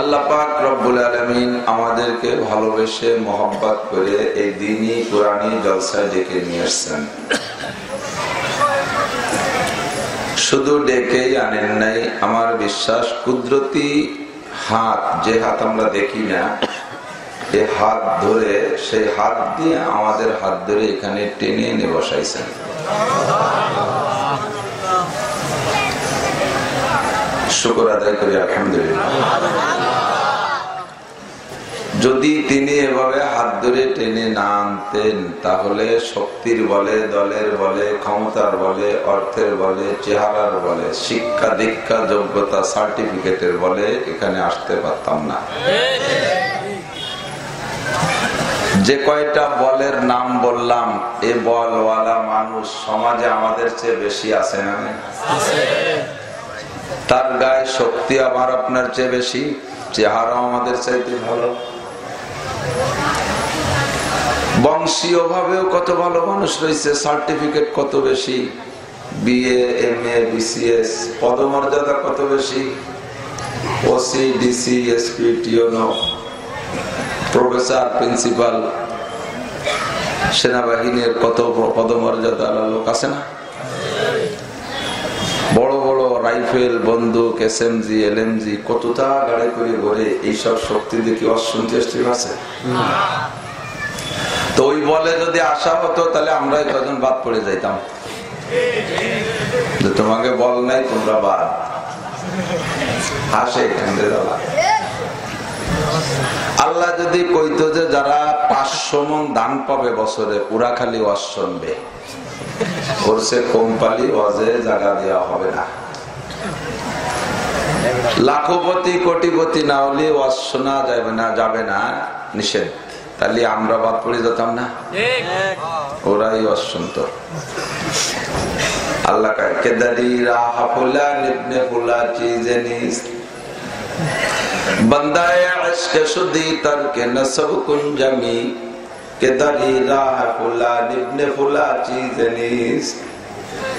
আল্লাহ রব্বুল আলমিন আমাদেরকে ভালোবেসে মোহাম্মত করে এই দিনই কোরআনী জলসায় ডেকে নিয়ে আসছেন। শুধু ডেকেই আনেন নাই, আমার বিশ্বাস কুদরতি হাত, যে হাত আমরা দেখি না এই হাত ধরে, সেই হাত দিয়ে আমাদের হাত ধরে এখানে টেনে এনে বসাইছেন। শুকর আদায় করি, আলহামদুলিল্লাহ। যদি তিনি এভাবে হাত ধরে টেনে না আনতেন, তাহলে শক্তির বলে, দলের বলে, ক্ষমতার বলে, অর্থের বলে, চেহারার বলে, শিক্ষা দীক্ষা যোগ্যতা সার্টিফিকেটের বলে এখানে আসতে পারতাম না। যে কয়টা বলের নাম বললাম, এ বলওয়ালা মানুষ সমাজে আমাদের চেয়ে বেশি আছে না? তার গায়ে শক্তি আমার আপনার চেয়ে বেশি চেহারা আমাদের চাইতে ভালো। বংশীয় ভাবেও কত ভালো মানুষ রয়েছে সার্টিফিকেট কত বেশি বিএ এম এ বিসিএস পদমর্যাদা কত বেশি ওসি ডিসি এসপি টিওনো প্রফেসর, প্রিন্সিপাল, সেনাবাহিনীর কত পদমর্যাদা লোক আছে না? রাইফেল বন্দুক S M G L M G কতটা গাড়ি করে ঘরে এইসব শক্তি দেখি অসন্তুষ্টি আছে? তো ওই বলে যদি আসা হতো তাহলে আমরা কজন বাদ পড়ে যাইতাম। তোমাকে বল নাই তোমরা বাদ। হাসে আল্লাহ যদি কইতো যে যারা পাঁচশো মন দান পাবে বছরে ওরা খালি ওয়াজ শুনবে করছে কোম্পানি ওয়াজে জায়গা দেওয়া হবে না। লাখপতি কোটিপতি না হলে ওয়াজ যাবে না যাবে না নিষেধ। তাহলে আমরা বাদ পড়ে যেতাম না? ওরাই ওয়াজ আল্লাহ কেদারি রাহা ফুলা নিবনে ফুলা চিজেনিস بندائے عشق شدی تر کے نصب کن جمی کہ دری راہ فلا نبن فلا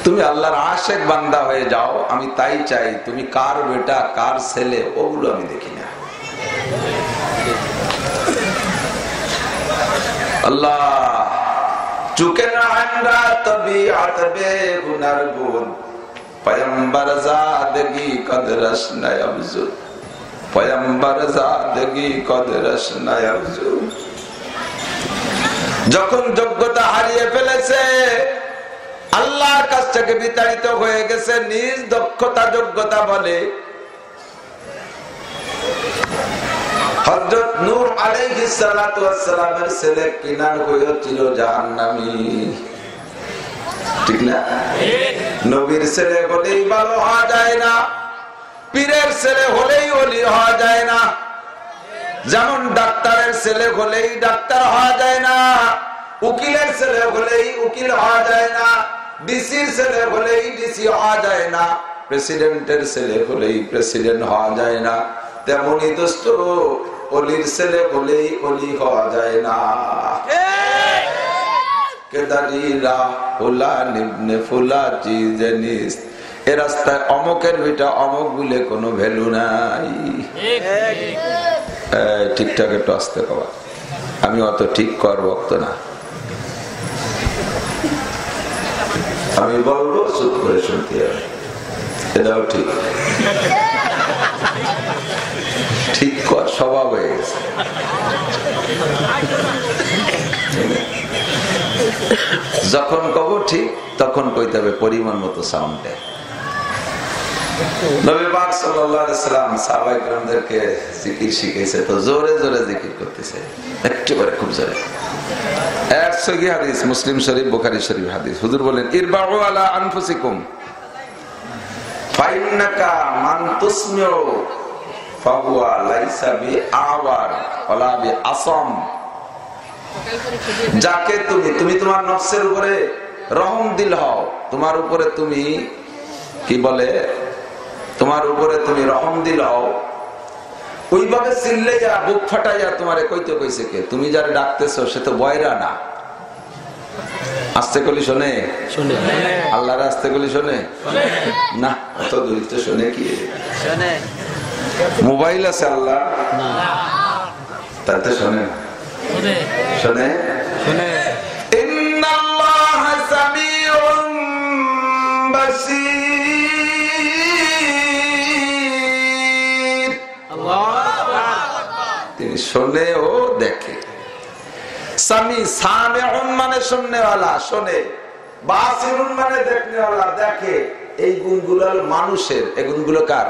তুমি আল্লাহর আশেক বান্দা হয়ে যাও, আমি তাই চাই, তুমি কার বেটা, কার ছেলে, ওগুলো আমি দেখি না। আল্লাহ চুকে যখন যোগ্যতা হারিয়ে ফেলেছে আল্লাহর কাছ থেকে বিতাড়িত হয়ে গেছে, নিজ দক্ষতা যোগ্যতা বলে। হয়েছিল নবীর হলেই হওয়া যায় না, পীরের হলেই যায় না। যেমন ডাক্তারের ছেলে হলেই ডাক্তার হওয়া যায় না, উকিলের ছেলে হলেই উকিল হওয়া যায় না। ডিসির ছেলে ডিসি না প্রেসিডেন্টের ছেলে প্রেসিডেন্ট হওয়া যায় না অলির ছেলে অলি হওয়া যায় না এ রাস্তায় অমকের ভিটা অমক বলে কোনো ভ্যালু নাই। ঠিকঠাক একটু আসতে কবা আমি অত ঠিক কর বক্ত না। আমি বলব, চুপ করে শুনতে হবে। এটাও ঠিক। ঠিক স্বভাব হয়ে গেছে। যখন কব ঠিক, তখন কইতে হবে পরিমাণ মতো সাউন্ডে যাকে তুমি তুমি তোমার নফসের উপরে রহম দিল হও তোমার উপরে তুমি কি বলে তোমার উপরে তুমি রহম দিল ওইভাবে চিল্লাইয়া বুক ফাটাইয়া তোমার কইতে কইছে কে? তুমি যারা ডাকতেছ সে তো বয়রা না। আসতে কলি শোনে? আল্লাহর আসতে কলি শোনে? না অত দরিদ্র শোনে কি? মোবাইল আছে আল্লাহ? তাতে শোনে। শোনে। শুনে? ইন্নাল্লাহ সামিউন বাসীর তিনি শোনে ও দেখে। সামি মানে শুননেওয়ালা শোনে। বাসিরুন মানে দেখনেওয়ালা দেখে। এই গুণগুলো মানুষের এই গুণগুলো কার?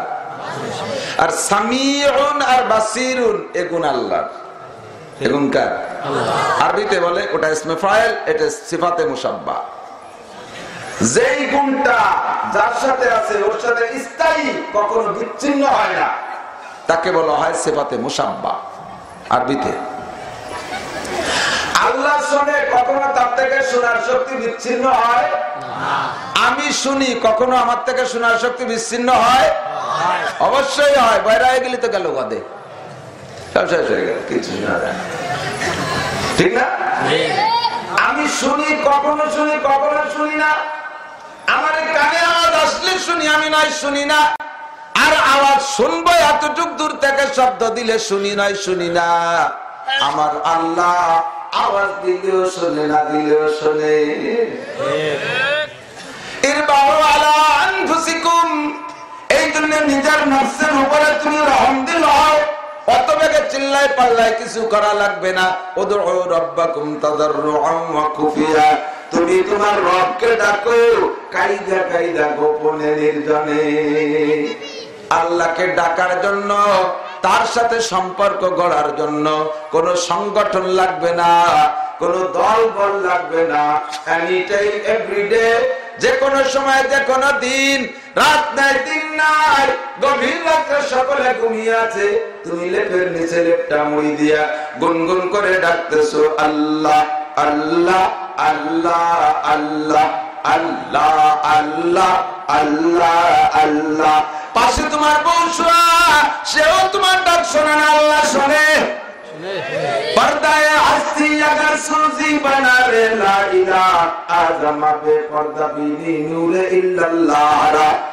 আর সামিউন আর বাসিরুন এ গুণ আল্লাহর। এ কার? আরবিতে বলে ওটা ইসমে এটা সিফাতে মুসাব্বা। যেই গুণটা যার সাথে আছে ওর সাথে স্থায়ী কখনো বিচ্ছিন্ন হয় না। তাকে বলা হয় সেফাতে মুসাব্বা। আরবিতে। আল্লাহ শোনে কখনো তার থেকে শোনার শক্তি বিচ্ছিন্ন হয়? আমি শুনি, কখনো আমার থেকে শোনার শক্তি বিচ্ছিন্ন হয়? অবশ্যই হয় বাইরে হয়ে গেলে তো গেল বাদে কিছু ঠিক না? আমি শুনি, কখনো শুনি কখনো শুনি না। আমার কানে আওয়াজ আসলে শুনি, আমি নয়, শুনি না। আর আওয়াজ শুনব, এতটুক দূর থেকে শব্দ দিলে শুনি নয় শুনি না। আমার আল্লাহ আওয়াজ দিলেও শোনে, না দিলেও শোনে। অত বেগে চিল্লাই কিছু করা লাগবে না। খুফিয়া তুমি তোমার রবকে ডাকো কাইদা নির্জনে। আল্লাহকে ডাকার জন্য, তার সাথে সম্পর্ক গড়ার জন্য কোন সংগঠন লাগবে না, কোন দল বল লাগবে না। যে কোনো সময় যে কোনো দিন, রাত নাই, দিন নাই, গভীর রাত্রে সকলে ঘুমিয়ে আছে। তুমি লেপের নিচে লেপটা মুড়ি দিয়া গুনগুন করে ডাকতেছো, আল্লাহ আল্লাহ আল্লাহ আল্লাহ আল্লাহ আল্লাহ আল্লাহ আল্লাহ। পাশে তোমার বোন শোয়া সেও তোমার ডাক শোনে না, আল্লাহ শোনে। পর্দায় আসছি, আগার সুজি বানাবে, লা ইলাহা পর্দা বিধি নূরে ইল্লাল্লাহ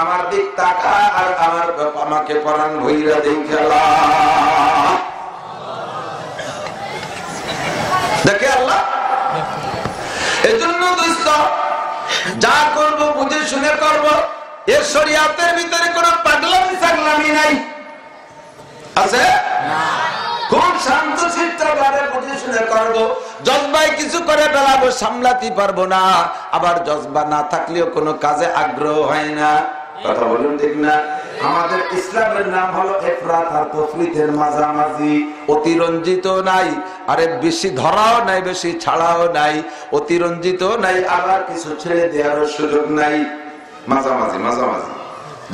আমার দিক তাকা আর আমার আমাকে পরাণ ভইরা দেখালা দেখে আল্লাহ? এই জন্য দোস্ত যা করব বুঝে শুনে করব। এর শরিয়াতের ভিতরে কোন পাগলামি সাগলামি নাই। আছে? খুব শান্ত চিত্তভাবে বুঝে শুনে করব। জজবাই কিছু করে বেলাবো সামলাতে পারব না। আবার জজবা না থাকলেও কোনো কাজে আগ্রহ হয় না। কথা বলুন ঠিক না? আমাদের ইসলামের নাম হলো এফরাত আর তফরিতের মাঝামাঝি। অতিরঞ্জিত নাই, আরে বেশি ধরাও নাই, বেশি ছাড়াও নাই, অতিরঞ্জিত নাই, আবার কিছু ছেড়ে দেওয়ার সুযোগ নাই। মাঝামাঝি মাঝামাঝি।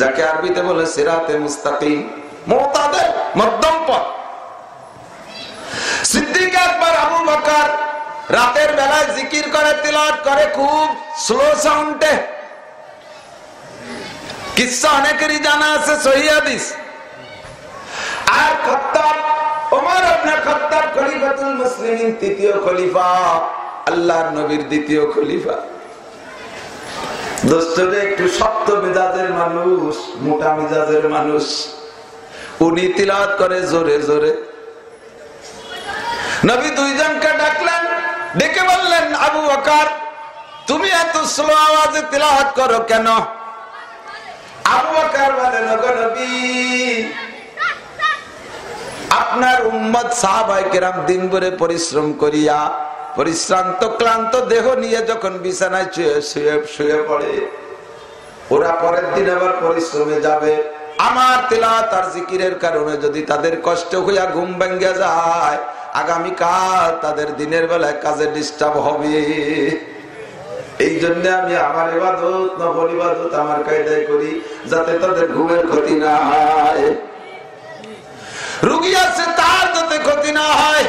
যাকে আরবিতে বলে সিরাতে মুস্তাকিম, মোতাদের মধ্যম পথ। সিদ্দিক আকবর আবু বকর রাতের বেলায় জিকির করে, তিলাওয়াত করে, খুব স্লো সাউন্ডে কিসা অনেকেরই জানা আছে সহিদিস আর খত্তাব, ওমর আপনার খত্তাব খলিফাতুল মুসলিমিন তৃতীয় খলিফা, আল্লাহর নবীর দ্বিতীয় খলিফা। দোস্তরে একটু শক্ত মেজাজের মানুষ, মোটা মেজাজের মানুষ। উনি তিলাওয়াত করে জোরে জোরে। নবী দুইজনকে ডাকলেন, ডেকে বললেন, আবু বকর, তুমি এত স্লো আওয়াজে তিলাওয়াত করো কেন? আপনার দিন ভরে পরিশ্রম করিয়া পরিশ্রান্ত ক্লান্ত দেহ নিয়ে যখন বিছানায় শুয়ে শুয়ে শুয়ে পড়ে, ওরা পরের দিন আবার পরিশ্রমে যাবে। আমার তেলা তার জিকিরের কারণে যদি তাদের কষ্ট হইয়া ঘুম ভেঙ্গে যায়, আগামীকাল তাদের দিনের বেলায় কাজে ডিস্টার্ব হবে। এই জন্য আমি আমার ইবাদত, নফল ইবাদত আমার কায়দায় করি, যাতে তাদের ঘুমের ক্ষতি না হয়। রুগী আছে, তার যাতে ক্ষতি না হয়।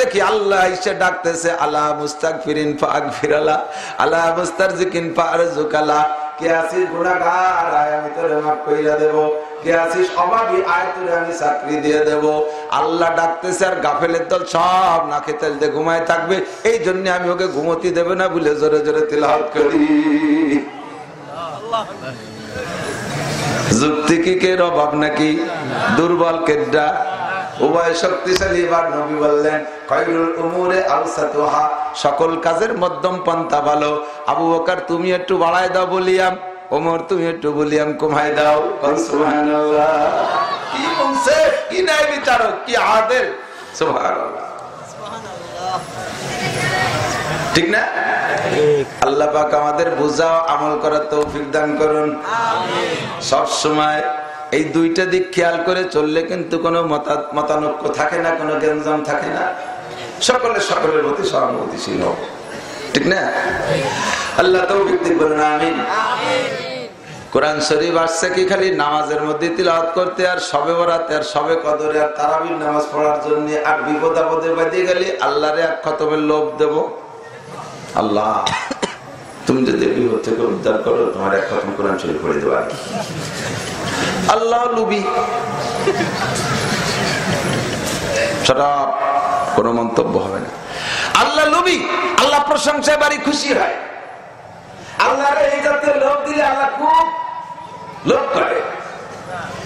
দেখি আল্লাহ ডাকতেছে, আল্লাহ ফিরিন ফিরালা আল্লাহ আমি তোরে মাফ কইরা দেবো। থাকবে। এই জন্য আমি ওকে দেবে না বলে জোরে জোরে যুক্তি কি, কে অভাব নাকি দুর্বল কেডা উভয় শক্তিশালী, এবার নবী বললেন সকল কাজের মধ্যম পন্থা ভালো। আবু বকর, তুমি একটু বাড়ায় দাও বলিয়াম। ওমর তুমি একটু বলিয়াম কমাই দাও। কি বলছে? কি নাই বিচারক? কি আদের ঠিক না? আল্লাহ পাক আমাদের বোঝাও আমল করার তৌফিক দান করুন। সব সময় এই দুইটা দিক খেয়াল করে চললে কিন্তু কোনো মতানৈক্য থাকে না কোনো গ্যাঞ্জাম থাকে না। সকলে সকলের প্রতি সহানুভূতিশীল হোক। ঠিক না? আল্লাহ তৌফিক দিক বলুন, আমিন। কোরআন শরীফ আসছে কি খালি নামাজের মধ্যে তিলাওয়াত করতে, আর সবে বরাতে, আর সবে কদরে, আর তারাবির নামাজ পড়ার জন্য আর বিপদ আপদে বাদে গেলে আল্লাহরে এক খতমের লোভ দেব? আল্লাহ, তুমি যদি বিপদ থেকে উদ্ধার করো, তোমার এক খতম কোরআন শরীফ পড়ে দেবো আল্লাহ লুবি। সেটা কোন মন্তব্য হবে না। আল্লাহ লুবি প্রশংসায় বাড়ি খুশি হয়। আল্লাহর এই জাতের লোক দিলে আল্লাহ খুব লোক করে।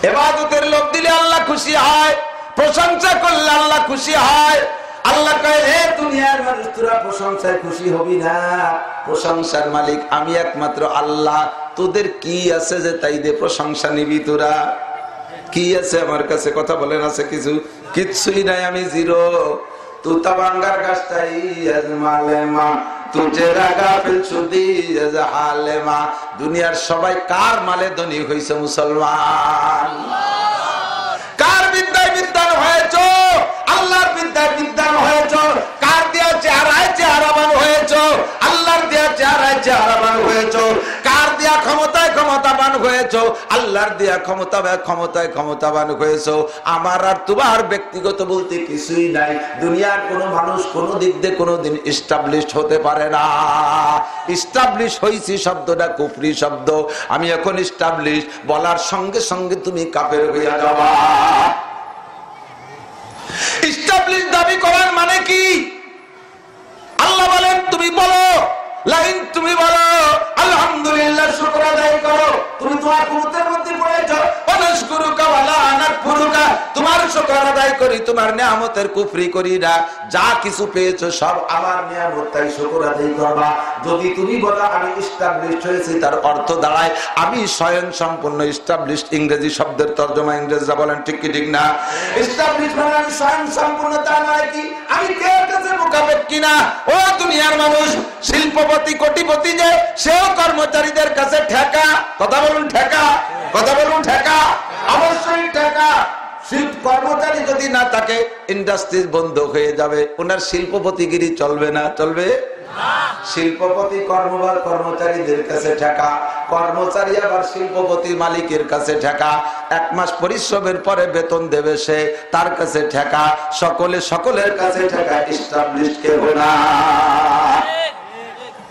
এবাদতের লোক দিলে আল্লাহ খুশি হয়। প্রশংসা করলে আল্লাহ খুশি হয়। আল্লাহ কয়ে, হে দুনিয়ার মানুষ, তোরা প্রশংসায় খুশি হবি না। প্রশংসার মালিক আমি একমাত্র আল্লাহ। তোদের কি আছে যে তাই দে প্রশংসা নিবি তোরা? কি আছে আমার কাছে? কথা বলেন আছে কিছু? কিচ্ছুই নাই, আমি জিরো। তুতা বাঙ্গার গাছটাই মা দুনিয়ার সবাই কার মালে ধনী হয়েছে মুসলমান কার বিদ্যায় বিদ্যান হয়েছ আল্লাহর বিদ্যায় বিদ্যান আল্লাহর দিয়া ক্ষমতা ক্ষমতায় ক্ষমতাবান আমার আর তোমার ব্যক্তিগত বলতে কিছুই নাই। দুনিয়ার মানুষ কোন দিক দিয়ে কোনোদিন ইস্টাবলিশ হতে পারে না। ইস্টাবলিশ হয়েছি শব্দটা শব্দ। আমি এখন ইস্টাবলিশ বলার সঙ্গে সঙ্গে তুমি কাপের হইয়া যাবা। ইস্টাবলিশ দাবি করার মানে কি? আল্লাহ বলেন, তুমি বলো লাইন তুমি বলো, আলহামদুলিল্লাহ, শুক্র আদায় করো। তুমি তোমার কুমতের মধ্যে পড়েছ। তোমার শুকর আদায় করি, তোমার নিয়ামতের কুফরি করি না। যা কিছু পেয়েছ সব আমার নিয়ামত, তাই শুকর আদায় করবা। যদি তুমি বলো, আমি ইস্টাবলিশ হয়েছি, তার অর্থ দাঁড়ায়। আমি স্বয়ং সম্পূর্ণ ইস্টাবলিশ ইংরেজি শব্দের তর্জমা ইংরেজরা বলেন, ঠিক কি, ঠিক না? ইস্টাবলিশ মানে আমি স্বয়ং সম্পূর্ণ তার নয় কি? আমি কে কাছে মোকাবেক কিনা ও দুনিয়ার মানুষ শিল্পপতি কোটিপতি যে সেও কর্মচারীদের কাছে ঠেকা। কথা বলুন ঠেকা, কথা বলুন ঠেকা। অবশ্যই ঠেকা। শিল্প কর্মচারী যদি না থাকে ইন্ডাস্ট্রি বন্ধ হয়ে যাবে। ওনার শিল্পপতিগিরি চলবে না, চলবে? শিল্পপতি কর্মবার কর্মচারীদের কাছে ঠেকা। কর্মচারী আবার শিল্পপতি মালিকের কাছে ঠেকা। এক মাস পরিশ্রমের পরে বেতন দেবে সে, তার কাছে ঠেকা। সকলে সকলের কাছে ঠেকা ইস্টাবলিশ কেউ না।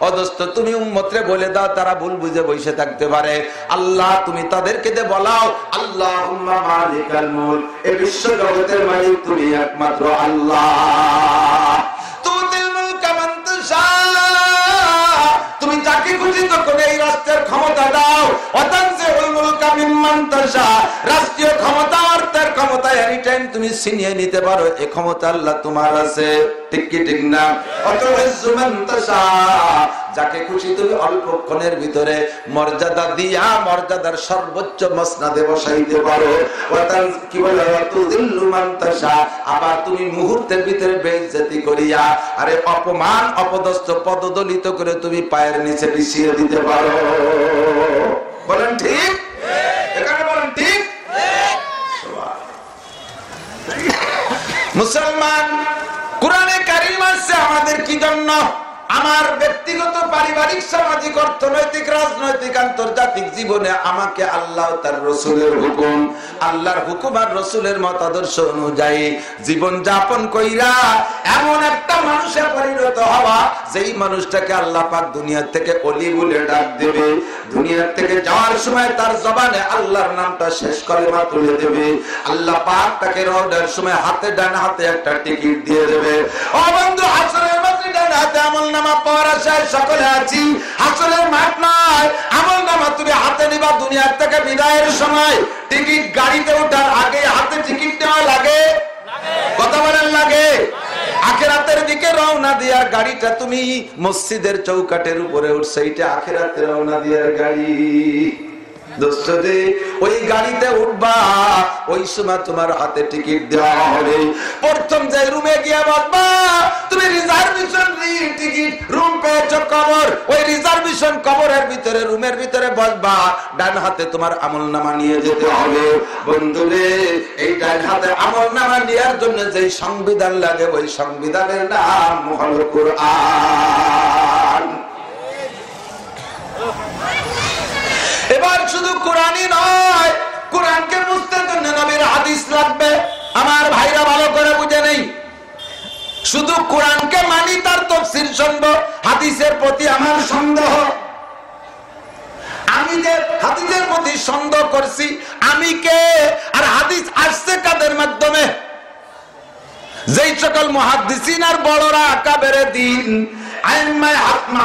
অদস্ত তুমি উম্মতরে বলে দাও, তারা ভুল বুঝে বসে থাকতে পারে। আল্লাহ, তুমি তাদেরকে দে বলাও আল্লাহ মালিকাল মুলক। এই বিশ্ব জগতের মালিক তুমি একমাত্র আল্লাহ। যাকে খুশি এই রাষ্ট্রের ক্ষমতা দাও। রাষ্ট্রীয় ক্ষমতা, অর্থের ক্ষমতা এনি টাইম তুমি ছিনিয়ে নিতে পারো, এ ক্ষমতা আল্লাহ তোমার আছে। ঠিক কি, ঠিক না? যাকে খুশি তুমি অল্পক্ষণের ভিতরে মর্যাদা দিয়া, মর্যাদার সর্বোচ্চ মসনাদে বসাইতে পারো। কি বলে আবার তুমি মুহূর্তের ভিতরে বেইজ্জতি করিয়া, আরে অপমান, অপদস্থ, পদদলিত করে তুমি পায়ের নিচে পিছিয়ে দিতে পারো। বলেন ঠিক? এখানে বলেন ঠিক। মুসলমান কোরআনে কারিম আছে আমাদের কি জন্য? আমার ব্যক্তিগত পারিবারিক, সামাজিক, অর্থনৈতিক, রাজনৈতিক, আন্তর্জাতিক জীবনে আমাকে আল্লাহ তার রসুলের হুকুম, আল্লাহর হুকুম আর রসুলের মতাদর্শ অনুযায়ী জীবন যাপন কইরা এমন একটা মানুষে পরিণত হওয়া, যেই মানুষটাকে আল্লাহ পাক দুনিয়ার থেকে অলি বলে ডাক দেবে। দুনিয়ার থেকে যাওয়ার সময় তার জবানে আল্লাহর নামটা শেষ করে মা তুলে দেবে। আল্লাহ পাক তাকে রওডার সময় হাতে ডান হাতে একটা টিকিট দিয়ে দেবে। ও বন্ধু আসরের মাঝে ডান হাতে আমল নামা পড়া চাই সকলে আছি। আসলের মাঠ নয়, আমল নামা তুমি হাতে নিবা দুনিয়ার থেকে বিদায়ের সময়। টিকিট গাড়িতে ওঠার আগে হাতে টিকিট নেওয়া লাগে? কথা বলেন লাগে? আখেরাতের দিকে রওনা দেওয়ার গাড়িটা তুমি মসজিদের চৌকাটের উপরে উঠছে, এইটা আখেরাতে রওনা দেওয়ার গাড়ি। তোমার হাতে রুমের ভিতরে বসবা, ডান হাতে তোমার আমল নামা নিয়ে যেতে হবে। বন্ধুরে, এই ডান হাতে আমল নামা নেওয়ার জন্য যে সংবিধান লাগে, ওই সংবিধানের নাম হল কোরআন। এবার শুধু কোরআনই নয়, কোরআনকে বুঝতে জন্য নবীর হাদিস লাগবে। আমার ভাইরা ভালো করে বুঝে নেই। শুধু কোরআনকে মানি তার তফসির শুনব, হাদিসের প্রতি আমার সন্দেহ। আমি যে হাদিসের প্রতি সন্দেহ করছি, আমি কে? আর হাদিস আসছে কাদের মাধ্যমে? যেই সকল মহাদিসিন আর বড়রা কাবেরে দিন আইনমায় হাতমা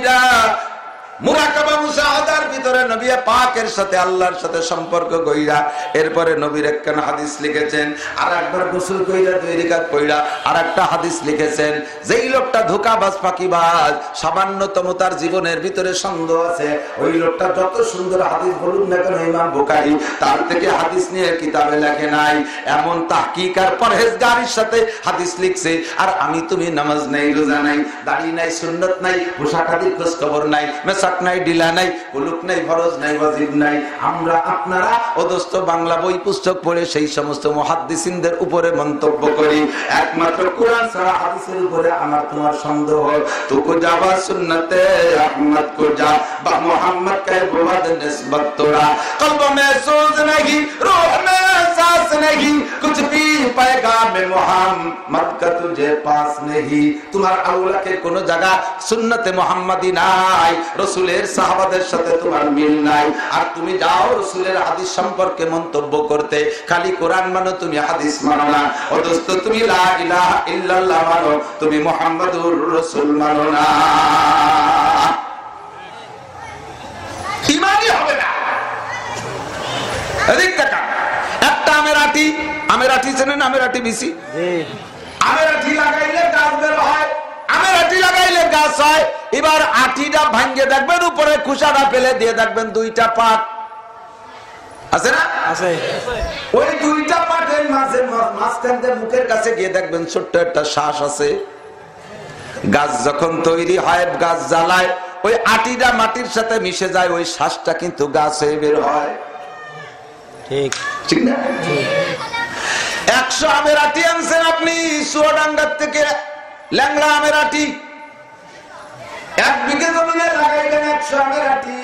কইরা সামান্যতম তার জীবনের ভিতরে সন্দেহ আছে, ওই লোকটা যত সুন্দর হাদিস বলুন না কেন ইমাম বোকারি তার থেকে হাদিস নিয়ে কিতাবে লেখে নাই, এমন তাহকিক আর পরহেজগারির সাথে হাদিস লিখছে, আর আমি তুমি নামাজ নাই, রোজা নাই, দাড়ি নাই, সুন্নত নাই, পোশাক খোঁজ খবর নাই মেসা পোশাক নাই ডিলা নাই কুলুক নাই ফরজ নাই ওয়াজিব নাই আমরা আপনারা অদস্ত বাংলা বই পুস্তক পড়ে সেই সমস্ত মহাদ্দিসিনদের উপরে মন্তব্য করি একমাত্র কোরআন ছাড়া হাদিসের উপরে আমার তোমার সন্দেহ তুকু যাবা সুন্নতে আহমদ কো যা বা মোহাম্মদ কে বুয়াদ নিসবত তোরা কলব মে সোজ नहीं रूह में सांस नहीं कुछ भी पैगाम मोहम्मद का तुझे पास नहीं তোমার আউলাকে কোন জায়গা সুন্নতে মোহাম্মদি নাই রসুল রসুলের সাহাবাদের সাথে তোমার মিল নাই। আর তুমি যাও রসুলের হাদিস সম্পর্কে মন্তব্য করতে। খালি কোরআন মানো তুমি হাদিস মানো না। অথচ তুমি ইল্লাল্লাহ মানো তুমি মোহাম্মদুর রসুল মানো না। ইমানই হবে না। একটা আমের আটি আমের আটি চেনেন আমের আটি বেশি আমের আটি লাগাইলে গাছ বের আটি লাগাইলে গাছ হয় এবার আটিটা ভাঙ্গে দেখবেন উপরে খুশাটা ফেলে দিয়ে দেখবেন দুইটা পাট। আছে না? আছে। ওই দুইটা পাটের মাঝে মাঝখান মুখের কাছে গিয়ে দেখবেন ছোট্ট একটা শ্বাস আছে। গাছ যখন তৈরি হয় গাছ জ্বালায় ওই আটিটা মাটির সাথে মিশে যায় ওই শ্বাসটা কিন্তু গাছ হয়ে বের হয়। ঠিক। ঠিক না? একশো আমের আটি আনছেন আপনি চুয়াডাঙ্গার থেকে ল্যাংড়া আমের আটি। এক বিঘে জমিনে লাগাইলেন একশো আমের আটি।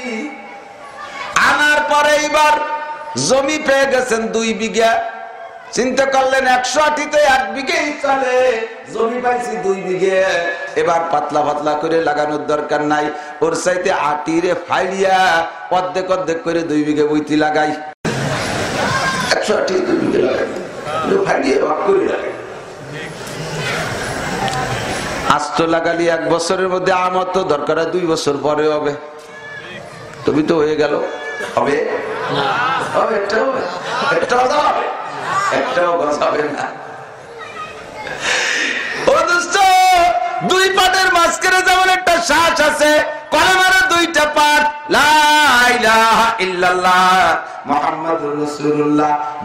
আনার পরে এইবার জমি পেয়ে গেছেন দুই বিঘা। চিন্তা করলেন একশো আটিতে এক বিঘে চলে। জমি পাইছি দুই বিঘে। এবার পাতলা পাতলা করে লাগানোর দরকার নাই। ওর চাইতে আটিরে ফাইলিয়া অর্ধেক অর্ধেক করে দুই বিঘে বইতি লাগাই। একশো আটি, দুই বিঘে লাগাই ফাইলিয়ে ভাগ করে লাগাই আস্ত লাগালি এক বছরের মধ্যে আমার তো দরকার দুই বছর পরে হবে। তুমি তো হয়ে গেল। হবে? একটাও গছাবে না। দুই পাটের মাঝখানে যেমন একটা শ্বাস আছে কলমারে দুইটা পাট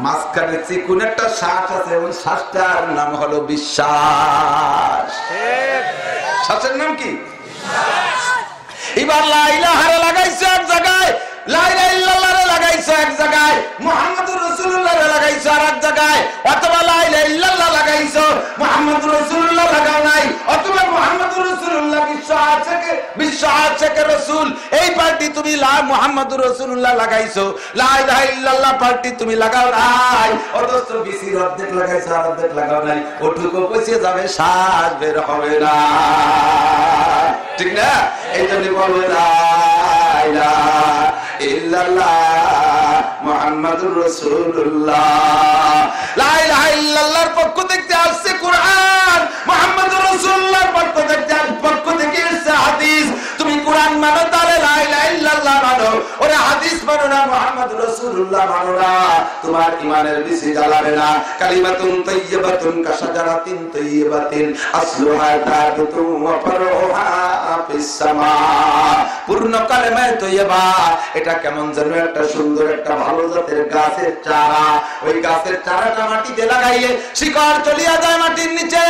মাঝখানে চিকুন একটা শ্বাস আছে ওই শ্বাসটার নাম হলো বিশ্বাস। শ্বাসের নাম কি? এবার লাইলা হারে লাগাইছে এক জায়গায় লাইলা ইল্লাল্লাহরে লাগাইছো এক জায়গায়, মুহাম্মদুর রাসূলুল্লাহরে লাগাইছো আর এক জায়গায়, অথবা লাইলা ইল্লাল্লাহ লাগাইছো, মুহাম্মদুর রাসূলুল্লাহ লাগাও নাই, অথবা মুহাম্মদুর রাসূলুল্লাহ বিশ্ব আছে বিশ্ব আছে রাসূল, এই পার্টি তুমি লা মুহাম্মদুর রাসূলুল্লাহ লাগাইছো, লা ইলাহা ইল্লাল্লাহ পার্টি তুমি লাগাও নাই, অথচ বিসির অর্ধেক লাগাইছো আর অর্ধেক লাগাও নাই, ওটুকু পচে যাবে বের হবে না। ঠিক না? এই জন্য বলবে না পক্ষ থেকে আসছে কোরআন। মোহাম্মদ মানো না মোহাম্মদ পূর্ণ কালেমায় তৈয়বা। এটা কেমন যেন একটা সুন্দর, একটা ভালো জাতের গাছের চারা। ওই গাছের চারাটা মাটিতে লাগাইলে শিকড় চলিয়া যায় মাটির নিচে।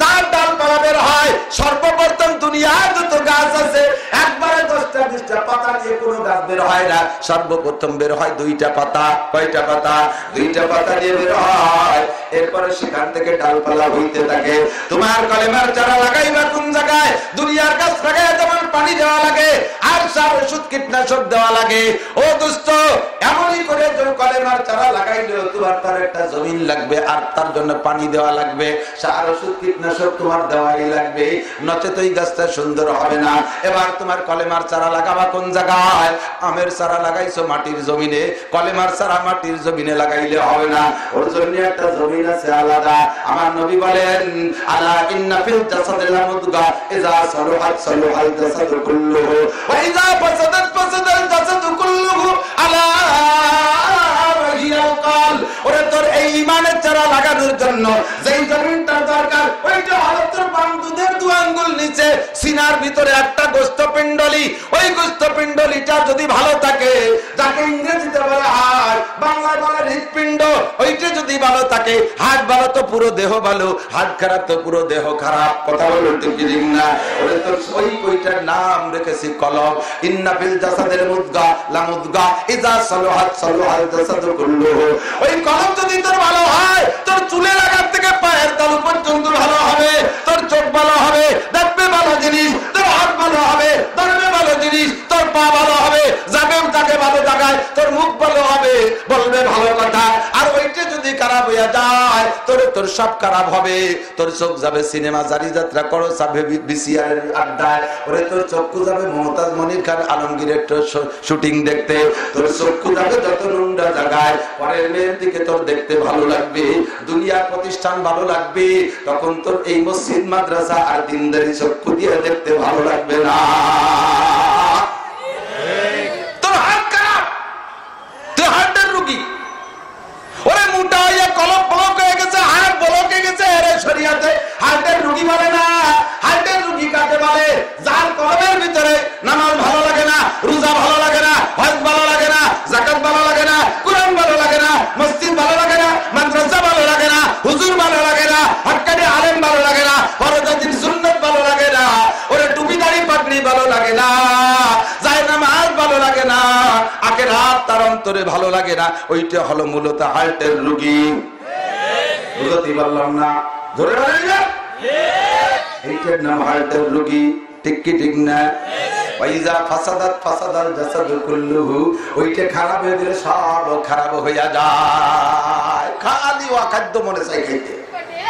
তার ডালপালা বের হয়। সর্বপ্রথম দুনিয়ার যত গাছ আছে, একবারে দশটা বিশটা পাতা দিয়ে কোনো গাছ বের হয় না। সর্বপ্রথম বের হয় দুইটা পাতা। কয়টা পাতা? দুইটা পাতা দিয়ে বের হয়। এরপরে সেখান থেকে ডালপালা হইতে থাকে। তোমার কলেমার চারা লাগাইবা কোন জায়গায়? দুনিয়ার গাছ লাগাই যেমন পানি দেওয়া লাগে, আর সার, ওষুধ, কীটনাশক দেওয়া লাগে। ও এমনই করে কলেমার চারা তোমার তার একটা জমিন লাগবে, আর তার জন্য পানি দেওয়া লাগবে। সার, ওষুধ, কীটনাশক তোমার দেওয়াই লাগবে। নচেত ওই গাছটা সুন্দর হবে না। এবার তোমার কলেমার চারা লাগাবা কোন জায়গায়? আমের চারা লাগাইছো মাটির জমিনে, কলেমার সারা মাটির জমিনে লাগাইলে হবে না। ওর জন্য একটা জমিন আছে আলাদা। আমার নবী বলেন, আলা ইন্না ফিল জাসাদিল মুদগা ইজা সালুহাত সালুহাল জাসাদু কুল্লুহু, ওয়া ইজা ফাসাদাত ফাসাদাল জাসাদু কুল্লুহু, আলা একটা গোস্ত ওই গোস্ত যদি ভালো থাকে, যাকে ইংরেজিতে বলে বাংলায় বলে হৃৎপিণ্ড, ওইটা যদি ভালো থাকে ভালো তো পুরো দেহ ভালো খারাপ তো পুরো দেহ খারাপ, কথা বলো না? তোর ওই ওইটার নাম রেখেছি কলম। ইন্নাফিল ওই কলম যদি তোর ভালো হয়, তোর চুলের আঘাত থেকে পায়ের তালু পর্যন্ত ভালো হবে, তোর চোখ ভালো হবে, দেখবে ভালো জিনিস, তোর হাত ভালো হবে, ধরবে ভালো জিনিস, তোর পা ভালো হবে, যাবে তাকে ভালো জায়গায় তোর মুখ ভালো হবে, বলবে ভালো কথা। আর ওইটা যদি খারাপ হইয়া যায়, তোর তোর সব খারাপ হবে। তোর চোখ যাবে সিনেমা, জারি যাত্রা করো যাবে বিসিআর আড্ডায়। ওরে তোর চক্ষু যাবে মমতাজ মনির খান আলমগীরের শুটিং দেখতে। তোর চক্ষু যাবে যত নোংরা জায়গায়। পরের মেয়ের দিকে তোর দেখতে ভালো লাগবে, দুনিয়ার প্রতিষ্ঠান ভালো লাগবে, তখন তোর এই মসজিদ, মাদ্রাসা আর দিনদারি চক্ষু দিয়ে দেখতে ভালো লাগবে রুগী। ওরে মোটা যার কলমের ভিতরে নামাজ ভালো লাগে না, রোজা ভালো লাগে না, হজ ভালো লাগে না জাকাত ভালো লাগে না, কোরআন ভালো মসজিদ ভালো লাগে না মাদ্রাসা ভালো লাগে না হুজুর ভালো লাগে না হক্কানি আলেম ভালো লাগে না ফরজাতির সুন্নত ভালো লাগে না ওরে টুপি দাড়ি পাগড়ি ভালো লাগে না যায় নামাজ ভালো লাগে না আখের হাত তার অন্তরে ভালো লাগে না ওইটা হলো মূলত হার্টের রুগী। বুঝতে পারলাম না ধরে এইটার নাম হার্টের রুগী ঠিক কি ঠিক না? খারাপ হয়ে গেলে সব খারাপ হইয়া যায়। খালি খাদ্য মনে চাই খাইতে।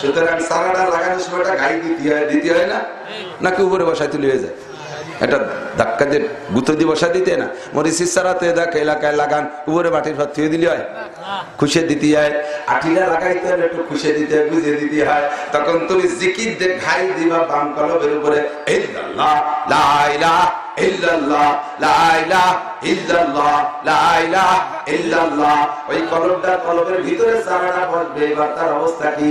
সুতরাং সারাটা লাগানোর সময়টা গাই দিতে হয় দিতে হয় না? নাকি উপরে বসায় তুলে হয়ে যায়? এটা ধাক্কা দিয়ে গুতো দিয়ে বসা দিতে না। মরিচির সারাতে দেখ, এলাকায় লাগান, উপরে মাটির ভাত থুয়ে দিলে হয়। খুশে দিতে হয়। আটিরা লাগাইতে হলে একটু খুশে দিতে বুঝে দিতে হয়। তখন তুমি জিকির দিয়ে ঘাই দিবা, বাম কলবের উপরে ওই কলমটা কলমের ভিতরে সারাটা বসবে এবার তার অবস্থা কি?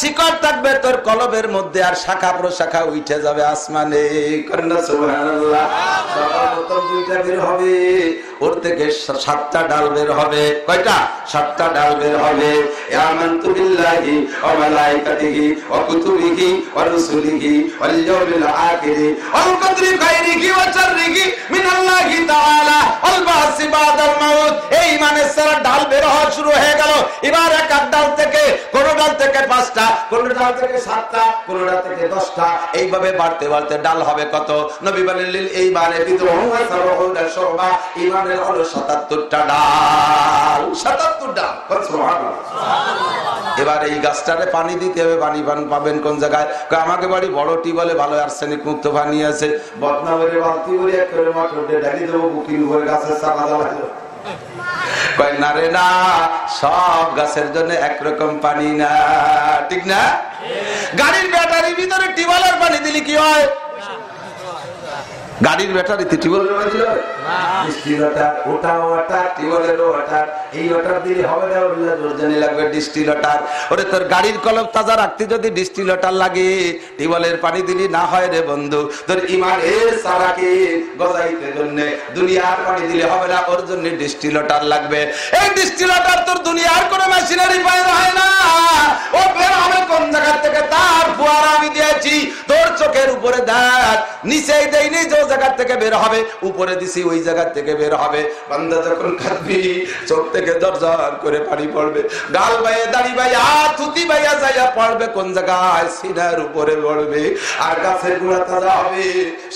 শিকড় থাকবে তোর কলবের মধ্যে আর শাখা প্রশাখা উঠে যাবে আসমানে। হবে। ওর থেকে সাতটা ডাল বের হবে। কয়টা? সাতটা ডাল বের হবে। এই মানে ডাল বের হওয়া শুরু হয়ে গেল। এবার এক ডাল থেকে পাঁচটা ডাল থেকে সাতটা ডাল থেকে দশটা। এইভাবে বাড়তে বাড়তে ডাল হবে কত? নবী এই মানে ডাল ডাল। এবার এই পানি দিতে হবে। পাবেন কোন জায়গায়? আমাকে বাড়ি বড় বলে ভালো আর্সেনিক মুক্ত পানি আছে। বদনামের বালতি করে এক দিয়ে দেবো, বুকিং করে গাছের চালা জ্বালা না রে না সব গাছের জন্য একরকম পানি না। ঠিক না? গাড়ির ব্যাটারির ভিতরে টিউবওয়েলের পানি দিলে কি হয়? গাড়ির ব্যাটারিতে টিউবওয়েলের পানি দিলে গাড়ির কলম তাজা রাখতে যদি ডিস্টিলটার লাগে, টিউবওয়েলের পানি দিলি না হয় রে বন্ধু। তোর ইমানের সারাকে গজাইতে জন্য দুনিয়ার পানি দিলে হবে না, ওর জন্য ডিস্টিলটার লাগবে। এই ডিস্টিলটার তোর দুনিয়ার কোনো মেশিনারি পায় হয় না। ও বের হবে কোন জায়গা থেকে? তার ফুয়ারা আমি দিয়েছি, তোর চোখের উপরে দেখ। নিচেই দেয়নি যে জায়গা থেকে বের হবে, উপরে দিছি, ওই জায়গা থেকে বের হবে। বান্দা যখন খাবি চোখ থেকে দরজার করে পানি পড়বে। গাল বাইয়ে দাড়ি বাইয়া থুতি বাইয়া যাইয়া পড়বে, কোন জায়গায় সিনার উপরে পড়বে। আর গাছের গুড়া তাজা হবে,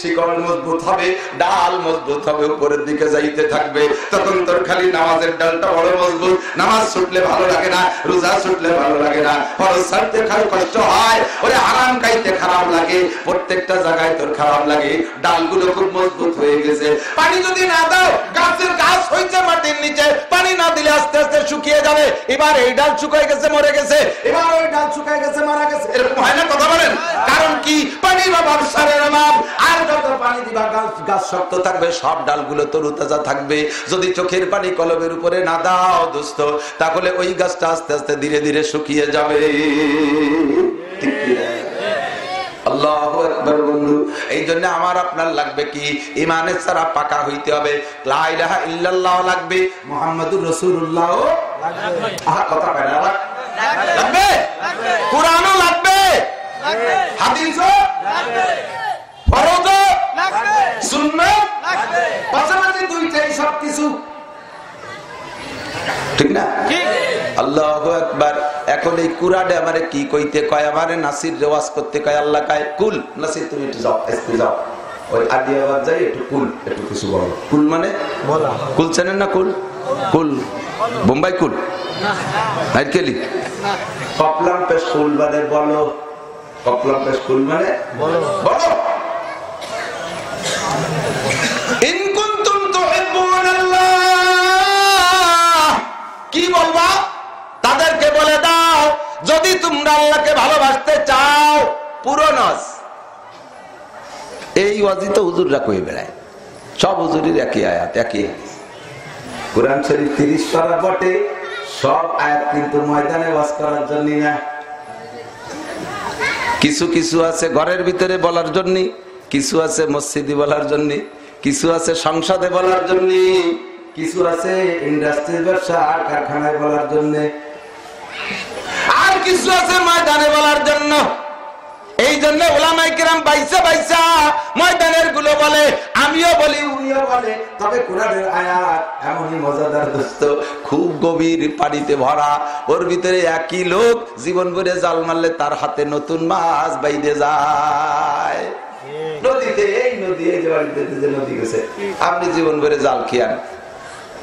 শিকড় মজবুত হবে, ডাল মজবুত হবে, উপরের দিকে যাইতে থাকবে। তখন তোর খালি নামাজের ডালটা বড় মজবুত। নামাজ ছুটলে ভালো লাগে না, রোজা ছুটলে ভালো লাগে না। ফরজ ছাড়তে খালি কষ্ট হয়, ওরে আরাম খাইতে খারাপ লাগে। প্রত্যেকটা জায়গায় তোর খারাপ লাগে। ডালগুলো খুব মজবুত হয়ে গেছে। পানি যদি না দাও, গাছের গাছ হয়েছে মাটির নিচে। পানি না দিলে আস্তে আস্তে শুকিয়ে যাবে। এবার এই ডাল শুকাই গেছে, মরে গেছে। এবার ওই ডাল শুকাই গেছে, মারা গেছে। এরকম হয় না কথা বলেন? কারণ কি? পানি বা ব্যবসারের অভাব। আর যত পানি দিবা, গাছ গাছ শক্ত থাকবে, সব ডালগুলো তরু তাজা থাকবে। যদি চোখের পানি কলমের উপরে না দাও, দোস্ত, তাহলে ওই গাছটা আস্তে আস্তে ধীরে ধীরে শুকিয়ে যাবে। ঠিক আল্লাহ একবার বন্ধু এই জন্য আমার আপনার লাগবে কি? ইমানের ছাড়া পাকা হইতে হবে। লাইলাহা ইল্লাল্লাহ লাগবে মোহাম্মদুর রসুল্লাহ কথা লাগবে। কোরআনও লাগবে? হাদিসও? ফরজও? সুন্নাত? পাশাপাশি দুইটাই সব কিছু ঠিক না? আল্লাহ একবার এখন এই কুরাডে আমারে কি কইতে কয়? আমারে নাসির রেওয়াজ করতে কয়? আল্লাহ কায় কুল নাসির তুমি একটু যাও আসতে যাও। ওই আদিয়াবাদ যাই একটু কুল একটু কিছু বলো। কুল মানে? কুল চেনেন না কুল? কুল। বোম্বাই কুল? নারকেলি কপলাম পেশ কুল মানে বলো। কপলাম পেশ কুল মানে? বলো। বলো। কি বলবা? তাদেরকে বলে দাও, যদি তোমরা আল্লাহকে ভালোবাসতে চাও, পুরো নস এই ওয়াজি তো হুজুররা কয়ে বেড়ায়। সব হুজুরের একই আয়াত, একই কোরআন শরীফ তিরিশ পারা বটে, সব আয়াত কিন্তু ময়দানে বাস করার জন্য না। কিছু কিছু আছে ঘরের ভিতরে বলার জন্য কিছু আছে মসজিদে বলার জন্য কিছু আছে সংসদে বলার জন্য কিছু আছে ইন্ডাস্ট্রির ব্যবসা আর কারখানায় বলার জন্য। আর কিছু আছে ময়দানে বলার জন্য। এই জন্য ওলামাই কিরাম বাইসা বাইসা ময়দানেরগুলো বলে আমিও বলি উনিও বলে। তবে কোরআনের আয়াত এমনই মজাদার দোস্ত খুব গভীর পানিতে ভরা। ওর ভিতরে একই লোক জীবন ভরে জাল মারলে তার হাতে নতুন মাছ বাইরে যায়। নদীতে এই নদী এই যে বাড়িতে যে নদী গেছে আপনি জীবন ভরে জাল খেয়ান।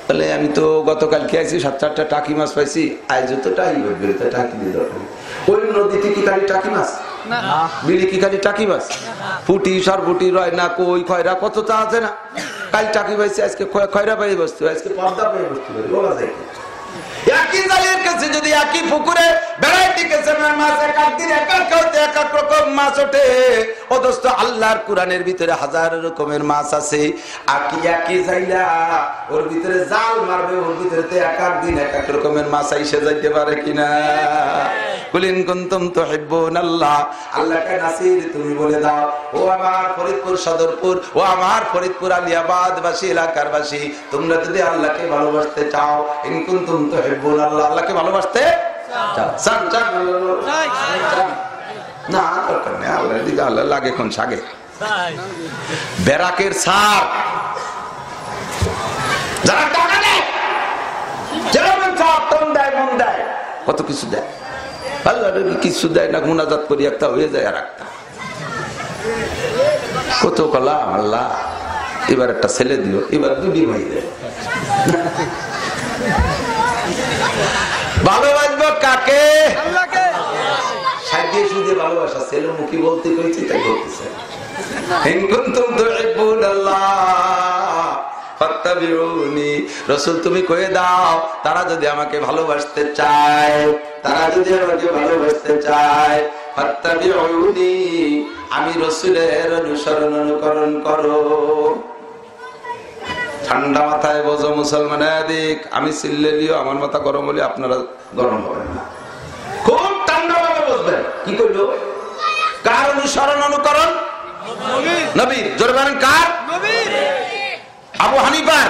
বলে আমি তো গতকাল খেয়েছি সাত চারটা টাকি মাছ পাইছি আজও তো টাকি টাকি দিয়ে দরকার ওই নদীতে কি খালি টাকি মাছ? বিলি কি খালি টাকি মাছ? ফুটি সরপুটি রয় না কই খয়রা কত তা আছে না? কাল টাকি পাইছি আজকে খয়রা পাই বসতে আজকে পর্দা পাই বসতে পারি বলা যায়? একই জালের কাছে যদি একই পুকুরে মাছ দিন রকম মাছ ওঠে। আল্লাহর কোরআনের ভিতরে হাজার রকমের মাছ আছে। একই একই ওর ভিতরে জাল মারবে, ওর ভিতরে তো দিন রকমের মাছ আইসে যাইতে পারে কিনা? আল্লাহ। বলে দাও, ও আমার ফরিদপুর সদরপুর, ও আমার ফরিদপুর আলিয়াবাদ বাসী এলাকার বাসী তোমরা যদি আল্লাহকে ভালোবাসতে চাও আল্লাহ, আল্লাহকে ভালোবাসতে। না, দরকার নেই আল্লাহ দিকে আল্লাহ লাগে কোন সাগে। সার। যারা টাকা কত কিছু দেয়। আল্লাহ কিছু দেয় না গুণাজাত করি, একটা হয়ে যায় আর একটা। কত কলাম, আল্লাহ। এবার একটা ছেলে দিও এবার দুটি ভাই দেয়। ভালোবাসবো কাকে? সাজিয়ে ভালোবাসা বলতে কইছি তাই বলতেছে। তুমি কয়ে দাও তারা যদি আমাকে ভালোবাসতে চায় তারা যদি আমাকে ভালোবাসতে চায় আমি রাসূলের অনুসরণ অনুকরণ করো। ঠান্ডা মাথায় বোঝো মুসলমান দিক আমি চিল্লে দিও আমার মাথা গরম হলে আপনারা গরম হবেন খুব ঠান্ডা ভাবে বসবেন কি করল? কার অনুসরণ অনুকরণ? নবীর। জোরে কার? আবু হানিফার।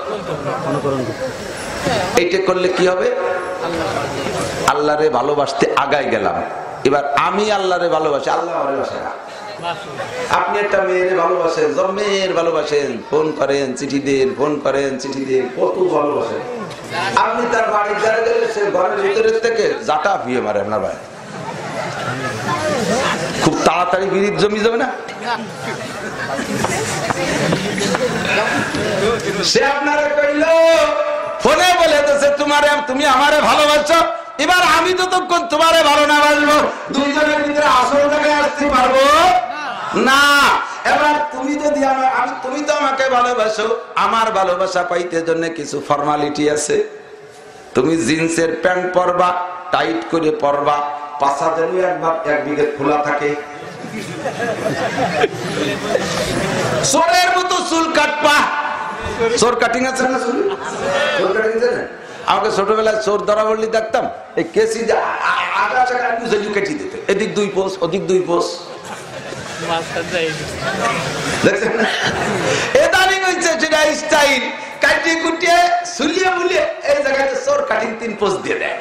এইটা করলে কি হবে? আল্লাহরে ভালোবাসতে আগাই গেলাম। এবার আমি আল্লাহরে ভালোবাসি, আল্লাহ ভালোবাসে না। আপনি একটা মেয়ের ভালোবাসেন জন্মের ভালোবাসেন, ফোন করেন, চিঠি দেন, ফোন করেন, চিঠি দেন, কত ভালোবাসেন আপনি তার বাড়ির দ্বারা গেলে সে ঘরের ভিতরের থেকে জাটা ফিয়ে মারে আপনার ভাই। খুব তাড়াতাড়ি বিরিদ জমি যাবে না? সে আপনারা কইল, ফোনে বলে দিতেছে তোমারে, তুমি আমারে ভালোবাসো এবার আমি তো তখন তোমারে ভালো না বাসবো, দুইজনের ভিতরে আসল জায়গায় আসতে পারব? না। এবার তুমি যদি তুমি তো আমাকে ভালোবাসো, আমার ভালোবাসা পাইতে জন্য কিছু ফর্মালিটি আছে। তুমি জিন্সের প্যান্ট পরবা, টাইট করে পরবা পাশা যেন একবার এক বিঘে খোলা থাকে। চোরের মতো চুল কাটবা চোর কাটিং আছে না? আমাকে ছোটবেলায় চোর ধরা বললি দেখতাম, এই কেসি এদিক দুই পোষ ওদিক দুই পোষ তিন দিয়ে দেয়।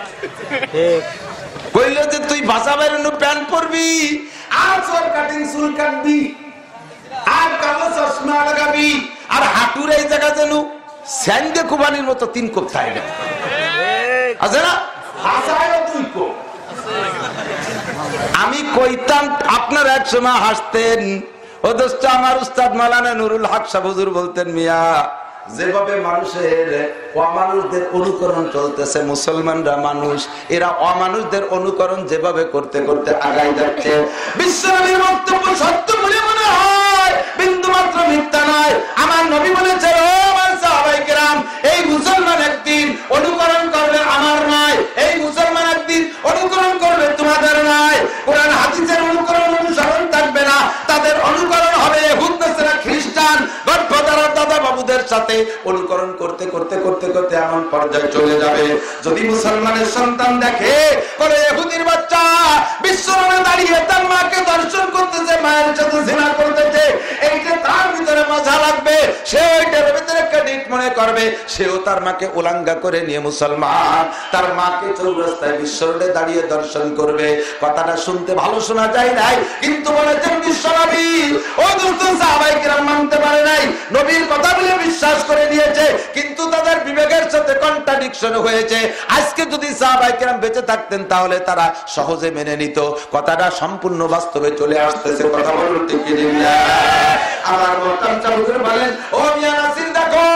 যে তুই ভাষা বেরোনো প্যান্ট পরবি আর চোর কাটিং চুল কাটবি। আর কালো চশমা লাগাবি, আর হাঁটুর এই জায়গা যেন স্যান্ডে কুবানির মতো তিন কোপ থাকবে আছে না? আমি কইতাম, আপনার এক সময় হাসতেন, ও দোস্ত আমার উস্তাদ মালানা নুরুল হক সাহুজুর বলতেন, মিয়া, যেভাবে মানুষের অমানুষদের অনুকরণ চলতেছে, মুসলমানরা মানুষ, এরা অমানুষদের অনুকরণ যেভাবে করতে করতে আগাই যাচ্ছে। বিশ্বনবীর বক্তব্য সত্য বলে মনে হয়। বিন্দু মাত্র মিথ্যা নয়। আমার নবী এই মুসলমান একদিন অনুকরণ করবে আমার নয়। এই মুসলমান একদিন অনুকরণ করবে তোমাদের নয়। কোরআন হাদিসের অনুকরণ অনুসরণ থাকবে না। তাদের অনুকরণ হবে খ্রিস্টান দাদা বাবুদের সাথে অনুকরণ করতে করতে করতে করতে এমন পর্যায়ে চলে যাবে। যদি মুসলমানের সন্তান দেখে করে এহুদির বাচ্চা বিশ্বরণে দাঁড়িয়ে তার মাকে দর্শন করতেছে মায়ের সাথে জেনা করতেছে। এইটা ভিতরে লাগবে, সে ওইটার ভিতরে ক্রেডিট মনে করবে। সেও তার মাকে উলাঙ্গা করে নিয়ে মুসলমান। তার মাকে চৌরাস্তায় বিশ্বরণে দাঁড়িয়ে দর্শন করবে। কথাটা শুনতে ভালো শোনা যায় নাই, কিন্তু বলেছেন বিশ্বনবী ও দোস্ত সাহাবাই কিরাম মানতে পারে নাই। নবীর কথা বলে বিশ্বাস করে নিয়েছে, কিন্তু তাদের বিবেকের সাথে কন্ট্রাডিকশন হয়েছে। আজকে যদি সাহাবাই কিরাম বেঁচে থাকতেন, তাহলে তারা সহজে মেনে নিত। কথাটা সম্পূর্ণ বাস্তবে চলে আসতেছে, কথা বলুন আমার মোতাম চালুকের বলেন, ও মিয়া নাসির, দেখো,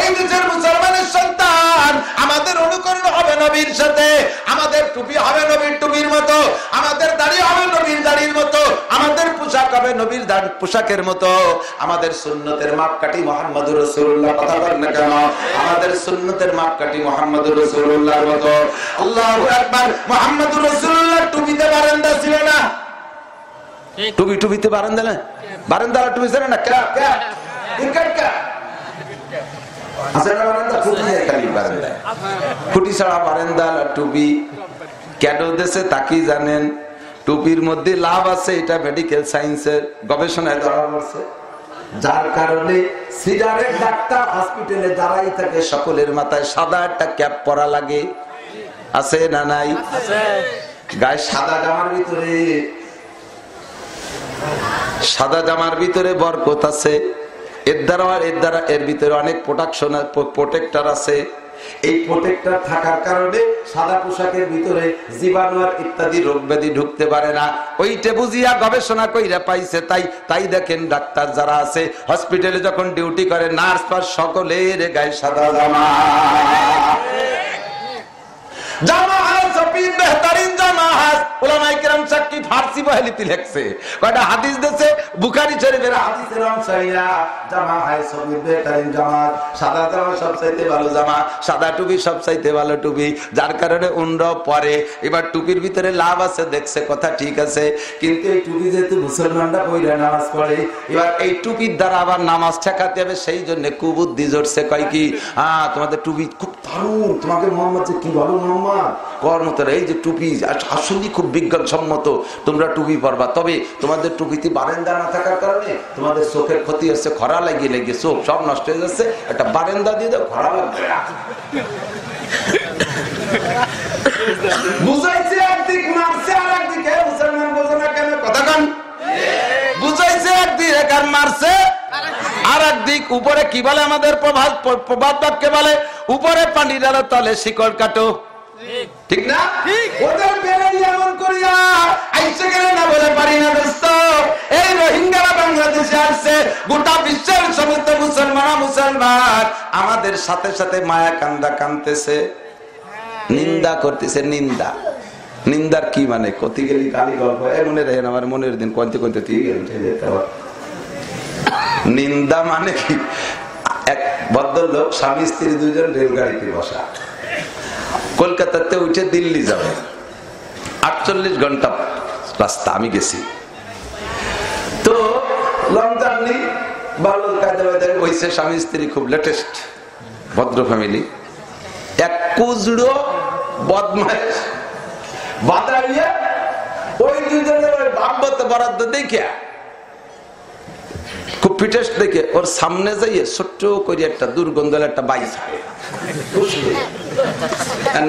এই দেশের মুসলমানের সন্তান, আমাদের অনুকরণ হবে নবীর সাথে, আমাদের টুপি হবে নবীর টুপির মতো, আমাদের দাড়ি হবে নবীর দাড়ির মতো, আমাদের পোশাক হবে নবীর পোশাকের মতো, আমাদের সুন্নতের মাপকাঠি মোহাম্মদ রসুল্লাহ কথা বলেন না কেন? আমাদের সুন্নতের মাপকাঠি মোহাম্মদ রসুল্লাহর মতো। আল্লাহ একবার মোহাম্মদ রসুল্লাহ টুপিতে বারান্দা ছিল না। টুপি টুপিতে বারান্দা না? বারান্দারা টুপি ছিল না? কে কে খুঁটি ছাড়া বারান্দা টুপি। কেন দেশে তাকি জানেন? টুপির মধ্যে লাভ আছে এটা মেডিকেল সায়েন্সের গবেষণায় ধরা পড়ছে। যার কারণে ডাক্তার হসপিটালে দাঁড়াই থাকে সকলের মাথায় সাদা একটা ক্যাপ পরা লাগে। আছে না নাই? গায়ে সাদা জামার ভিতরে সাদা জামার ভিতরে বরকত আছে, এর দ্বারা এর দ্বারা এর ভিতরে অনেক প্রোটেকশন প্রোটেক্টর আছে। এই প্রোটেক্টর থাকার কারণে সাদা পোশাকের ভিতরে জীবাণু আর ইত্যাদি রোগ ব্যাধি ঢুকতে পারে না। ওইটা বুঝিয়া গবেষণা কইরা পাইছে, তাই তাই দেখেন ডাক্তার যারা আছে হসপিটালে যখন ডিউটি করে নার্স পার সকলের গায়ে সাদা জামা। জামা বেহতারিন জামা ওলামাই চাকরি ফার্সি বহেলিতে লেখছে। কয়টা হাদিস দেশে বুখারি শরীফের হাদিসের অংশীরা জামা হয় সবির বেহতারিন জামা সাদা জামা সব চাইতে ভালো জামা, সাদা টুপি সব চাইতে ভালো টুপি, যার কারণে উন্ড্র পরে। এবার টুপির ভিতরে লাভ আছে, দেখছে, কথা ঠিক আছে। কিন্তু এই টুপি যেহেতু মুসলমানরা পইরা নামাজ পড়ে, এবার এই টুপির দ্বারা আবার নামাজ ঠেকাতে হবে, সেই জন্য কুবুদ্ধি জড়ছে কয় কি? হ্যাঁ তোমাদের টুপি খুব দারুণ, তোমাকে মোহাম্মদ কি বলো মোহাম্মদ? কর্মতারা এই যে টুপি আসলে খুব বিজ্ঞানসম্মত, তোমরা টুপি পরবা। তবে তোমাদের টুপিতে বারেন্দা না থাকার কারণে তোমাদের চোখের ক্ষতি হচ্ছে, খরা লাগিয়ে লেগে চোখ সব নষ্ট হয়ে যাচ্ছে। একটা বারেন্দা দিয়ে দাও, খরা লাগবে আর একদিকে উপরে কি বলে আমাদের প্রভাব বাক্যে বলে, উপরে পানি ডালো তলে শিকড় কাটো। ঠিক না? ওদের বেড়াই এমন করিয়া আইসে গেলে না বলে পারি না দোস্ত। এই রোহিঙ্গারা বাংলাদেশে আসছে গোটা বিশ্বের সমস্ত মুসলমান মুসলমান। আমাদের সাথে সাথে মায়া কান্দা কানতেছে নিন্দা করতেছে নিন্দা। নিন্দার কি মানে? কতি গেলি কালি গল্প। মনে দেখেন আমার মনের দিন কনতে কনতে তুই নিন্দা মানে কি? এক ভদ্রলোক স্বামী স্ত্রী দুজন রেলগাড়িতে বসা। কলকাতাতে উঠে দিল্লি যাবে। আটচল্লিশ ঘণ্টা রাস্তা, আমি গেছি। তো লং জার্নি ভালো কাজে হয়েছে স্বামী স্ত্রী খুব লেটেস্ট ভদ্র ফ্যামিলি এক কুজড়ো বদমাস বাদাড়িয়া ওই দুজনের ভাবতে বরাদ্দ দেখে সামনে যাইয়ে ছোট্ট করে একটা দুর্গন্ধ একটা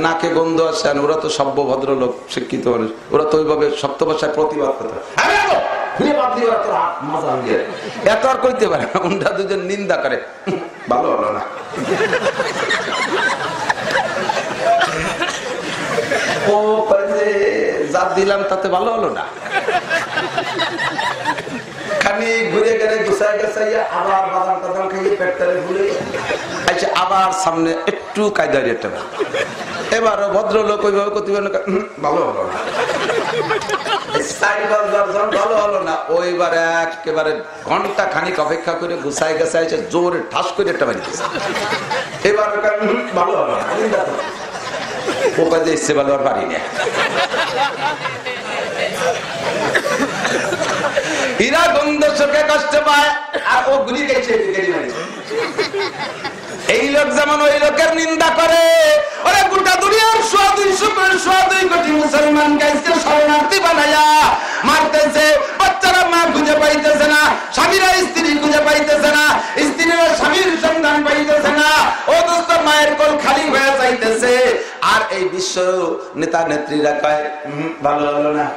নাকে গন্ধ আসে ওরা তো সভ্য ভদ্র লোক, শিক্ষিত মানুষ। ওরা তো ওইভাবে সপ্ত ভাষায় প্রতিবাদ করতে এত আর করতে পারে না উনটা দুজন নিন্দা করে। ভালো হলো না। ও যা দিলাম তাতে ভালো হলো না। ঘুরে গুছাই আবার আচ্ছা আবার সামনে একটু কায়দা ভদ্রলোক ওইভাবে করতে ভালো হলো না। ভালো হলো না, ওইবার একেবারে ঘণ্টা খানিক অপেক্ষা করে গুছাই গেছে জোরে ঠাস করে একটা বাড়িতেছে এবার ভালো হলো না পোকা যে ইচ্ছে ভালো আর পারি না হীরা গন্ধ চোখে কষ্ট পায়, আর ও গুলি গেছে এই লোক যেমন ওই লোকের নিন্দা করে, ওরা গোটা দুনিয়ার সোয়া দুইশো করে সোয়া দুই কোটি মুসলমান গাইছে, শরণার্থী বানাইয়া মারতেছে। বাচ্চারা মা খুঁজে পাইতেছে না, স্বামীরা স্ত্রী খুঁজে পাইতেছে না, স্ত্রীরা স্বামীর সন্ধান পাইতেছে না। ও দোস্ত, মায়ের কোল খালি হয়ে যাইতেছে। আর এই বিশ্ব নেতা নেত্রীরা কয় ভালো হলো না?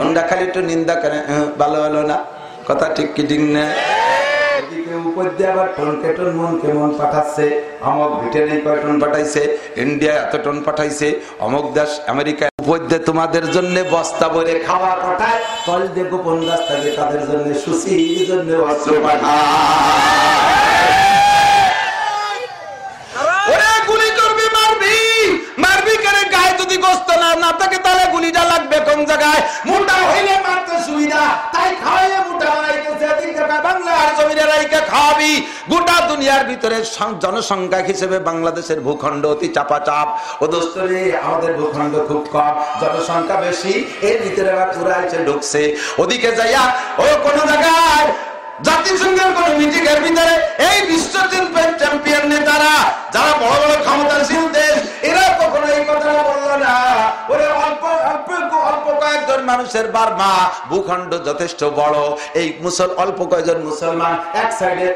ওরা খালি একটু নিন্দা করে ভালো হলো না? কথা ঠিক কি ঠিক না? মন তোমাদের জন্য বস্তা বলে খাবার পাঠায় তল দিয়ে গোপন রাস্তা দিয়ে তাদের জন্য জন্য অস্ত্র পাঠায় গুলি করবি মারবি মারবি করে গায়ে যদি গোস্ত না না থাকে তাহলে গুলিটা লাগবে কোন জায়গায়? মোটা হইলে মারতে সুবিধা। তাই খাওয়াইয়ে মোটা বানাইতেছে বাংলার জমিনে রাইকে খাওয়াবি। গোটা দুনিয়ার ভিতরে জনসংখ্যা হিসেবে বাংলাদেশের ভূখণ্ড অতি চাপা চাপ ও দোস্তরে আমাদের ভূখণ্ড খুব কম। জনসংখ্যা বেশি, এর ভিতরে আবার পুরাইছে ঢুকছে। ওদিকে যাইয়া, ও কোন জায়গায় জাতিসংঘের কোন মিটিং এর ভিতরে এই বিশ্ব চ্যাম্পিয়ন নেতারা, যারা বড় বড় ক্ষমতাশীল দেশ, এরা কখনো এই কথাটা বলল না। ওরা অল্প অল্প ভূখণ্ড যথেষ্ট বড়। এই মুসল, অল্প কয়েকজন মুসলমান এক সাইডে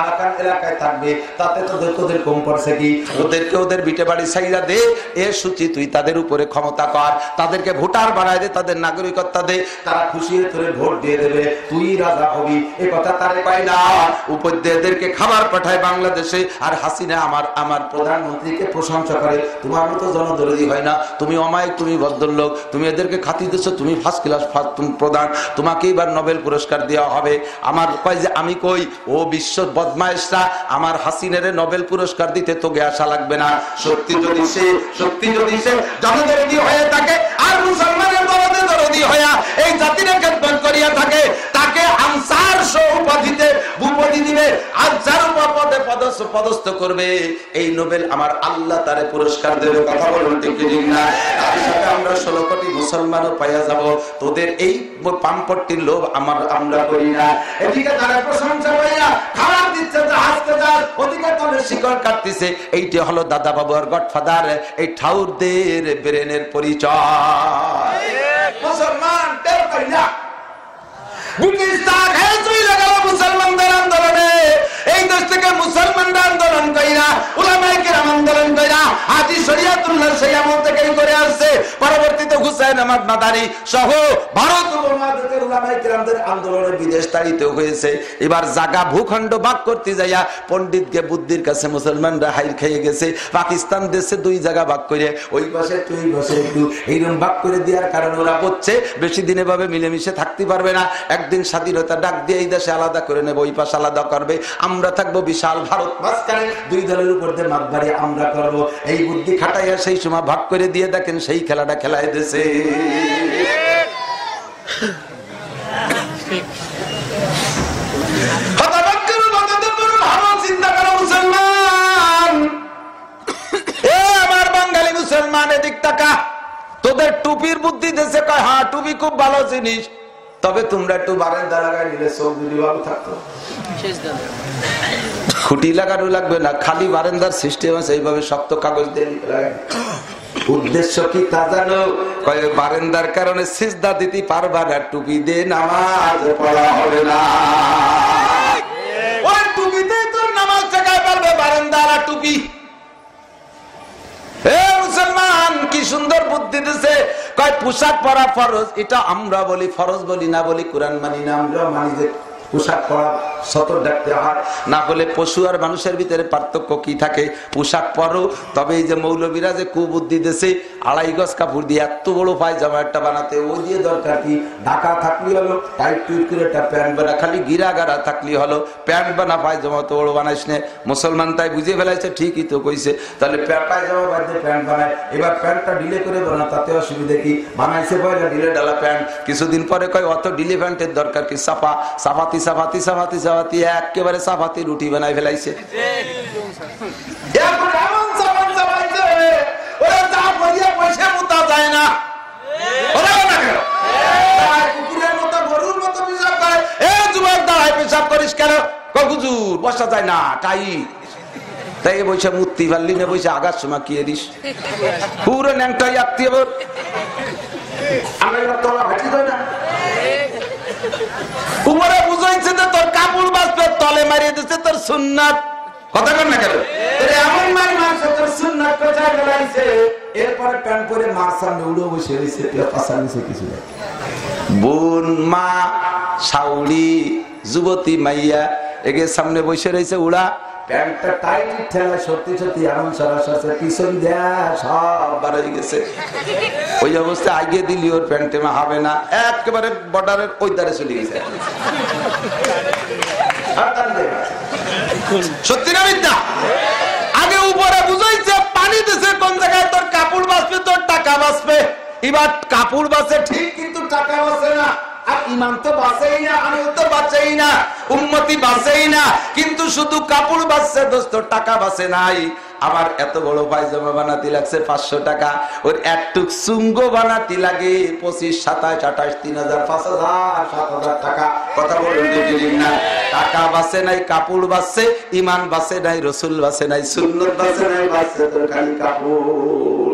আরাকান এলাকায় থাকবে, তাতে তোদের তোদের কম পড়ছে কি? ওদেরকে ওদের বিটে বাড়ি দে, এ সূচি তুই তাদের উপরে ক্ষমতা কর। তাদেরকে ভোটার বানায় দে, তাদের নাগরিকত্বা দে। তারা খুশি হয়ে তোরে ভোট দিয়ে দেবে। তুই রাজা হবি, এ কথা তারে পাই না। উপর খাবার পাঠায় বাংলাদেশে। আর হাসিনা আমার আমার প্রধানমন্ত্রীকে প্রশংসা করে। তোমার মতো জনদরদি হয় না। তুমি অমায়িক, তুমি ভদ্রলোক। তুমি এদেরকে খাতি দিচ্ছ তুমি ফার্স্ট ক্লাস প্রধান। তোমাকে এবার নোবেল পুরস্কার দেওয়া হবে। আমার কয় যে, আমি কই, ও বিশ্ব বদমায়েশরা, আমার হাসিনের নোবেল পুরস্কার দিতে তোকে আসা লাগবে না। সত্যি যদি সে, সত্যি যদি সে জনদরদি হয়ে থাকে, আর মুসলমানের আনসার পদে পদস্থ করবে। এই নোবেল আমার আল্লাহ তারে পুরস্কার দেবে, কথা বলুন না? তার সাথে আমরা ষোলো কোটি মুসলমানও পাইয়া যাব। তোদের এই পাম্পট্টির লোভ আমার, আমরা করি না। এদিকে তারা প্রশংসা পাইয়া খাবার দিচ্ছে আর ঠাউরদের মুসলমানদের আন্দোলনে। é এবার জাগা ভূখণ্ড করতে যাইয়া বুদ্ধির কাছে মুসলমানরা হাইর খেয়ে গেছে। পাকিস্তান দেশে দুই জায়গা ভাগ করে, ওই পাশে তুই পাশে একটু, এইরকম ভাগ করে দেওয়ার কারণে ওরা বলছে বেশি দিনে ভাবে মিলেমিশে থাকতে পারবে না। একদিন স্বাধীনতা ডাক দিয়ে এই দেশে আলাদা করে নেব, ওই পাশে আলাদা করবে। আমরা থাকব বিশাল ভারত মাঝখানে। দুই দলের উপর দিয়ে মাতবাড়ি আমরা করব। এই বুদ্ধি খাটাইয়া সেই সময় ভাগ করে দিয়ে দেখেন সেই খেলাটা খেলায় টাকা তোদের টুপির বুদ্ধি দেশে কয় হ্যাঁ টুপি খুব ভালো জিনিস। তবে তোমরা একটু বারেন্দা লাগাই নিলে সব যদি ভালো থাকতো। খুঁটি লাগানো লাগবে না খালি বারেন্দার সিস্টেম আছে এইভাবে শক্ত কাগজ দিয়ে উদ্দেশ্য কি তা জানো? বারেন্দার কারণে সিজদা দিতে পারবা না টুপি দিয়ে নামাজ পড়া হবে না। ওই টুপিতে তোর নামাজ টাকায় পারবে বারেন্দার টুপি। মুসলমান কি সুন্দর বুদ্ধি দিছে। কয়, পোশাক পরা ফরজ, এটা আমরা বলি, ফরজ বলি না বলি, কোরআন মানি না আমরা মানি যে পোশাক পরা, সতর ডাকতে হয় না হলে পশু আর মানুষের ভিতরে পার্থক্য কি থাকে? পোশাক পরো। তবে এই যে মৌলবীরা যে কুবুদ্ধি দেশে আড়াই গজ কাপড় দিয়ে এত বড় পায়জামা একটা বানাতে ওই দিয়ে দরকার কি? ঢাকা থাকলে হলো টাইট টুইট করে একটা প্যান্ট বানা, খালি গিরা গাড়া থাকলে হলো। প্যান্ট বানা, পায়জামা তো বড় বানাইস নে। মুসলমান তাই বুঝে ফেলাইছে, ঠিকই তো কইছে। তাহলে পায়জামা বাদে প্যান্ট বানায়। এবার প্যান্টটা ডিলে করে বানা তাতে অসুবিধা কি? বানাইছে পয়লা ডিলে ডালা প্যান্ট। কিছুদিন পরে কয়, অত ডিলে প্যান্টের দরকার কি? সাফা সাফাতি সাফাতি সাফাতি সাফাতি একেবারে সাফাতি রুটি বানাই ফেলাইছে। বসা যায় না, টাইট। তাই বসে মূর্তি পারলি না বসে সময় কি দিস? পুরো ন্যাংটাই আমরা উপরে বুঝাইছে যে তোর কাপড় বাঁচবে তলে মারিয়ে দিচ্ছে তোর সুন্নাত। কথা কর না কেন? তোর এমন মারি মারছে তোর সুন্নাত কোথায় বেলাইছে এরপরে প্যান্ট পরে মার সামনে উড়ো বসে রয়েছে পাশা নিচে কিছু বোন মা যুবতী মাইয়া এগে সামনে বসে রয়েছে উড়া। প্যান্টটা টাইট ঠেলা, সত্যি সত্যি এমন সরাসরি পিছন দেয়া সব বার হয়ে গেছে। ওই অবস্থায় আগে দিলি, ওর প্যান্টে হবে না, একেবারে বর্ডারের ওই দ্বারে চলে গেছে। সত্যি না মিথ্যা? আগে উপরে বুঝাইছে, পানি দিছে, কোন জায়গায় তোর কাপড় বাঁচবে, তোর টাকা বাঁচবে। এবার কাপড় বাঁচে ঠিক টাকা বাঁচে না, আর ইমান তো বাঁচেই না আমল তো বাঁচেই না উন্নতি বাঁচেই না, কিন্তু শুধু কাপড় বাঁচছে দোস্ত, টাকা বাঁচে নাই। আমার এত বড় পায়জামা বানাতে লাগছে পাঁচশো টাকা, ওর একটুক সুঙ্গ বানাতে লাগে পঁচিশ, সাতাশ, আঠাশ, তিন হাজার, পাঁচ হাজার, সাত হাজার টাকা। কথা বলুন না, টাকা বাঁচে নাই, কাপড় বাঁচছে, ইমান বাঁচে নাই, রসুল বাঁচে নাই, সুন্নত বাঁচে নাই, বাঁচছে তোর খালি কাপড়।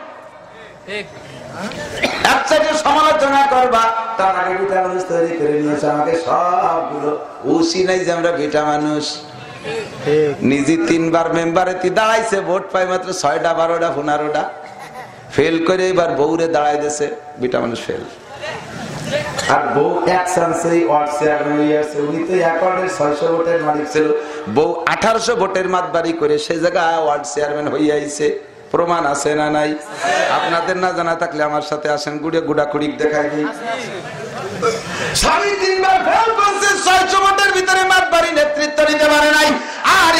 এক সমালোচনা করবা তার আগে বিটা মানুষ তৈরি করে নিয়েছে আমাকে সবগুলো। উসি নাই যে আমরা বিটা মানুষ। নিজে তিনবার মেম্বারে দাঁড়াইছে ভোট পাই মাত্র ছয়টা বারোটা পনেরোটা। ফেল করে এবার বউরে দাঁড়াই দিয়েছে বিটা মানুষ ফেল। আর বউ এক চান্সে ওয়ার্ড চেয়ারম্যান উনি তো এক ওয়ার্ডের ছয়শো ভোটের মালিক ছিল। বউ আঠারোশো ভোটের মাতবাড়ি করে সে জায়গায় ওয়ার্ড চেয়ারম্যান হয়ে আইছে প্রমাণ আছে না নাই? আপনাদের না জানা থাকলে আমার সাথে আসেন, গুড়ে গুড়া কুড়িক দেখাই স্বামী ভিতরে নেতৃত্ব আর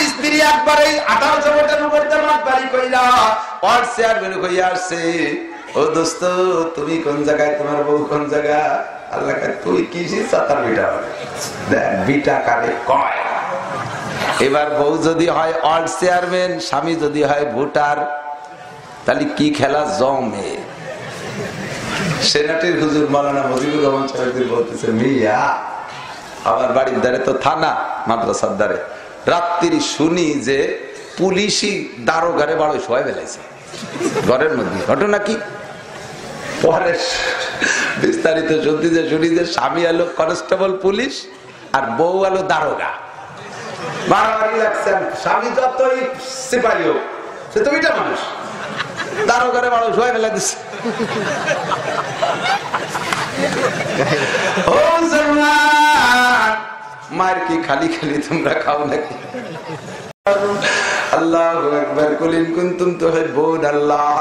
ও দোস্ত, তুমি কোন জায়গায়? তোমার বউ কোন জায়গা? আল্লাহ তুই কিসি সাতার বিটা? বিটা কারে কয়? এবার বউ যদি হয় ওয়ার্ড চেয়ারম্যান স্বামী যদি হয় ভোটার তাহলে কি খেলা? জমে। সেনাটির হুজুর মালানা মজিবুর রহমান সাহেব বলতেছে, মিয়া, আমার বাড়ির দ্বারে তো থানা, মাদ্রাসার দ্বারে রাত্রি শুনি যে পুলিশই দারোগারে বারো শোয় বেলাইছে। ঘরের মধ্যে। ঘটনা কি? পরে বিস্তারিত শুনতে যে শুনি যে স্বামী আলো কনস্টেবল পুলিশ আর বউ আলো দারোগা। মারামারি লাগছে। স্বামী যতই সিপাহী হোক, সে তো এটা মানুষ। দারোগারে মানুষ হয়ে ফেলে দিচ্ছে মার কি খালি খালি তোমরা খাও নাকি? আল্লাহ একবার কুলিন তো বোন আল্লাহ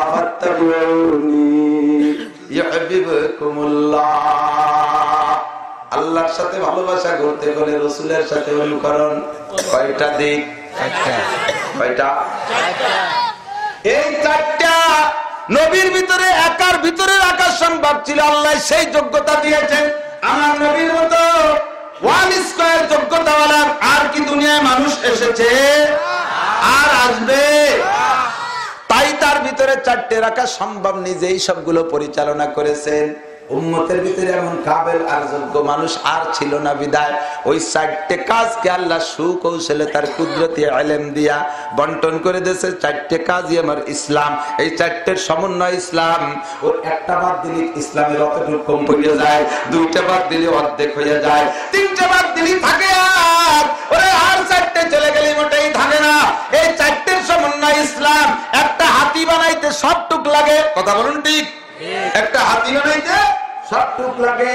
আল্লাহর সাথে ভালোবাসা করতে গেলে রসুলের সাথে অনুকরণ কয়টা দিক? কয়টা? এই চারটা নবীর ভিতরে একার ভিতরে রাখার সম্ভব ছিল, আল্লাহ সেই যোগ্যতা দিয়েছেন। আমার নবীর মতো ওয়ান স্কোয়ার যোগ্যতা আর কি দুনিয়ায় মানুষ এসেছে? আর আসবে? তাই তার ভিতরে চারটে রাখা সম্ভব, নিজেই সবগুলো পরিচালনা করেছেন। উম্মতের ভিতরে এমন কাবেল আর যোগ্য মানুষ আর ছিল না বিদায়। ওই চারটে কাজকে আল্লাহ সুকৌশলে তার কুদরতি আলেম দিয়া বন্টন করে দিয়েছে। চারটে কাজই আমার ইসলাম। এই চারটের সমন্বয় ইসলাম। ওর একটা বাদ দিলে ইসলামের অতটুকু কম পড়িয়ে যায়। দুইটা বাদ দিলে অর্ধেক হয়ে যায়। তিনটা বাদ দিলে থাকে আর। ওরে আর চারটে চলে গেলে মোটেই থাকে না। এই চারটের সমন্বয় ইসলাম। একটা হাতি বানাইতে সব টুক লাগে। কথা বলুন ঠিক। একটা হাতি বানাইতে লাগে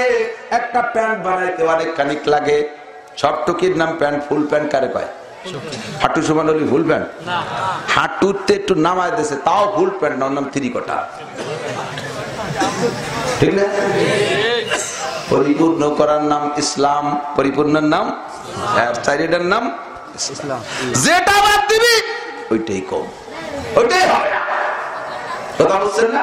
একটা প্যান্ট বানাইতে অনেক খানিক লাগে। সব নাম প্যান্ট ফুল প্যান্ট কারে কয়? হাঁটু সমান হলি ফুল প্যান্ট? হাঁটুতে একটু নামায় দিয়েছে তাও ফুল প্যান্ট নাম থ্রি ঠিক না? পরিপূর্ণ করার নাম ইসলাম পরিপূর্ণের নাম চারিটার নাম যেটা বাদ দিবি ওইটাই কম। ওইটাই হবে কথা বুঝছেন না?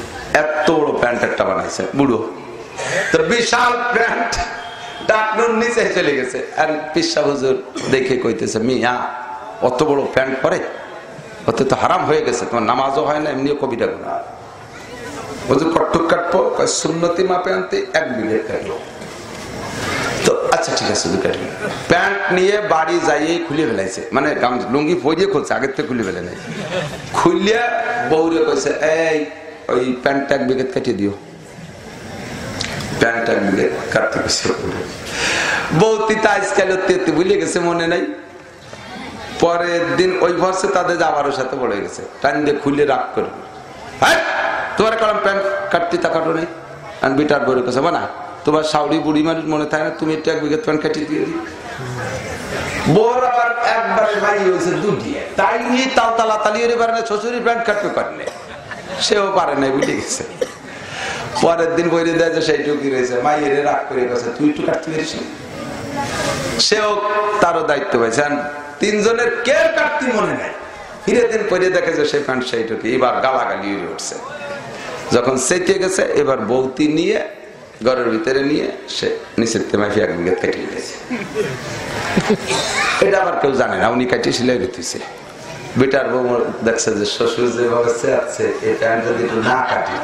এত বড় প্যান্ট একটা বানাইছে, বুড়ো। তোর বিশাল প্যান্ট। ডাকনুর নিচে চলে গেছে। আর, পিসা দেখে কইতেছে, মিয়া, অত বড় প্যান্ট পরে? অত তো হারাম হয়ে গেছে, তোমার নামাজও হয় না, এমনিও কবিতা গুণা হুজুর সুন্নতি তো আচ্ছা ঠিক আছে প্যান্ট নিয়ে বাড়ি যাইয়ে খুলে ফেলাইছে। মানে লুঙ্গি ফরিয়ে খুলছে, আগের থেকে খুলে ফেলে নাই। খুলিয়া বৌরে কইছে, এই ওই প্যান্টটা এক বিঘেত কাটিয়ে দিও। এক বিঘেত কাটতে গেছে। বৌতি তা আজকাল ভুলে গেছে মনে নাই। পরের দিন ওই বর্ষে তাদের সাথে গেছে। টাইম দিয়ে খুলে রাগ তোমার কারণ প্যান্ট কাটতে তা কাটো নেই। আর বিটার কেছে না তোমার সাউরি বুড়ি মানুষ মনে থাকে না, তুমি এক বিঘে প্যান্ট কাটিয়ে দিয়ে বোর আবার ভাই হয়েছে তাই নিয়ে তাল তালা তালিয়ে শ্বশুরি প্যান্ট কাটতে পারে না। সেও পারে না বুঝে গেছে। পরের দিন বইরে দেয় যে সেইটুকি রয়েছে। মাইয়ের রাগ করে গেছে তুই একটু কাটতে পেরেছি সেও তারও দায়িত্ব পাইছে। তিনজনের কে কাটতি মনে নাই। ফিরে দিন পরে দেখে যে সেই প্যান্ট, সেই সেইটুকি এবার গালাগালি উঠছে। যখন সেচে গেছে, এবার বৌতি নিয়ে, ঘরের ভিতরে নিয়ে, সে নিচের তেমাফি এক বিঘে কেটে গেছে এটা আবার কেউ জানে না, উনি কাটিয়ে সিলাই রেখেছে বেটার বউ দেখছে যে শ্বশুর যেভাবে এই প্যান্ট যদি একটু না কাটি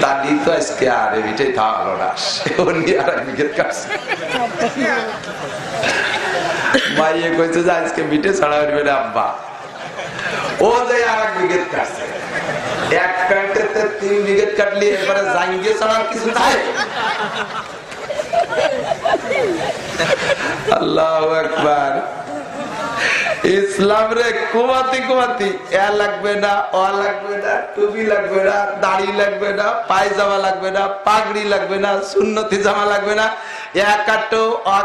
তাহলে তো আজকে আর এটাই না? উনি আর কাটছে মাইয়ে কইছে যে আজকে মিটে ছাড়া না, আব্বা। ও যে আর এক বিঘে কাটছে এক প্যান্টেতে তিন কাটলি জাঙ্গিয়ে ছাড়ার কিছু নাই? আল্লাহ একবার ইসলাম রে, কুমাতি কুমাতি। এ লাগবে না ও লাগবে না, টুপি লাগবে না, দাড়ি লাগবে না, পায়জামা লাগবে না, পাগড়ি লাগবে না, সুন্নতি জামা লাগবে না। অ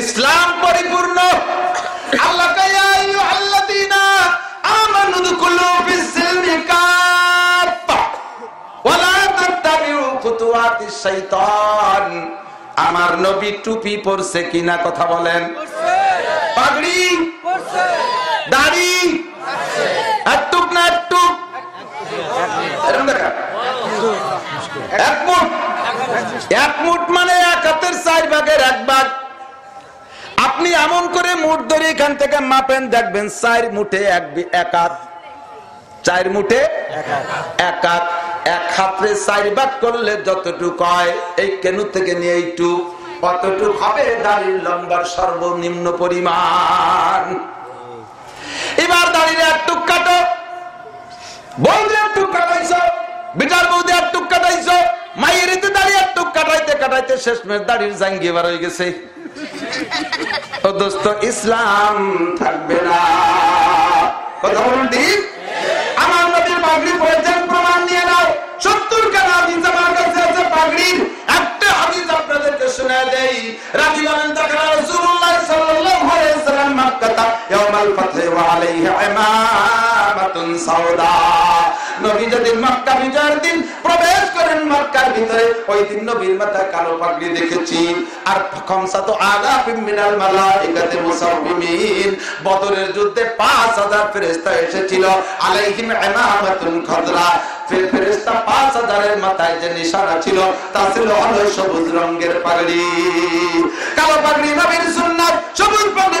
ইসলাম পরিপূর্ণ। আল্লাহ আমার নবী টুপি পরছে কিনা কথা বলেন। এক মুঠ। এক মুঠ মানে এক হাতের চার ভাগের এক ভাগ। আপনি এমন করে মুঠ ধরে এখান থেকে মাপেন, দেখবেন চার মুঠে এক হাত। চার মুঠে এক হাত। এক হাতে। চার ভাগ করলে যতটুক হয় এই কেনু থেকে নিয়ে এইটুক কতটুক হবে দাড়ির লম্বার সর্বনিম্ন পরিমাণ। এবার দাঁড়িয়ে এক টুক কাটো। বৌদি এক টুক কাটাইছ বিটার বৌদি এক টুক কাটাইছ মায়ের দাঁড়িয়ে এক টুক কাটাইতে কাটাইতে শেষ মেশ জাঙ্গি বার হয়ে গেছে। ও দোস্ত ইসলাম থাকবে না। কথা বলুন ঠিক? আমার নবীর পাগড়ি পড়েছেন প্রমাণ নিয়ে নাও। সত্তর কেন হাদিস আমার কাছে আছে পাগড়ির একটা হাদিস আপনাদেরকে শুনে দেই। রাজি বলেন তখন রাসূলুল্লাহ আলাইহি মাথায় বদরের যুদ্ধে 5000 ফেরেশতা এসেছিল, আলাইহিম ইমামাতুন খাদরা। ফেরেশতা 5000 এর মাথায় যে নিশানা ছিল, তা ছিল হলো সবুজ রঙের পাগড়ি। কালো পাগড়ি নবীর সুন্নাত, সবুজ পাগড়ি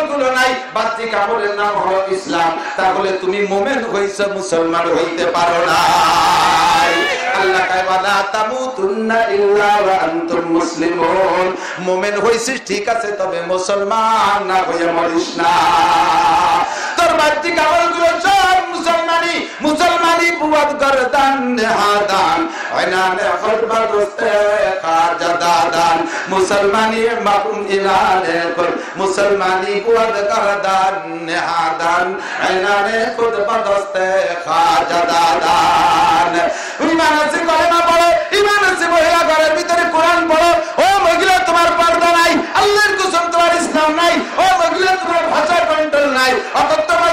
নাই বাচ্চি কাপড়ের নাম হলো ইসলাম। তাহলে তুমি মোমেন হয়েছ, মুসলমান হইতে পারো না ঠিক আছে, তবে মুসলমান না হয়ে মরিস না। তোর বাচ্চি কাপড়গুলো মুসলমানি মুসলমানি বুয়াদ গরদান, নেহাদান। আইনানে খরবা দোস্তে খাজাদাদান মুসলমানি মাকুম ইলানে কর মুসলমানি বুয়াদ গরদান, নেহাদান। আইনানে খুদবা দোস্তে খাজাদাদান ইমান আছে কলেমা পড়ো ইমান আছে মহিলা ঘরের ভিতরে কোরআন পড়ো ও মহিলা, তোমার পর্দা নাই। আল্লাহর কুসম, তোমার ইসলাম নাই। ও মহিলা, তোমার ভাষা কন্ট্রোল নাই। ভাষায়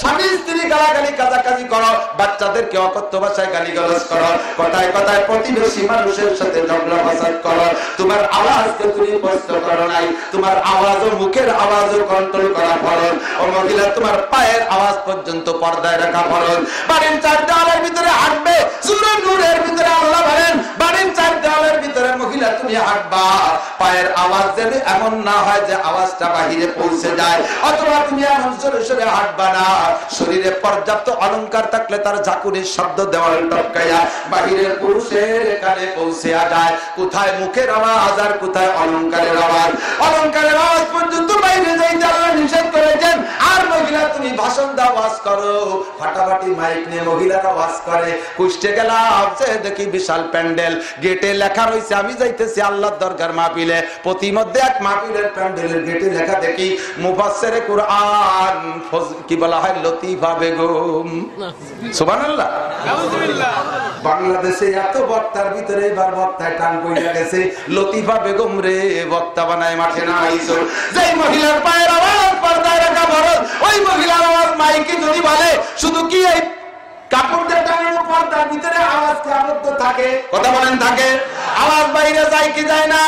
স্বামী, স্ত্রী গালাগালি, কাজাকাজি করো, বাচ্চাদেরকে অকথ্য ভাষায় গালি গালাজ করো, কথায় কথায় প্রতিবেশী মানুষের সাথে ঝগড়া ফাসাদ করো। তোমার আওয়াজকে তুমি স্পষ্ট করো নাই, তোমার আওয়াজ ও মুখের আওয়াজ ও কন্ট্রোল করা ফরজ। ও মহিলা, তোমার পায়ের আওয়াজ পর্যন্ত পর্দায় রাখা ফরজ। বাড়ির চার দেওয়ালের ভিতরে হাঁটবে সূরা নূরের ভিতরে আল্লাহ বলেন, বাড়ির চার দেওয়ালের ভিতরে তুমি হাঁটবা পায়ের আওয়াজ এমন না হয় যে আওয়াজটা বাহিরে পৌঁছে যায়। অথবা তুমি সরে সরে হাঁটবা না, শরীরে পর্যাপ্ত অলংকার থাকলে তার ঝাঁকুনির শব্দ দেওয়াল টপকাইয়া বাহিরের পুরুষের কানে পৌঁছে যায়। কোথায় মুখের আওয়াজ আর কোথায় অলংকারের আওয়াজ? অলংকারের আওয়াজ পর্যন্ত বাইরে যাইতে আল্লাহ নিষেধ মহিলা তুমি ভাষণ দাও আওয়াজ করো। ফাটাফাটি মাইক নিয়ে মহিলারা আওয়াজ করে। কুষ্টে গেলাম যে দেখি বিশাল প্যান্ডেল। গেটে লেখা রয়েছে আমি যাইতেছি আল্লাহর দরগার মাহফিলে। প্রতিমধ্যে এক মাহফিলের প্যান্ডেলের গেটে লেখা দেখি মুফাসসিরে কুরআন কি বলা হয় লতিফা বেগম। সুবহানাল্লাহ। আলহামদুলিল্লাহ। বাংলাদেশে এত বক্তার ভিতরে এবার বক্তায় টান পড়ে গেছে। লতিফা বেগম রে বক্তা বানায় মাঠে না আইছো যেই মহিলার পায়ের আওয়াজ পর্দায় রাখা বরং ওই মহিলার আওয়াজ মাইকে যদি বলে শুধু কি এই কাপড়দের টাঙানো পর্দার ভিতরে আওয়াজ আবদ্ধ থাকে? কথা বলেন থাকে। আওয়াজ বাইরে যায় কি যায় না?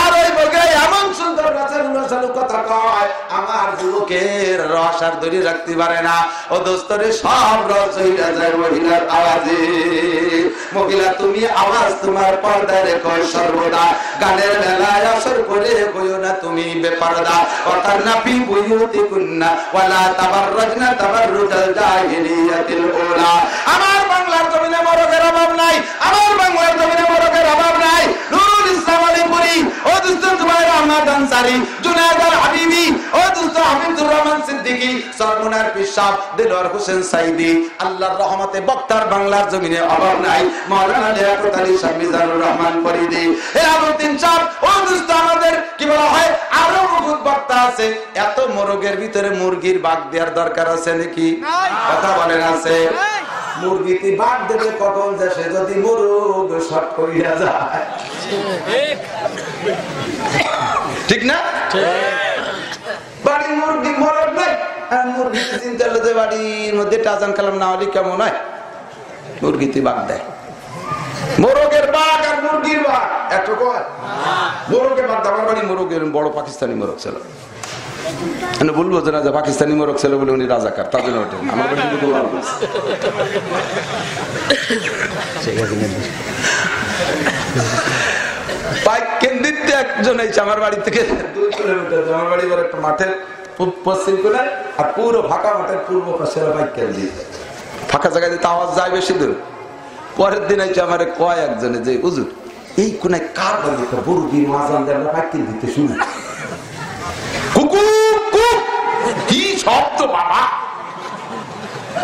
আর ওই বগে এমন সুন্দর গাছের অনুসারী কথা কয় আমার যুবকের রস আর ধরে রাখতে পারে না। ও দোস্তরে সব রস হইয়া যায় মহিলার আওয়াজে। মহিলা তুমি আওয়াজ তোমার পর্দায় রেখো সর্বদা। গানের মেলায় আসর করে বইও না তুমি বেপরদা। অর্থাৎ নাপি বুয়ুতি কুন্না ওয়ালা তাবাররাজনা তাবাররুজাল জাহিলিয়াতিল উলা আমার বাংলার জমিনে মরকের অভাব নাই। আমার বাংলার জমিনে মরকের অভাব আলীপুরি ও আহমদ আনসারী জুনায়েদ আল হাবিবি। ও দুস্ত হাবিবুর রহমান সিদ্দিকী সরমুনার পিসাব দিলওয়ার হোসেন সাইদি। আল্লাহর রহমতে বক্তার বাংলার জমিনে অভাব নাই। মাওলানা লিয়াকত আলী শাহ রহমান ফরিদি হে আবুদ্দিন সাহেব ও দুস্ত আমাদের কি বলা হয় আরও বহুত বক্তা আছে। এত মোরগের ভিতরে মুরগির বাগ দেওয়ার দরকার আছে নাকি? কথা বলেন আছে। মুরগিতে বাদ দেবে কখন যে সে যদি মুরগ শট করিয়া যায়। ঠিক না? বাড়ির মুরগি মরক নাই আর মুরগি চিন্তা হলো বাড়ির মধ্যে টাজান কালাম না হলে কেমন হয়? মুরগিতে বাদ দেয় মোরগের বাড়ি, মোরগের পাকিস্তানি মোরগ ছিল। রাজা পাকিস্তানি মোরগ বলে উনি রাজাকার, তার বাইক কেন্দ্রিত একজন এসে আমার বাড়ি থেকে দুই কিলোমিটার আমার বাড়ি একটা মাঠের পশ্চিম কোনায় আর পুরো ফাঁকা মাঠের পূর্ব পাশে বাইক কেন্দ্রিত ফাঁকা জায়গায় দিতে আওয়াজ যায় বেশি দূর। পরের দিন এসে আমার কয় একজনে যে উজুর এই কোনায় কার বাড়ি? একটা বড়গির মাজান দেয় আমরা বাইক দিতে শুনি। কুকুর, কি শব্দ বাবা?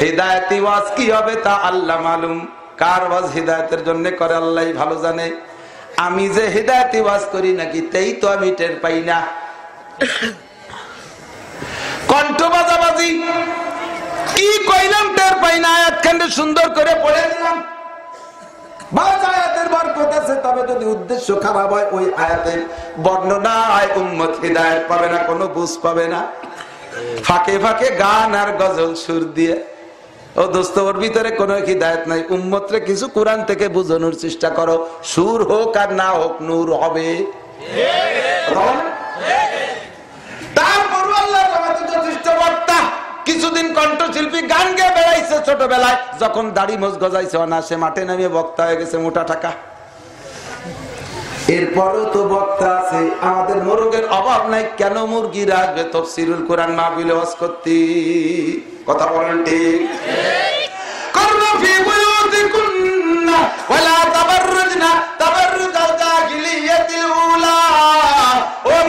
হৃদায়তি ওয়াজ কি হবে তা আল্লাহ মালুম। কার ওয়াজ হৃদায়তের জন্য করে আল্লাহ ভালো জানে। আমি যে হৃদায়তি ওয়াজ করি নাকি তেই তো আমি টের পাই না। বাজাবাজি। কি কইলাম টের পাই না সুন্দর করে পড়ে তবে যদি উদ্দেশ্য ওই পাবে না, কোনো বুঝ পাবে না। ফাঁকে ফাঁকে গান আর গজল সুর দিয়ে ও দোস্ত, ওর ভিতরে কোনো হৃদায়ত নাই। উম্মতরে কিছু কোরআন থেকে বুঝানোর চেষ্টা করো। সুর হোক আর না হোক, নূর হবে। কিছুদিন কণ্ঠশিল্পী গান বেড়াইছে ছোটবেলায়। যখন দাড়ি মোজ গজাইছে অনাসে মাঠে নামিয়ে বক্তা হয়ে গেছে মোটা টাকা এরপরও তো বক্তা আছে। আমাদের মোরগের অভাব নাই। কেন মুরগি রাখবে তফসিরুল কোরআন মাহবিল করতে? কথা বলেন ঠিক। কর্মফি বুয়ুতিকুন্না ওয়ালা তাবাররুজনা তাবাররুজাল জাহিলিয়াতিল উলা।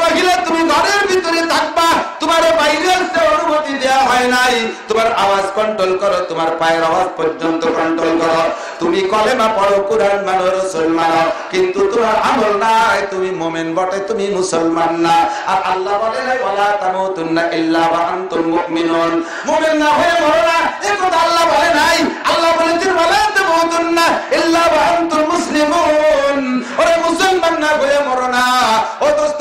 মহিলা তুমি ঘরের ভিতরে থাকবা। তোমার বাইরে আসতে অনুমতি দেওয়া হয় নাই। তোমার আওয়াজ কন্ট্রোল করো, তোমার পায়ের আওয়াজ পর্যন্ত কন্ট্রোল করো। তুমি কলেমা পড়ো, কোরআন মানো, রসুল কিন্তু তোমার আমল নাই। তুমি মোমেন বটে, তুমি মুসলমান না। আর আল্লাহ বলে নাই বলা তামুতুন্না ইল্লা ওয়া আনতুম মুমিনুন। মুমিন না হয়ে মরো না। এই কথা আল্লাহ বলে নাই। আল্লাহ বলেছেন বলা তামুতুন্না ইল্লা ওয়া আনতুম মুসলিমুন। ওরে মুসলমান না হয়ে মরো না। ও দোস্ত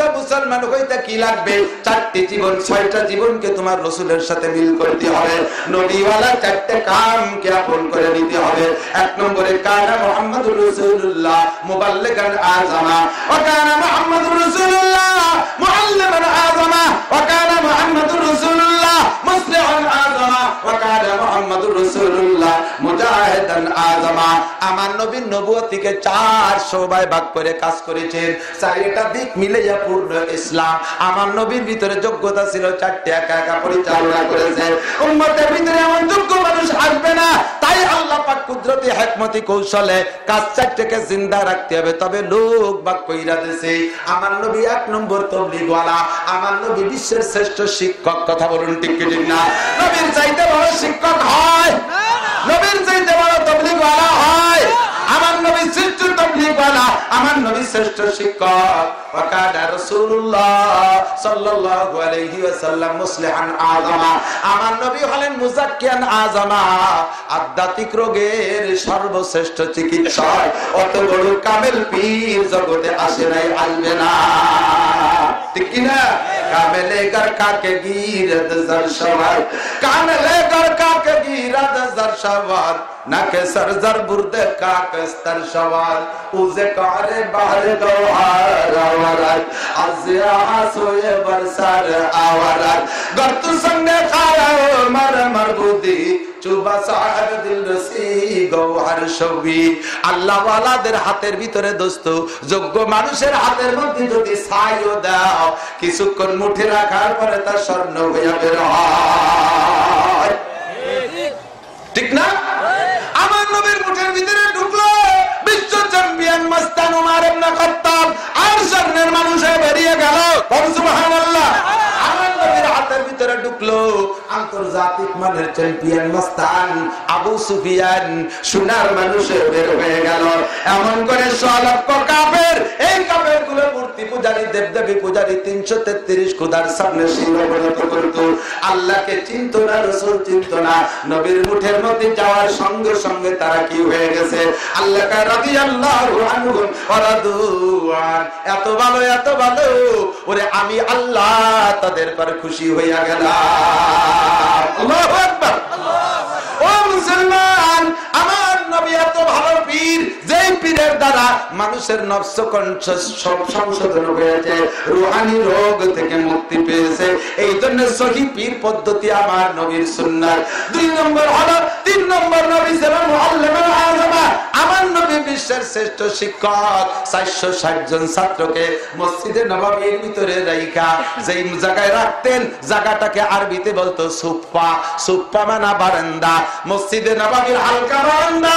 মুসলমান হইতে কি লাগবে? চারটি জীবন, ছয়টা জীবনকে তোমার রসুলের সাথে মিল করতে হবে। নদীওয়ালা চারটে কামকে আপন করে নিতে হবে। এক নম্বরে, কানা মোহাম্মদ রসুল্লাহ মুবাল্লিগান আজমা। ও কানা মোহাম্মদ রসুল্লাহ মুআল্লিমান আজমা। ও কানা মোহাম্মদ রসুল্লাহ মুসলিমান আজমা। ও কানা মোহাম্মদ রসুল্লাহ হেকমতি কৌশলে কাজ চারটেকে জিন্দা রাখতে হবে। তবে লোক বা কইরা দেশে আমার নবী এক নম্বর তবলিগওয়ালা, আমার নবী বিশ্বের শ্রেষ্ঠ শিক্ষক। কথা বলুন ঠিক না? নবীর চাইতে বড় শিক্ষক হয়। নবীর চাইতে বড় তবলিগওয়ালা হয় আমার নবী শ্রেষ্ঠ তবলিগওয়ালা আমার নবী শ্রেষ্ঠ শিক্ষক। ওয়াকানা রাসূলুল্লাহ সাল্লাল্লাহু আলাইহি ওয়াসাল্লাম মুসলিহান আযমা। আমার নবী হলেন মুজাক্কিয়ান আযমা। রোগের সর্বশ্রেষ্ঠ চিকিৎসক। অত বড় কামেল পীর জগতে আসে নাই, আসবে না। ঠিক কি না কামেলে গর কাকে গিরদ জর কামেলে গর কাকে গিরদ জর নাকে সরজর উজে কারে গওহার আওয়ারাত। আসোয়ে বরসার আওয়ারাত। সঙ্গে চুবা সাহেব দিল রসি আল্লাহ ওয়ালাদের হাতের ভিতরে দোস্ত, যোগ্য মানুষের হাতের মধ্যে যদি ছাইও দাও, কিছুক্ষণ মুঠে রাখার পরে তার স্বর্ণ হইয়া বের হয়। ঠিক না? চ্যাম্পিয়ন মস্তান উমার ইবনে খাত্তাব আর স্বর্ণের মানুষ বেরিয়ে গেল। সুবহানাল্লাহ। ভিতরে ঢুকলো আন্তর্জাতিক মানের আবু সুফিয়ান। সোনার মানুষে বের এমন করে সলক্ষগুলো মূর্তি পূজারী, দেবদেবী পূজারী, তিনশো তেত্রিশ খুদার সামনে শিরোবনত করত আল্লাহকে চিন্ত না, রসুল চিন্ত না। নবীর মুঠের মধ্যে যাওয়ার সঙ্গে সঙ্গে তারা কি হয়ে গেছে? আল্লাহ এত ভালো এত ভালো। ওরে, আমি আল্লাহ তাদের পর খুশি হইয়া গেলাম। ও মুসলমান, আমার নবী এত ভালো পীর, যেই পীরের দ্বারা মানুষের নফস সংশোধন হয়েছে, রুহানি রোগ থেকে মুক্তি পেয়েছে। এই জন্য সহি পীর পদ্ধতি আমার নবীর সুন্নার দুই নম্বর হলো, তিন নম্বর নবী ছিলেন আমার নবী বিশ্বের শ্রেষ্ঠ শিক্ষক, চারশো ষাট জন ছাত্রকে মসজিদে নবাবের ভিতরে রাইখা, যেই জায়গায় রাখতেন, জায়গাটাকে আরবিতে বলতো সুপ্পা সুপ্পা মানা বারান্দা, মসজিদে নবাবের হালকা বারান্দা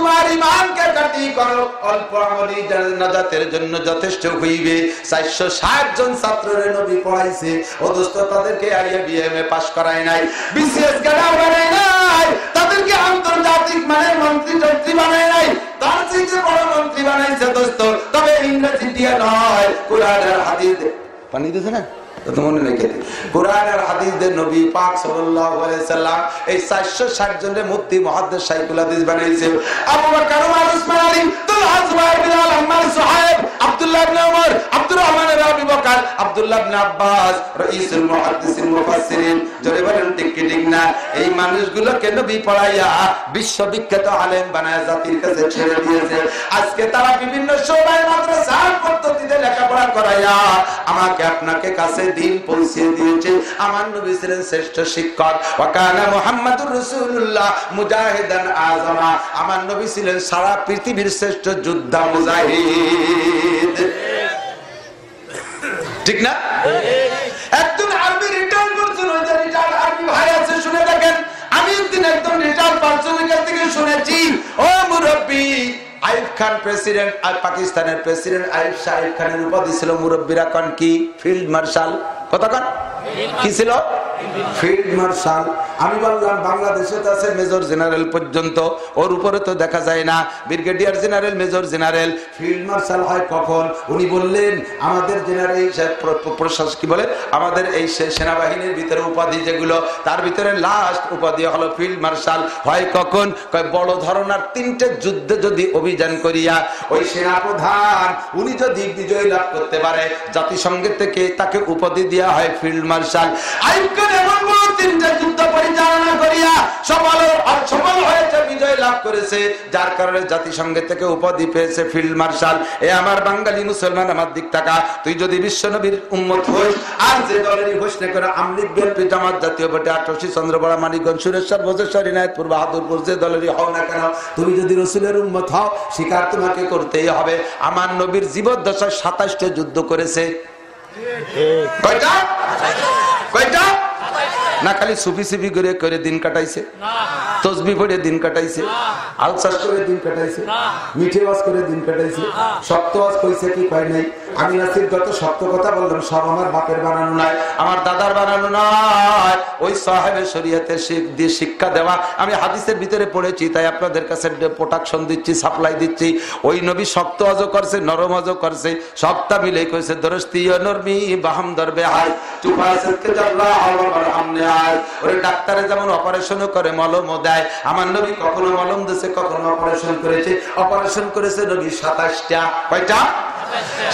তোমার ইমানকে কাটি করো। অল্প আমলি নাজাতের জন্য যথেষ্ট হইবে। চারশো ষাট জন ছাত্রের নবী পড়াইছে। অদস্ত তাদেরকে আইএ বিএমএ পাস করায় নাই, বিসিএস গ্রেডার বানায় নাই, তাদেরকে আন্তর্জাতিক মানের মন্ত্রী টন্ত্রী বানায় নাই, তার থেকে বড় মন্ত্রী বানাইছে দোস্ত। তবে ইংরেজি দিয়ে নয় কোরআনের হাদিস পানি দিয়েছে না? এই 460 জনের মুফতি মানুষগুলোকে নবী পড়াইয়া বিশ্ববিখ্যাত আলেম বানায় জাতির কাছে ছেড়ে দিয়েছে। আজকে তারা বিভিন্ন সময় মাদ্রাসার পদ্ধতিতে লেখাপড়া করাইয়া আমাকে আপনাকে কাছে দিন পৌঁছে দিয়েছে। আমার নবী ছিলেন শ্রেষ্ঠ শিক্ষক। ওয়াকানা মুহাম্মাদুর রাসূলুল্লাহ মুজাহিদান আযমা। আমার নবী ছিলেন সারা পৃথিবীর শ্রেষ্ঠ যোদ্ধা মুজাহিদ। ঠিক না? একজন আর্মি রিটার্ন করছিল, যে রিটার্ন আর্মি ভাই আছে শুনে দেখেন আমি একদিন একদম রিটার্ন পার্সনের কাছ থেকে শুনেছি ও মুরব্বী আইব খান প্রেসিডেন্ট আর পাকিস্তানের প্রেসিডেন্ট আইফ শাহিফ খানের উপাধি ছিল মুরব্বীরা কি? Field marshal. কতক্ষণ কি ছিল? Field marshal. আমি বললাম, বাংলাদেশে তো আছে মেজর জেনারেল পর্যন্ত। ওর উপরে তো দেখা যায় না। Brigadier general, major general. Field marshal হয় কখন? উনি বললেন, আমাদের জেনারেল প্রশাসক কি বলে? আমাদের এই সেনাবাহিনীর ভিতরে উপাধি যেগুলো, তার ভিতরে লাস্ট উপাধি হলো ফিল্ড মার্শাল। হয় কখন? বড় ধরনের তিনটে যুদ্ধে যদি অভিযান করিয়া ওই সেনাপ্রধান, উনি যদি বিজয় লাভ করতে পারে। জাতিসংঘের থেকে তাকে উপাধি দেওয়া হয় ফিল্ড মার্শাল। আইন এমন বড় তিনটা যুদ্ধ পরিচালনা করিয়া সফল সফল হয়েছে বিজয় লাভ করেছে। যার কারণে জাতিসংঘের থেকে উপাধি পেয়েছে ফিল্ড মার্শাল। এ আমার বাঙালি মুসলমান আমার দিক টাকা। তুই যদি বিশ্ব উন্মত হইস আর যে দলেরই হোস না করে আমলিক বিএনপি জামাত জাতীয় ভোটে আঠাশি চন্দ্রপাড়া মানিকগঞ্জ সুরেশ্বর ভোজেশ্বর ইনায়তপুর বাহাদুরপুর যে দলেরই হও না কেন তুমি যদি রসুলের উন্মত হও স্বীকার তোমাকে করতেই হবে। আমার নবীর জীবদ্দশায় সাতাশটা যুদ্ধ করেছে। না, খালি সুফি সুফি করে করে দিন কাটাইছে। তসবি পড়ে দিন কাটাইছে। আলসাস করে দিন কাটাইছে। মিঠে ওয়াজ করে দিন কাটাইছে। সত্য ওয়াজ কইছে কি কয় নাই? আমি নাসির যত সত্য কথা বললাম, সব আমার বাপের বানানো নাই, আমার দাদার বানানো নয় ওই সাহেবের শরীয়তের দিয়ে শিক্ষা দেওয়া। আমি হাদিসের ভিতরে পড়েছি, তাই আপনাদের কাছে প্রোটাকশন দিচ্ছি সাপ্লাই দিচ্ছি। ওই নবী শক্ত অজো করছে, নরম অজো করছে। সবটা মিলে কইছে, দরস্তি নরমি বাহাম দরবে হাই চুপা সামনে আয় ওই ডাক্তারে যেমন অপারেশনও করে, মলমও দেয়। আমার নবী কখনো মলম দিয়েছে কখনো অপারেশন করেছে। অপারেশন করেছে নবী সাতাশটা। কয়টা?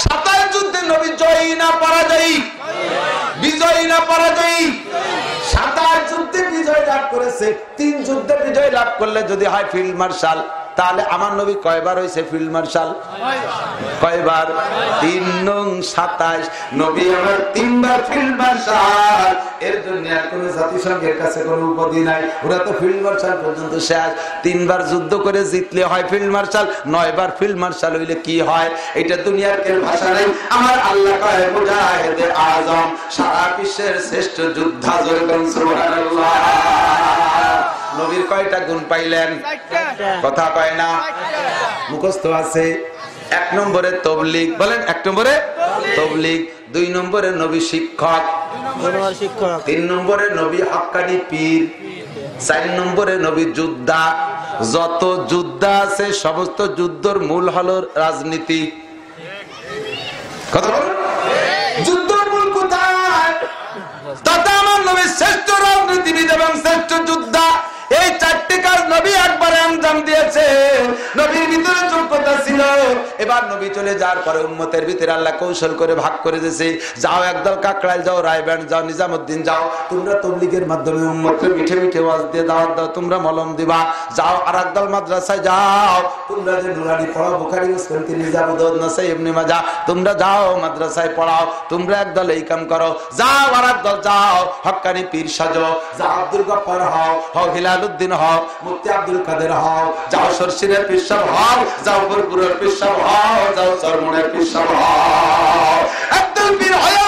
সাতাশ যুদ্ধে নবী জয়ী না পরাজয়ী? বিজয়ী না পরাজয়ী? সাতাশ যুদ্ধে বিজয় লাভ করেছে, তিন যুদ্ধে বিজয় লাভ করলে যদি হয় ফিল্ড মার্শাল, তাহলে আমার নবী কয়বার হয়েছে ফিল্ড মার্শাল? কয়বার? তিন নং সাতাশ নবী আমার তিনবার ফিল্ড মার্শাল। এর জন্য আর কোন জাতিসংঘের কাছে কোন উপাধি নাই। ওরা তো ফিল্ড মার্শাল পর্যন্ত শেষ। তিনবার যুদ্ধ করে জিতলে হয় ফিল্ড মার্শাল, নয়বার ফিল্ড মার্শাল হইলে কি হয়? এটা দুনিয়ার কেউ ভাষা নেই। আমার আল্লাহ কয়, মুজাহিদে আজম, সারা বিশ্বের শ্রেষ্ঠ যোদ্ধা জোরবেন সুবহানাল্লাহ। নবীর কয়টা গুণ পাইলেন? কথা পায় না। মুখস্থ আছে। এক নম্বরে তবলিক বলেন, এক নম্বরে তবলিক দুই নম্বরে নবী শিক্ষক। তিন নম্বরে নবী হকানি পীর। চার নম্বরে নবী যোদ্ধা। যত যোদ্ধা আছে, সমস্ত যুদ্ধর মূল হল রাজনীতি। কথা যুদ্ধর মূল কোথায়? তাতে আমার নবী শ্রেষ্ঠ রাজনীতিবিদ এবং শ্রেষ্ঠ যোদ্ধা এই চারটি কাজ নবী একবারে আঞ্জাম দিয়েছে? নবীর ভিতরে যোগ্যতা ছিল। এবার নবী চলে যাওয়ার পরে উম্মতের ভিতরে আল্লাহ কৌশল করে ভাগ করে দিয়েছে। যাও একদল কাকড়াইল, যাও রায়ব্যান্ড যাও নিজামুদ্দিন, যাও। তোমরা তবলিগের মাধ্যমে উম্মতকে মিঠে মিঠে ওয়াজ দিয়ে দাওয়াত দাও, তোমরা মলম দিবা। যাও আর একদল মাদ্রাসায় যাও। তোমরা যে নুরানি পড়াও, বুখারি, মুসলিম নিজামুদ্দিন নাসাই এমনি মাজা তোমরা যাও মাদ্রাসায় পড়াও, তোমরা একদল এই কাম করো। যাও আর একদল যাও। হক্কানি পীর সাজো। যাও আব্দুল গফর হও হও হিলালুদ্দিন হও, মুফতি আব্দুল কাদের হও, যাও সরসিনের পিসাব হও, যাও বরপুরের পিসাব হও, যাও চরমনের পিসাব হও। আব্দুল বীর ইসলাহ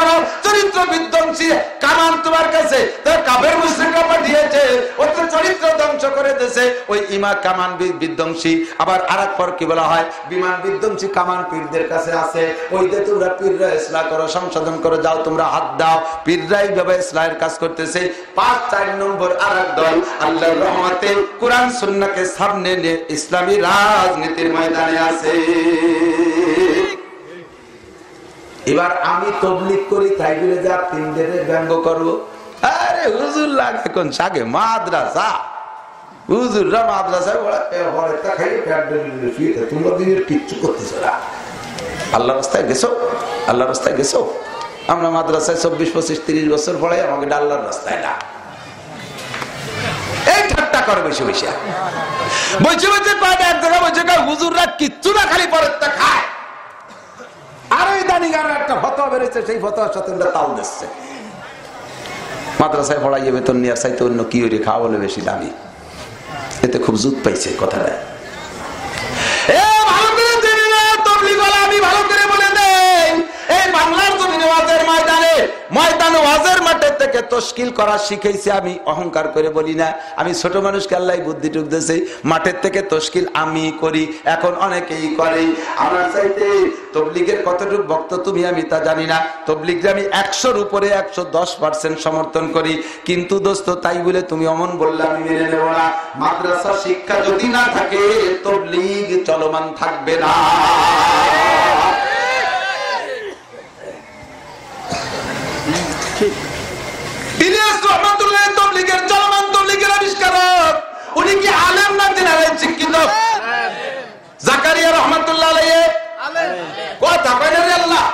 করো, চরিত্র বিধ্বংসী। কামান তোমার কাছে, তো চরিত্র ধ্বংস করে দিয়েছে। ওই ইমা কামান বিধ্বংসী। আবার আর পর কি বলা হয়? বিমান বিধ্বংসী কামান পীরদের কাছে আছে। ওই যে তোমরা পীররা ইসলাম করো, সংশোধন করো, যাও তোমরা হাত দাও। পীররা এইভাবে ইসলামের কাজ করতেছে। পাঁচ, চার নম্বর আর এক দল, আল্লাহর রহমতে কোরআন সুন্নাকে সামনে নিয়ে ইসলামী রাজনীতির ময়দানে আছে। এবার আমি তবলিক করি তাই বলে যা, তিনদের ব্যঙ্গ করব আরে হুজুর লাগে কোন সাগে মাদ্রাসা। হুজুররা মাদ্রাসায় তোমরা দিনের কিচ্ছু করতেছ না। আল্লাহ রাস্তায় গেছো আল্লাহ রাস্তায় গেছো। আমরা মাদ্রাসায় চব্বিশ, পঁচিশ, তিরিশ বছর পরে আমাকে আল্লাহর রাস্তায় না। এই ঠাট্টা করে কয়টা এক জায়গায় বলছে, হুজুররা কিচ্ছু না, খালি পরের খায়। আর ওই দানিগার একটা ফতোয়া বেরোচ্ছে, সেই ফতোয়ার সাথে তাল দিচ্ছে। মাদ্রাসায় পড়াইয়ে বেতন নেওয়ার চাইতে অন্য কি ওই খাওয়া বলে বেশি দামি। এতে খুব জুত পাইছে কথাটা। এই বাংলার জমিনে ওয়াজের ময়দানে ময়দানে ওয়াজের মাঠের থেকে তশকিল করা শিখেছি আমি অহংকার করে বলি না। আমি ছোট মানুষকে আল্লাহ বুদ্ধি টুকতেছি মাঠের থেকে তশকিল আমি করি, এখন অনেকেই করে। আমার চাইতে তবলিগের কতটুকু ভক্ত তুমি আমি তা জানি না। তবলিগকে আমি একশোর উপরে একশো দশ পার্সেন্ট সমর্থন করি। কিন্তু দোস্ত, তাই বলে তুমি অমন বললে আমি মেনে নেব না। মাদ্রাসা শিক্ষা যদি না থাকে, তবলিগ চলমান থাকবে না। ইলিয়াস রহমতুল্লাহ তবলিগের চলমান তবলিগের আবিষ্কারক। উনি কি আলেম না জেনারেল শিক্ষিত? জাকারিয়া রহমতুল্লাহ আলাইহি। কথা কয় না আল্লাহ?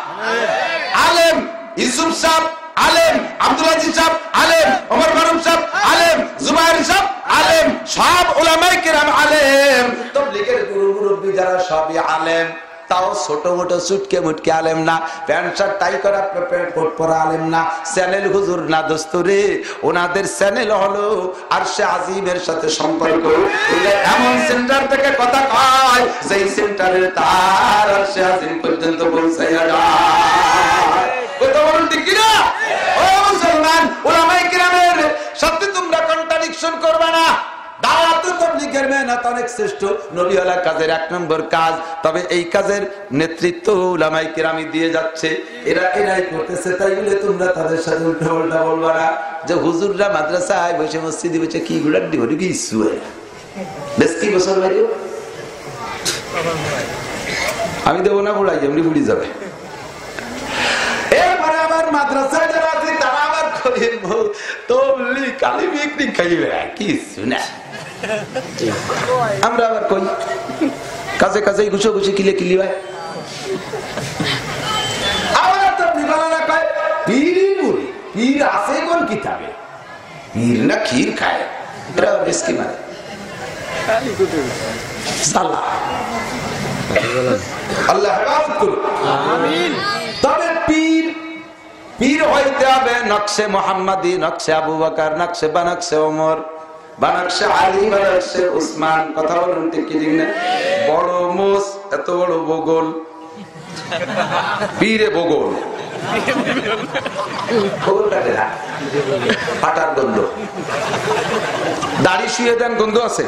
আলেম। ইউসুফ সাহেব আলেম। আব্দুল আজিজ সাহেব আলেম। ওমর ফারুক সাহেব আলেম। জুবাইর সাহেব আলেম। সব ওলামায়ে কেরাম আলেম। তবলিগের গুরু মুরব্বি যারা সবই আলেম। তাও ছোট মোটো চুটকে মুটকে আলেম না। প্যান্ট শার্ট টাই করা কোট পরা আলেম না। চ্যানেল হুজুর না দোস্তরে, ওনাদের চ্যানেল হলো আর সে আজিমের সাথে সম্পর্ক। এমন সেন্টার থেকে কথা কয় সেই সেন্টারের তার আর সে আজিম পর্যন্ত পৌঁছাইয়া যায় কথা বলুন ঠিক কিনা ও মুসলমান ওলামাই কিরামের সত্যি তোমরা কন্ট্রাডিকশন করবে না হুজুররা মাদ্রাসায় বসে মসজিদে বসে কি আমি দেবো না বুড়াই এমনি বুড়ি যাবে। এরপরে আবার মাদ্রাসায় যারা আছে, তারা আবার তবলি কালি বিক্রি খাইবে কি শুনে আমরা আবার কই? কাছে কাছে ঘুষো ঘুষি কিলে কিলি হয়। আবার তো নিবালারা কয় পীরই বলি পীর আছে কোন কিতাবে? পীর না ক্ষীর খায়? এরা বেশকি মানে সালা। আল্লাহ হেফাজত করুন তবে পীর পীর হইতে হবে নকশে মোহাম্মদী নকশে আবু বাকার নকশে বানকশে ওমর। বানাকশে আলী বানাকশে উসমান কথা বলুন ঠিক কি না? বড় মোস এত বড় বগল। পীরে বগল। ফাটার গন্ধ। দাড়ি শুয়ে দেন গন্ধ আছে?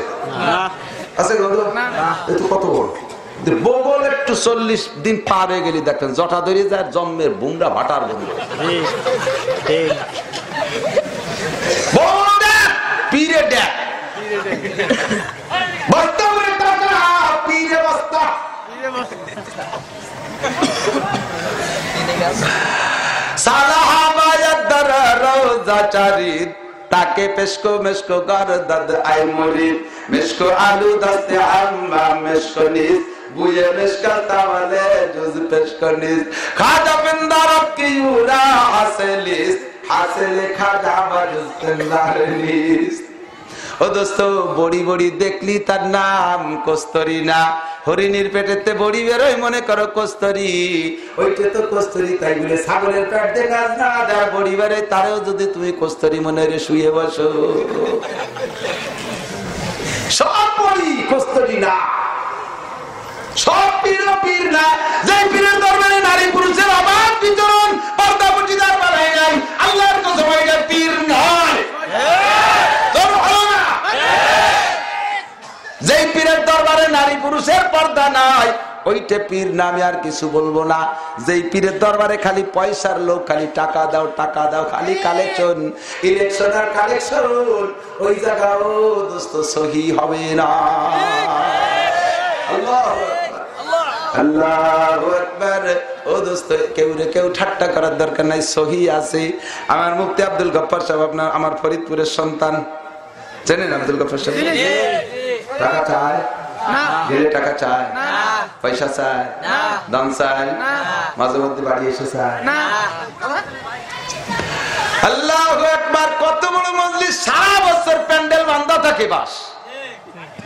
আছে গন্ধ? কত বড়। বগল একটু চল্লিশ দিন পার গেলি দেখেন জটা ধরে যায় জন্মের বুমরা ভাটার গন্ধ। পীরে ড্যাক বর্তমানে টাকা পীরে বস্তা তাকে পেশকো মেশকো গর দদ আই মরিদ মেশকো আলু দস্তে আম্মা মেশকো নিস বুয়ে মেশকা তাওয়ালে জুজ পেশকো নিস খাজা বিন্দার কি উরা হাসেলিস খাজা বাজুজ তেন্দার ও দোস্ত, বড়ি বড়ি দেখলি তার নাম কস্তরি না? হরিণীর পেটেতে বড়ি বেরোয়, মনে করো কস্তরি। ওইটা তো কস্তরি, তাই বলে ছাগলের পেট দেখা না যদি তুমি কস্তরি মনে রে শুয়ে বসো। সব বড়ি কস্তরি না। সব পীর পীর না। যে পীরের দরবারে নারী পুরুষের অবাধ বিচরণ পর্দা বুটিদার বানায় নাই। আল্লাহর কসম পীর নয়। যেই পীরের দরবারে নারী পুরুষের পর্দা নাই, ওইটা পীর নামে আর কিছু বলব না। যেই পীরের দরবারে খালি পয়সার লোক, খালি টাকা দাও টাকা দাও, খালি কালেকশন ইলেকশন আর কালেকশন ওই জায়গা ও দোস্ত সহি হবে না। আল্লাহ। ও দোস্ত কেউ রে কেউ ঠাট্টা করার দরকার নাই সহি আছে। আমার মুক্তি আব্দুল সাহেব আপনার আমার ফরিদপুরের সন্তান। আব্দুল সাহেব? টাকা চায়? গেলে টাকা চায়? পয়সা চায়? দাম চায়? মাঝে মধ্যে বাড়ি এসে চায়? আল্লাহ একবার কত বড় মজলি সারা বছর প্যান্ডেল বান্ধা থাকে বাস।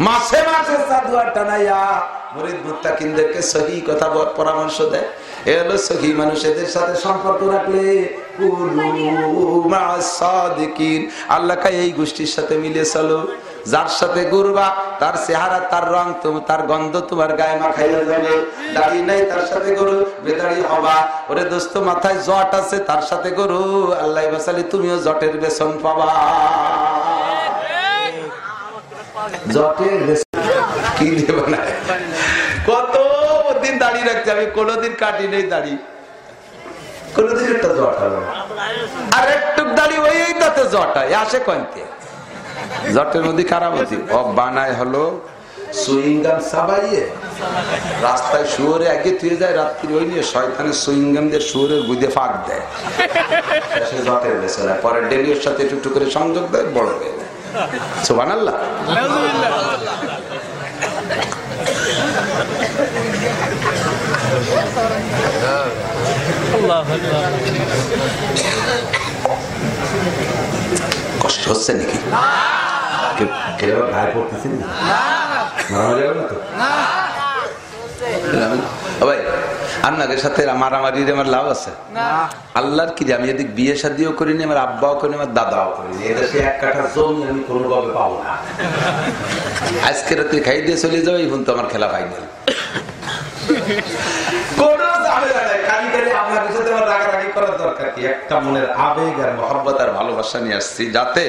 মাসে মাসে সাধুয়ার টানাইয়া, মরিদ সহি কথা পরামর্শ দেয় এ হলো সহি মানুষেদের সাথে সম্পর্ক রাখলে। এই গোষ্ঠীর সাথে চলো। যার সাথে তার চেহারা, তার রং তার গন্ধ তোমার গায়ে মাখাইয়া যাবে দাড়ি নাই, তার সাথে গরু। বেদাড়ি হবা। ওরে দোস্ত, মাথায় জট আছে, তার সাথে গরু। আল্লাহ বাসালি তুমিও জটের বেসন পাবা। জটের কি দিয়ে কত দিন দাঁড়িয়ে আমি কাটি নেই দাড়ি কোনোদিন একটা জট হবে আর একটু দাড়ি ওই তাতে জট হয়, আসে জটের মধ্যে কারামতি ও বানায় হলো রাস্তায় শুয়োরে আগে তুই যায়, রাত্রি ওই নিয়ে শয়তানের দিয়ে শুয়োরের গুদে ফাঁক দেয়। পরে ডেলির সাথে একটু করে সংযোগ দেয়, বড় হয়ে যায়। সোবান আল্লাহ কষ্ট হচ্ছে নাকি? ভাই আপনাদের সাথে মারামারির আমার লাভ আছে। আল্লাহর কি আমি এদিক বিয়ে শাদিও করিনি আমার আব্বাও করিনি আমার দাদাও করিনি। এদেশে এক কাঠা জমি আমি কোনোভাবে পাবো না। আজকে রাতে খাই দিয়ে চলে যাব এখন তো আমার খেলা ফাইনাল একটা মনের আবেগ আর মহব্বত আর ভালোবাসা নিয়ে আসছি যাতে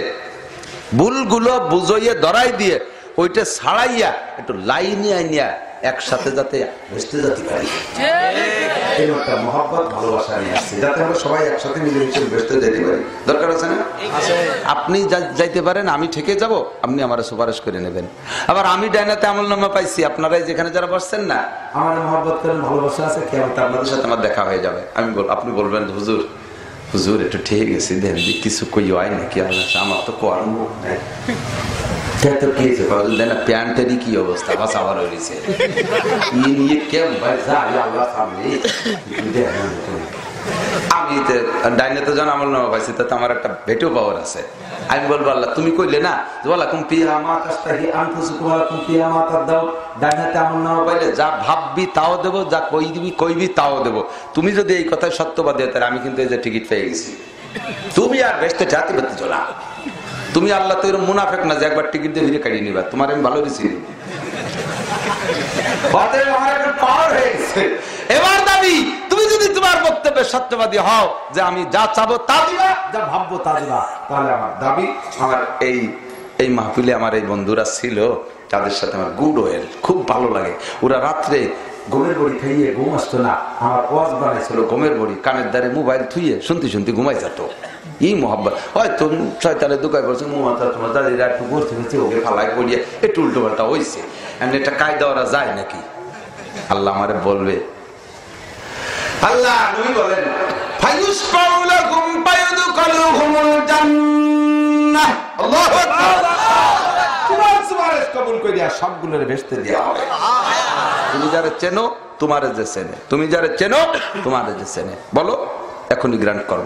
ভুলগুলো বুঝইয়ে ধরাই দিয়ে ওইটা ছাড়াইয়া একটু লাইনে আইনিয়া একসাথে যাতে বসতে যেতে পারি। আপনি যাইতে পারেন আমি ঠেকে যাব আপনি আমার সুপারিশ করে নেবেন। আবার আমি ডাইনাতে আমল নামা পাইছি আপনারাই যেখানে যারা বসছেন না। আমার মহব্বত করেন ভালোবাসা আছে কেমন আপনাদের সাথে আমার দেখা হয়ে যাবে। আমি আপনি বলবেন হুজুর হুজুর একটু ঠিক আছে দেন কিছু কই হয় নাকি আমার তো কর্ম নাই প্যান্টেরই কি অবস্থা বাস আবার হয়েছে আমি ডাইনে তো জন আমল নামা পাইছি তো আমার একটা ভেটো পাওয়ার আছে। আমি বলব, আল্লাহ, তুমি কইলে না পাইলে যা ভাববি তাও দেবো, যা কই দিবি কইবি তাও দেবো। তুমি যদি এই কথায় সত্যবাদ তাহলে আমি কিন্তু এই যে টিকিট পেয়ে গেছি। তুমি আর বেসতে জাতি পেতে চলা তুমি আল্লাহ তো এরকম মুনাফেক না যে একবার টিকিট দিয়ে ফিরে কাটিয়ে নিবা। তোমার আমি ভালো দিছি এবার দাবি, তুমি যদি তোমার বক্তব্যের সত্যবাদী হও যে আমি যা চাবো তা দিবা, যা ভাববো তা দিবা, তাহলে আমার দাবি, আমার এই এই মাহফিলে আমার এই বন্ধুরা ছিল, তাদের সাথে আমার গুড ওয়েল খুব ভালো লাগে। ওরা রাত্রে গমের বড়ি খাইয়ে ঘুম আসতো না, আমার ওয়াজ বানাইছিল গমের বড়ি, কানের দ্বারে মোবাইল থুইয়ে শুনতে শুনতে ঘুমাই যেত এই মহাব্বত। হয়তো শয়তানের দোকায় বলছে মমতা তোমার দাদিরা একটু ঘুরতে ঘুরতে ওকে ফালাই করিয়া একটু উল্টো পাল্টা হয়েছে এমনি এটা কায়দা ওরা যায় নাকি? আল্লাহ আমারে বলবে তুমি যারা চেনো, তোমার যে চেনে। বলো, এখনই গ্রান্ট করব।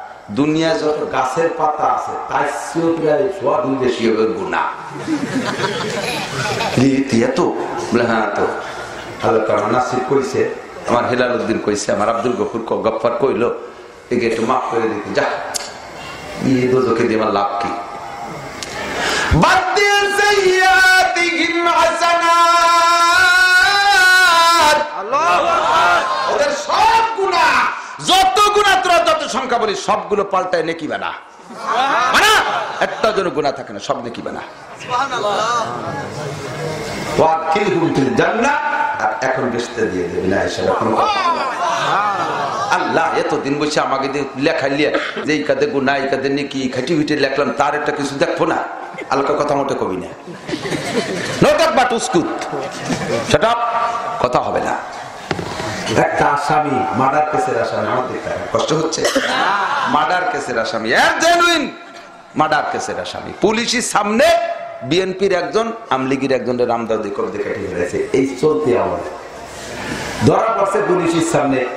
দুনিয়ায় যত গাছের পাতা আছে তার চেয়েও প্রায় সোয়া দুই বেশি হবে গুণা। এত? বলে হ্যাঁ তো আল্লাহ নাসির কইছে আমার হেলাল উদ্দিন কইছে আমার আব্দুল গফুর গফফার কইলো একে একটু মাফ করে দিতে। যা ইয়ে দোজকে দিয়ে আমার লাভ কি? যত যত সংখ্যা বলি, সবগুলো পাল্টায় নেকি বানা। একটা জন গুণা থাকে না, সব নেকি দেবে না। আল্লাহ এতদিন বসে আমাকে লেখাইলে যে এই কাদে গুণা, এই কাদে নেকি ফিটে লেখলাম, তার একটা কিছু দেখব না আলকা কথা মোটে কবি না। বাট সেটা কথা হবে না। একটা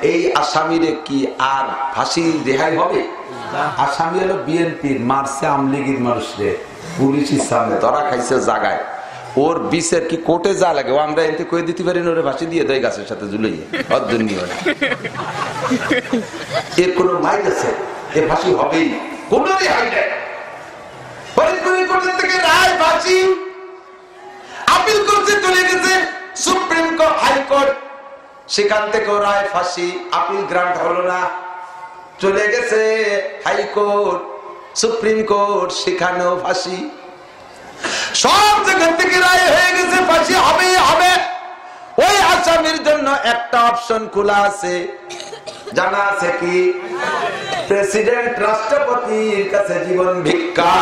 এই আসামিরে কি আর ফাঁসি রেহাই হবে? আসামি হলো বিএনপির, মারছে আমলিগির মানুষরে। পুলিশের সামনে ধরা খাইছে জাগায়। ওর বিষের কি কোর্টে যা লাগে, ও আমরা এতে কয়ে দিতে পারি ওরে ফাঁসি দিয়ে দেয় গাছের সাথে ঝুলিয়ে অর্ধনীয় এর কোন মাইক আছে এ ফাঁসি হবেই? কোন চলে গেছে সুপ্রিম কোর্ট। সেখান থেকে ফাঁসি, আপিল চলে গেছে সুপ্রিম কোর্ট, সেখানেও ফাঁসি। সব জায়গা থেকে রায় হয়ে গেছে, ফাঁসি হবে হবে। ওই আসামির জন্য একটা অপশন খোলা আছে। জানা আছে কি? প্রেসিডেন্ট রাষ্ট্রপতির কাছে জীবন ভিক্ষা।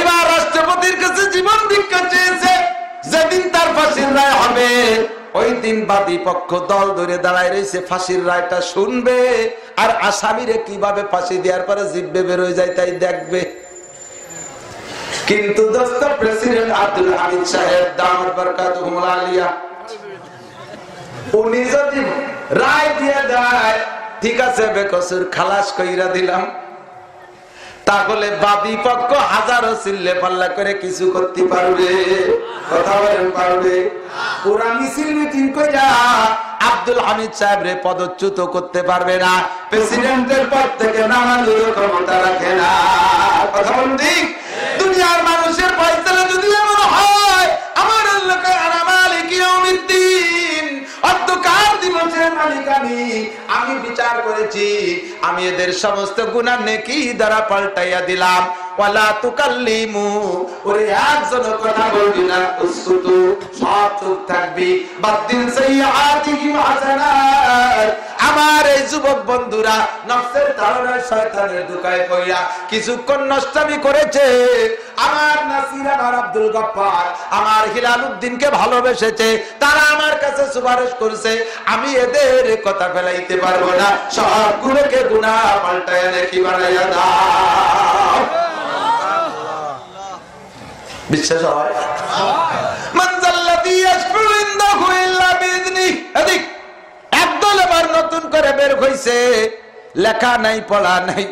এবার রাষ্ট্রপতির কাছে জীবন ভিক্ষা চেয়েছে, যেদিন তার ফাঁসির রায় হবে, ওই দিন বাদী পক্ষ দল ধরে দাঁড়ায় রয়েছে, ফাঁসির রায়টা শুনবে। আর আসামিরে কীভাবে ফাঁসি দেওয়ার পরে জিব্বে বেরোয় যায়, তাই দেখবে। কিন্তু দোস্ত, প্রেসিডেন্ট আব্দুল হামিদ সাহেব দামত বরকাত আলিয়া উনি যদি রায় দিয়ে দেয়, ঠিক আছে, বেকসুর খালাস কইরা দিলাম। তাহলে বাদী পক্ষ হাজারো চিল্লে পাল্লা করে কিছু করতে পারবে। কথা বলেন, পারবে? ওরা মিছিল মিটিং কইরা আব্দুল হামিদ সাহেব রে পদচ্যুত করতে পারবে না। প্রেসিডেন্টের পদ থেকে নামানোর ক্ষমতা রাখে না। কথা বলুন ঠিক? দুনিয়ার মানুষের পয়সা যদি এমন আমি বিচার করেছি। আমি এদের সমস্ত গুণা নেকি দ্বারা পাল্টাইয়া দিলাম। ওয়ালা তুকাল্লিমু, ওরে একজন কথা বলবি না উসকুতু সব আমার এই যুবক বন্ধুরা নফসের ধারণায় শয়তানের দুকায় পইরা কিছুক্ষণ নষ্টামি করেছে। আমার নাসির আমার আব্দুল গফফার আমার হিলাল উদ্দিনকে ভালোবেসেছে। তারা আমার কাছে সুপারিশ করছে আমি এদের কথা ফেলাইতে পারব না। সবগুলোকে গুনাহ পাল্টায় নাকি বানাইয়া দাও। বিশ্বাস হয়? মানজাল্লাযী ইয়াশফাউ ইনদাহু ইল্লা বিইذনি এদিক। এবার নতুন করে বের হইছে। লেখা নাই, পড়া নাই।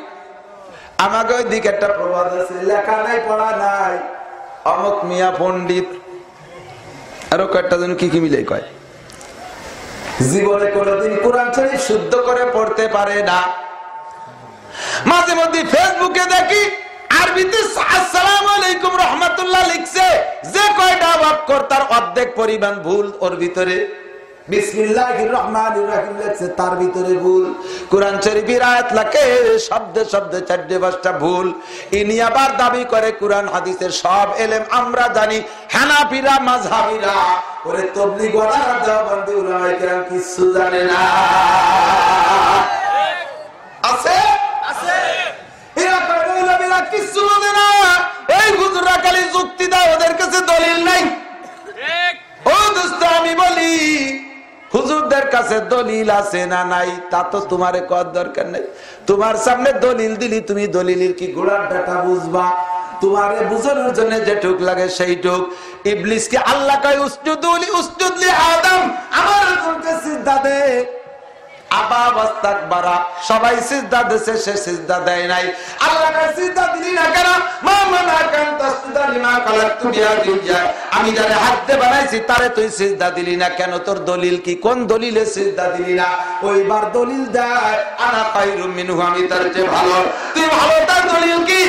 আমাকে ওই দিকে একটা প্রবাদ আছে, লেখা নাই, পড়া নাই। অমুক মিয়া পণ্ডিত। আরও কয়েকটা জন কি কি মিলে কয়। জীবনে কোনোদিন কোরআন শরীফ শুদ্ধ করে পড়তে পারে না। মাঝে মধ্যে ফেসবুকে দেখি, আরবিতে আসসালামু আলাইকুম রহমাতুল্লাহ লিখছে। যে কয়টা অক্ষর তার অর্ধেক পরিমাণ ভুল ওর ভিতরে। তার ভিতরে ভুল। কোরআন শরীফের আয়াত লাগে শব্দে শব্দে চারটে পাঁচটা ভুল। ইনি আবার দাবি করে কোরআন হাদিসের সব এলেম আমরা জানি হানাফিরা মাযহাবিরা ওরে তবলিগ ওয়ালা দেওবন্দি উলামায়ে কেরাম কিছু জানে না। আছে? এরা কয় মৌলবীরা কিচ্ছু বোঝে না। এই হুজুররা খালি যুক্তি দেয় ওদের কাছে দলিল নাই। ও দোস্ত আমি বলি হুজুরদের কাছে দলিল আছে না নাই, তা তো তোমার কর দরকার নাই। তোমার সামনে দলিল দিলি, তুমি দলিলের কি গোড়ার ডাটা বুঝবা? তোমারে বুঝানোর জন্য যেটুক লাগে সেইটুক। ইবলিসকে আল্লাহ কয় উস্তুদুলি উস্তুদলি আদম, আমার সিজদা দে। কেন? তারে দলিল কি? কোন দলিলে দিলি না? ওইবার দলিল দেয় আমি তার চেয়ে ভালো। তুই ভালো, তার দলিল কি?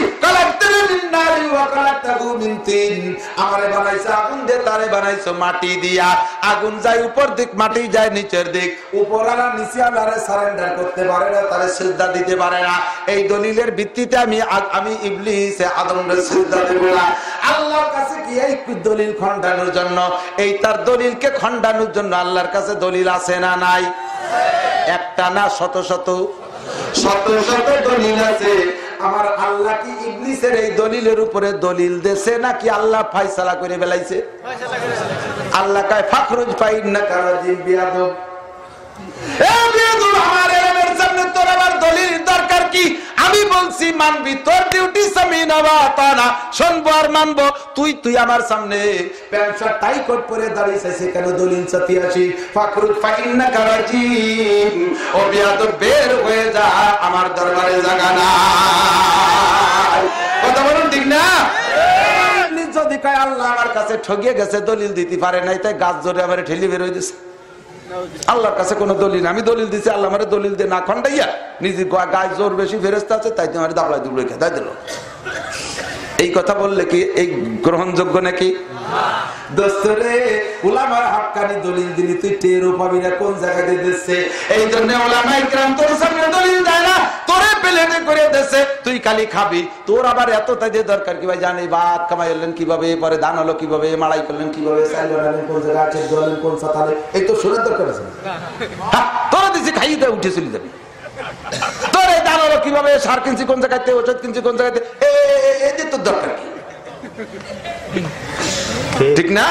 আমারে বানাইছো, আগুন দিয়ে তারে বানাইছো মাটি দিয়া। আগুন যায় উপর দিক, মাটি যায় নিচের দিক। উপরালা নিচে আল্লাহরে সারেন্ডার করতে পারে না তারে সিজদা দিতে পারে না। এই দলিলের ভিত্তিতে আমি আমি ইবলিস আদমের সিজদা দেব না। আল্লাহর কাছে কি এই দলিল খণ্ডানোর জন্য? এই তার দলিলকে খণ্ডানোর জন্য আল্লাহর কাছে দলিল আছে না নাই? একটা না শত শত? শত শত দলিল আছে। আমার আল্লাহ কি ইবলিসের এই দলিলের উপরে দলিল দেছে নাকি আল্লাহ ফাইসালা করে বেলাইছে আল্লাহ কায় ফাখরুজ পাইন না কারাজিম বিয়াদব আমি বলছি মানবি তোর ডিউটি শুনব আর মানবো। তুই তুই আমার সামনে টাই কোট পরে দাঁড়িয়েছে সেখানে দলিল সাথী আছি ফাকরুল ফাকিন্না কারাজি ও বিয়া বের হয়ে যা আমার দরবারে জাগা না। কথা বলুন ঠিক না? যদি কয় আল্লাহ আমার কাছে ঠগিয়ে গেছে দলিল দিতে পারে নাই তাই গাছ জোরে আমার ঠেলি বের হয়ে দিছে আল্লাহর কাছে কোনো দলিল আমি দলিল দিছি, আল্লাহ মারে দলিল দিয়ে না খন্ডাইয়া নিজে গায়ে জোর বেশি ফেরেস্তা আছে, তাই তোমার দাবলাই দুবড়ে খেয়ে দিল। এই কথা বললে কি এই গ্রহণযোগ্য নাকি? দোস্তরে উলামার হাক্কানি দলিল দিলি তুই টেরও পাবি না কোন জায়গায় দিতেছে এই জন্য ওলামাই গ্রাম তোর সামনে দলিল দেয় না তোরে প্লেনে করে দেশে তুই খালি খাবি তোর আবার এত দরকার কি ভাই? জানি ভাত কামাই হলেন কীভাবে পরে ধান হলো কীভাবে মাড়াই করলেন কীভাবে চাল বানালেন কোন জায়গায় আছে জলেন কোন সাঁতালে এই তো শোনার দরকার আছে। তোরা দিছি খাইয়ে উঠে চলে যাবি। কীভাবে সার কিনছি কোন জায়গাতে ওষুধ কিনছি কোন জায়গাতে? এই তোর দরকার কি? ঠিক। না?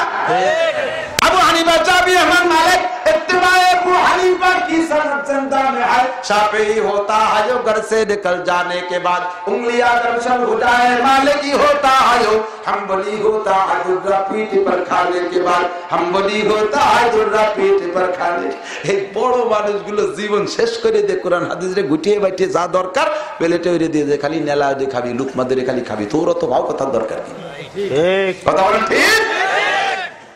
হানিফা চাবি আমার মালিক इत्तिबाए अबू हनीफा की सनत जिंदा में है शाफी होता है जो घर से निकल जाने के बाद उंगलियां दर्शन उठाए मालिकी होता है जो हम बली होता है दुर्गा पीठ पर खाने के बाद हम बली होता है दुर्गा पीठ पर खाने এই বড় মানুষগুলো জীবন শেষ করে দে কোরআন হাদিস রে গুটিয়ে বাইটে যা দরকার প্লেটে ওরে দিয়ে দে খালি নেলা দিয়ে খাবি লুকমা দিয়ে খালি খাবি তোর তো ভাও কথার দরকার কি কথা বলেন ঠিক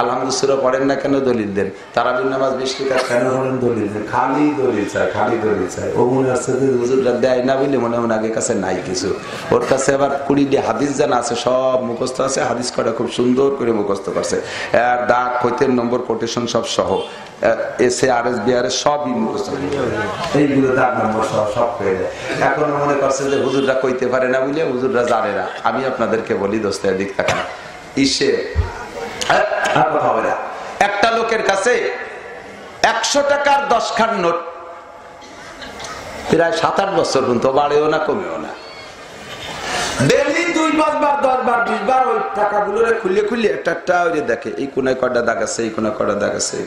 আলহামদুসুরা পড়েন না কেন দলিল দেন? তারাবিন নামাজ বৃষ্টি কেন হলেন দলিল দেন? খালি দলিল চায় খালি দলিল চায় ও মনে আসছে যে হুজুররা দেয় না বলে মনে মনে আগে কাছে নাই কিছু। ওর কাছে আবার কুড়ি দিয়ে হাদিস জানা আছে, সব মুখস্থ আছে, হাদিস কটা খুব সুন্দর করে মুখস্থ করছে। ডাক হইতের নম্বর কোটেশন সব সহ। এসে আর এস বি আর সবই সব যায়। এখন মনে করছে যে হুজুররা কইতে পারে না বুঝলে হুজুররা জানে না। আমি আপনাদেরকে বলি দোস্তের দিক থাকা ইসে একটা লোকের কাছে একশো টাকার দশ খান নোট। প্রায় সাত আট বছর পর্যন্ত, বাড়েও না, কমেও না। দুই পাঁচবার ওই টাকাগুলো একটা ওই দেখে, এই আছে এই আছে এই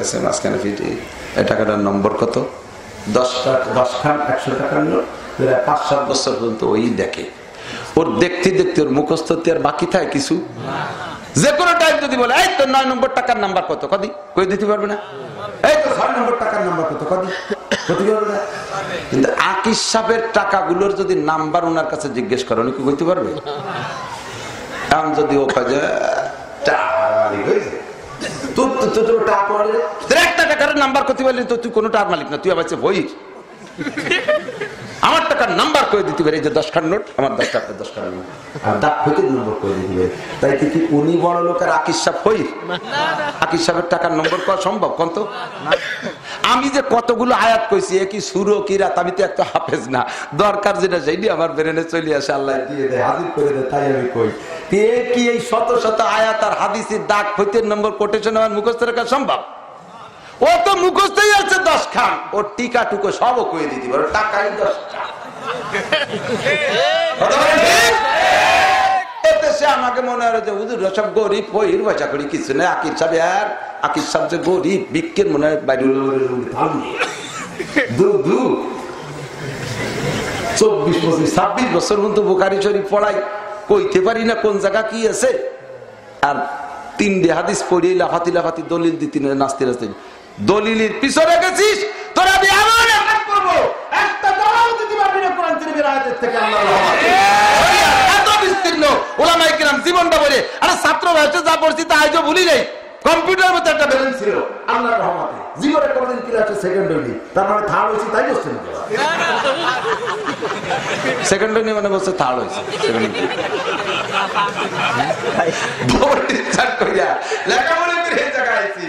আছে, মাঝখানে টাকাটার নম্বর কত? দশ দশ খান একশো পাঁচ সাত বছর পর্যন্ত ওই দেখে। ওর দেখতে দেখতে ওর মুখস্থ আর বাকি থাকে কিছু? যে কোনো টাইপ যদি বলে, এই তো নয় নম্বর টাকার নাম্বার কত? কদি। কই দিতে পারবে না? এই তো ছয় নম্বর টাকার নাম্বার কত? কদি। কিন্তু টাকাগুলোর যদি নাম্বার ওনার কাছে জিজ্ঞেস করে, উনি কি বলতে পারবে? এখন যদি ও কাজে একটা টাকার নাম্বার করতে পারলি তো তুই কোনো টাকার মালিক না, তুই আবার বই আমার টাকার নাম্বার করে দিতে পারে? যে দশ খান নোট আমার দশ টাকা দশ খান নোট আর ডাক হইতে নম্বর করে দিতে পারে? তাই কি উনি বড় লোকের আকিস সাহেব হই আকিস সাহেবের টাকার নম্বর করা সম্ভব কত আমি যে কতগুলো আয়াত কইছি, এ কি সুরো, কি রাত, আমি তো একটা হাফেজ না। দরকার যেটা সেইটি আমার ব্রেনে চলে আসে, আল্লাহ দিয়ে দেয়, হাজির করে দেয়, তাই আমি কই। কি এই শত শত আয়াত আর হাদিসের ডাক হইতে নম্বর কোটেশন আমার মুখস্থ রাখা সম্ভব? ও তো মুখস্থই আছে দশ খান ওর টিকা টুকো দিতে পারো, টাকাই এতে সে আমাকে মনে সব চব্বিশ পঁচিশ, ছাব্বিশ বছর বোকারি পড়াই, কইতে পারি না কোন জায়গা কি আছে। আর তিন ডে হাদিস পড়িয়ে লাফাতি লাফাতি দলিল দিতি নাস্তি নাস্তি। দলিলের পিছনে গেছিস? তোরা আমি এমন আঘাত করব একটা দলাও দিতে পারবি না কোরআন শরীফের আয়াতের থেকে আল্লাহর রহমতে। এত বিস্তীর্ণ ওলামাই কিরাম জীবনটা বলে আরে ছাত্র বয়সে যা পড়ছি তা আজও ভুলি যাই কম্পিউটার মধ্যে একটা ব্যালেন্স ছিল আল্লাহর রহমতে। জীবনে কোনদিন ক্লাসে সেকেন্ড হইনি তার মানে থার্ড হয়েছি তাই বসছেন সেকেন্ড হয়নি মানে বলছে থার্ড হয়েছে সেকেন্ড লেখাপড়া করে এই জায়গায় আইছি।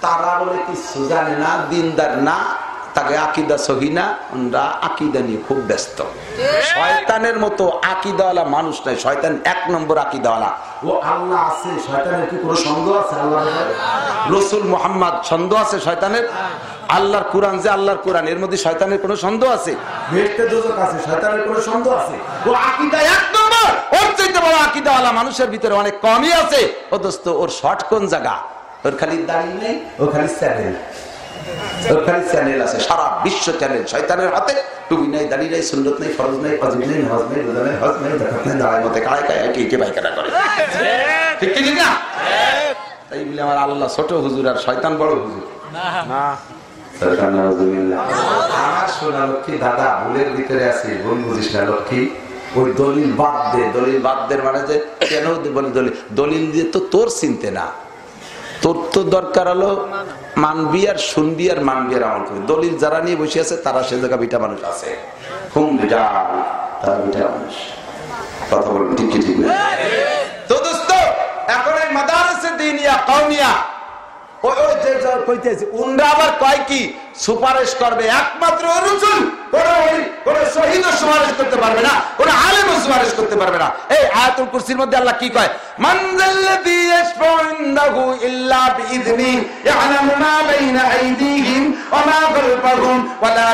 তারা বলে কিছু জানে না দিনদার না? তাকে আকিদা সহিনা ওনরা আকিদা নিয়ে খুব ব্যস্ত। শয়তানের মতো আকিদাওয়ালা মানুষ নাই শয়তান এক নম্বর আকিদাওয়ালা। ও আল্লাহ আছে শয়তানের কি কোনো সন্দেহ আছে আল্লাহ রসুল মোহাম্মদ সন্দেহ আছে শয়তানের? আল্লাহর কোরআন যে আল্লাহর কোরআন এর মধ্যে শয়তানের কোনো সন্দেহ আছে? আছে শয়তানের কোনো সন্দেহ আছে? ও আকিদা এক নম্বর! ওর চাইতে বড় আকিদাওয়ালা মানুষের ভিতরে অনেক কমই আছে। ও দোস্ত ওর শর্ট কোন জায়গা? ওর খালি দাঁড়িয়ে নেই ও খালি খালি চ্যানেল আছে সারা বিশ্ব চ্যানেল শয়তানের হাতে। টুবি নাই দাঁড়িয়ে নাই সুন্দর নেই ফরজ নেই ফজিল নেই হজ নেই রোজা নেই হজ নেই দেখাত নেই দাঁড়ায় মতে কাড়ায় কায় কে কে পায়খানা করে। ঠিক কি না? তাই বলে আমার আল্লাহ ছোট হুজুর আর শয়তান বড় হুজুর। আমার সোনা লক্ষ্মী দাদা ভুলের ভিতরে আছে ভুল বুঝিস না লক্ষ্মী। ওই দলিল বাদ দে দলিল বাদ দে মানে যে কেন বলি দলিল? দলিল দিয়ে তো তোর চিনতে না। তোর তো দরকার হলো মানবি আর শুনবি আর মানবি আর আমল করবি দলিল যারা নিয়ে বসে আছে, তারা সে জায়গা বিটা মানুষ আছে। হুম তারা বিটা মানুষ। কথা বলুন, ঠিক ঠিক তো দোস্ত, এখন এই দিনিয়া ওই ওই যে আবার কয় কি? সুপারিশ করবে একমাত্র রসুল। কোন সুপারিশ করতে পারবে না, কোন সুপারিশ করতে পারবে না। এই আয়াতুল কুরসির মধ্যে আল্লাহ কি কয়? মানজাল্লাযী ইয়াশফাউ ইনদাহু ইল্লা বিইذনি ইয়ালামু মা বাইনা আইদিহিম ওয়া মা খালফাহুম ওয়া লা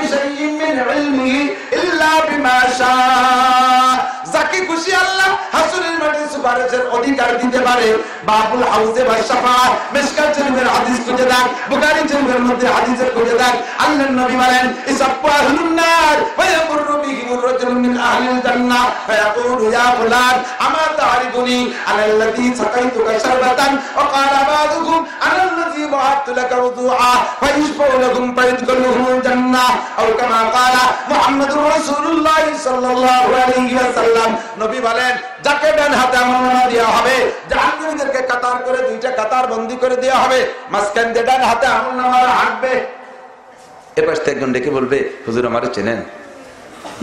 বিশাইইন মিন ইলমিহি ইল্লা বিমা শাআ। যাকে খুশি আল্লাহ হাসুরের মাঠে সুপারিশের অধিকার দিতে পারে। বাবুল হাউসে বা শাফা মিশকাত শরীফের হাদিস খুঁজে দেখ, বুখারী শরীফের মধ্যে হাদিসের খুঁজে দেখ। আল্লাহর নবী বলেন, ইসাব্বু আহলুন নার ওয়া ইয়াকুরু বিহিম রাজুলুন মিন আহলিল বা'আতু লাকা উযুআ ফায়াশফাউ লাকুম ফায়াদখুলুহুমুল জান্নাহ আও কামা ক্বালা মুহাম্মাদুর রাসূলুল্লাহ সাল্লাল্লাহু আলাইহি ওয়াসাল্লাম নবী বলেন, যাকে ডান হাতে আমলনামা দেওয়া হবে জাহান্নামীদেরকে কাতার করে, দুইটা কাতার বন্দী করে দেওয়া হবে। মাঝখান দিয়ে ডান হাতে আমলনামা হাঁটবে। এবার থেকে একজন ডেকে বলবে, হুজুর আমারে চেনেন?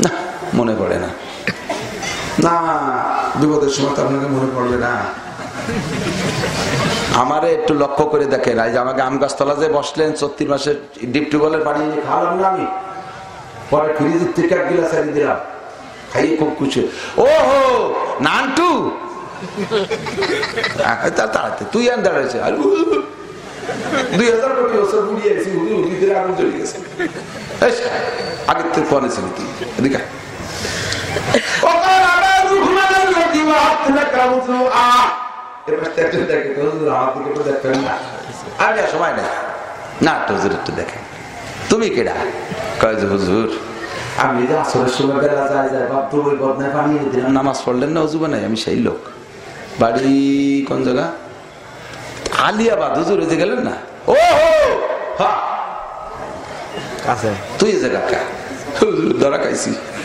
না, মনে পড়ে না। না, বিপদের সময় তো আপনাকে মনে পড়বে না। আমারে একটু লক্ষ্য করে দেখেন যে আমাকে আম গাছতলা যে বসলেন, চত্রিশ মাসের ডিপ টিউবওয়েলের পানি খাওয়ালাম না আমি। পরে ফ্রিজের থেকে এক গিলাস আনি দিলাম। খাইয়ে খুব খুশি ও হো নানটু! তুই আন দাঁড়াইছে আর আগের থেকে তুই আর সময় নেই। না হুজুর একটু তুমি কেডা? কয় হুজুর আমি নামাজ পড়লেন না হুজুবা নাই আমি সেই লোক। বাড়ি কোন জায়গা? আলিয়াবাদ হুজুর হইতে গেলেন না? ও তুই তুই জায়গা হুজুর দ্বারা খাইছি।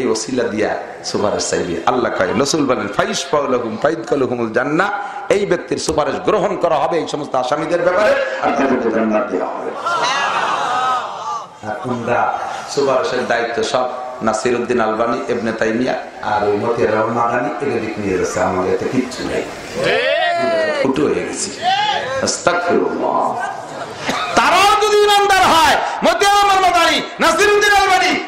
এই ওসিলা দিয়া সুপারিশ চাইবে। আল্লাহ কয় রসুল বলেন ফাইস পাউলহুম ফাইদ কালহুমুল জান্নাহ। এই ব্যক্তির সুপারিশ গ্রহণ করা হবে এই সমস্ত আসামিদের ব্যাপারে আর তাদেরকে জান্নাত দেওয়া হবে। তোমরা সুপারিশের দায়িত্ব সব নাসির উদ্দিন আলবানি এবনে তাইমিয়া আর ওই মতিয়ার রহমান মাদানি এদিক নিয়ে গেছে আমার এতে কিচ্ছু নেই। ফুটো হয়ে গেছি। আস্তাগফিরুল্লাহ। তারাও যদি ইমানদার হয় মতিয়ার রহমান মাদানি নাসির উদ্দিন আলবানি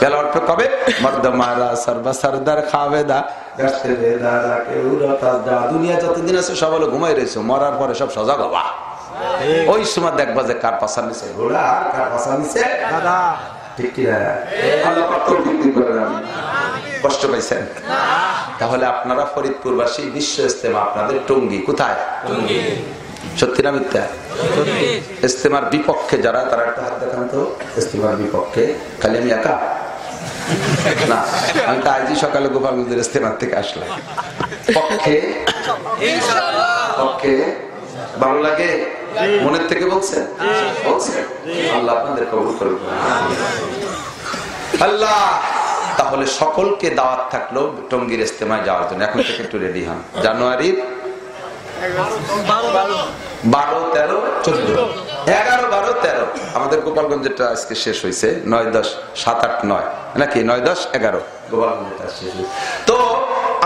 বেলা উঠবে কবে মর্দ সর্বা সর্দার খাবে দুনিয়া যতদিন আছে সব হলো ঘুমাই রয়েছে। মরার পরে সব সজাগ হবা। ওই সময় দেখবা যে কার ঘোড়া দাদা। ঠিক কি। কষ্ট পাইছেন? তাহলে আপনারা ফরিদপুরবাসী বিশ্ব ইস্তেমা আপনাদের টঙ্গি কোথায়? সত্যি না মিথ্যা? ইস্তেমার বিপক্ষে যারা তারা একটা হাত দেখান তো ইস্তেমার বিপক্ষে। খালি আমি একা? না আমি তো আজই সকালে গোপালগঞ্জের ইস্তেমার থেকে আসলাম। পক্ষে? পক্ষে? ভালো লাগে? মনের থেকে বলছেন? বলছেন? আল্লাহ আপনাদের কবুল করুন আল্লাহ! তাহলে সকলকে দাওয়াত থাকল টঙ্গির ইস্তেমায় যাওয়ার জন্য। এখন থেকে একটু রেডি হন। জানুয়ারির বারো তেরো চোদ্দ। এগারো বারো তেরো। আমাদের গোপালগঞ্জেরটা আজকে শেষ হয়েছে। নয় দশ সাত আট নয়। নাকি? নয় দশ এগারো। হয়েছে। তো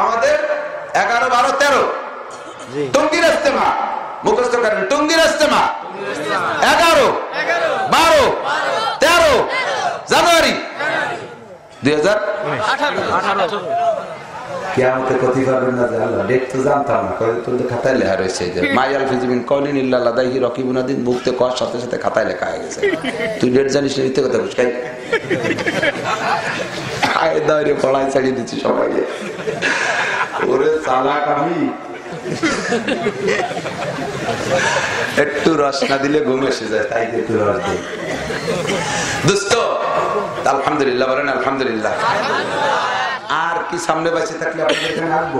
আমাদের এগারো বারো তেরো। জি। টঙ্গির ইস্তেমা মুখস্থ করেন। টঙ্গির ইস্তেমা এগারো বারো তেরো। জানুয়ারি। দুই হাজার কথি না ডেট খাতায় লেখা রয়েছে সাথে সাথে খাতায় লেখা তুই জানিস ওরে একটু রস না দিলে ঘুম এসে যায়, তাই একটু রস দিই। দুস্থ, আলহামদুলিল্লাহ বলেন আলহামদুলিল্লাহ। আর কি সামনে বাঁচে থাকলে আপনাদের এখানে আসব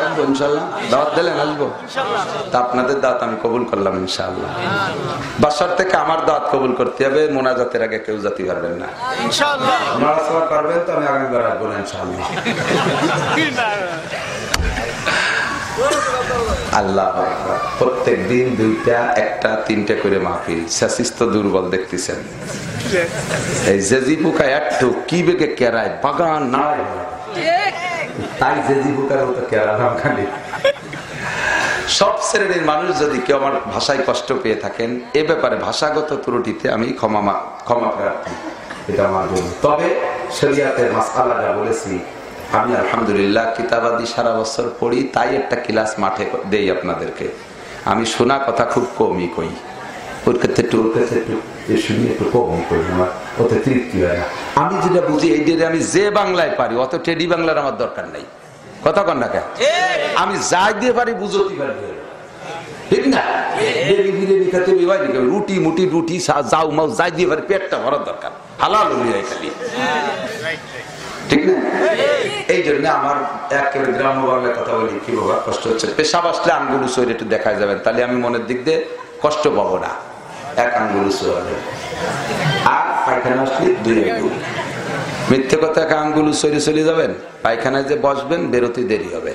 আসব ইনশাল্লাহ। দাওয়াত দিলেন আসব তা আপনাদের দাওয়াত আমি কবুল করলাম ইনশাল্লাহ। বাসার থেকে আমার দাওয়াত কবুল করতে হবে মোনাজাতের আগে কেউ জাতি পারবেন না। পারবেন তো আমি আগামীবার আসব না ইনশাল্লাহ। আল্লাহ প্রত্যেক দিন দুইটা, একটা, তিনটা করে মাহফিল। শাসিস্ত দুর্বল দেখতেছেন। এই জেজি পোকা একটু কি বেগে কেরায়, বাগান নাই। তাই জেজি পোকার মতো খালি। সব শ্রেণির মানুষ যদি কেউ আমার ভাষায় কষ্ট পেয়ে থাকেন, এ ব্যাপারে ভাষাগত ত্রুটিতে আমি ক্ষমা ক্ষমা প্রার্থী। এটা আমার জন্য। তবে শরিয়াতের মাসালা বলেছি আমি আলহামদুলিল্লাহ কিতাবাদি সারা বছর পড়ি তাই একটা ক্লাস মাঠে দেই আপনাদেরকে। আমি শোনা কথা খুব কমই কই। ওর ক্ষেত্রে একটু ওর ক্ষেত্রে একটু এ শুনি একটু কমই কই আমার ওতে তৃপ্তি হয় না। আমি যেটা বুঝি এই যে আমি যে বাংলায় পারি অত টেডি বাংলার আমার দরকার নাই। কথা কন না কেন? আমি যাই দিয়ে পারি বুঝতে পারি। ঠিক না? রুটি মুটি রুটি যাও মাও যাই দিয়ে পারি পেটটা ভরার দরকার। হালাল হলি হয় খালি। ঠিক না? এই জন্য আমার একেবারে গ্রাম্য বাংলায় কথা বলি, কি বাবা, কষ্ট হচ্ছে। পেশাব আসলে আঙ্গুল সৈর একটু দেখা যাবেন, তাহলে আমি মনের দিক দিয়ে কষ্ট পাবো না। এক আঙ্গুল সৈরে আর পায়খানা আসলে দুই আঙ্গুল। মিথ্যে কথা এক আঙ্গুল সরে চলে যাবেন, পায়খানায় যে বসবেন, বেরোতে দেরি হবে।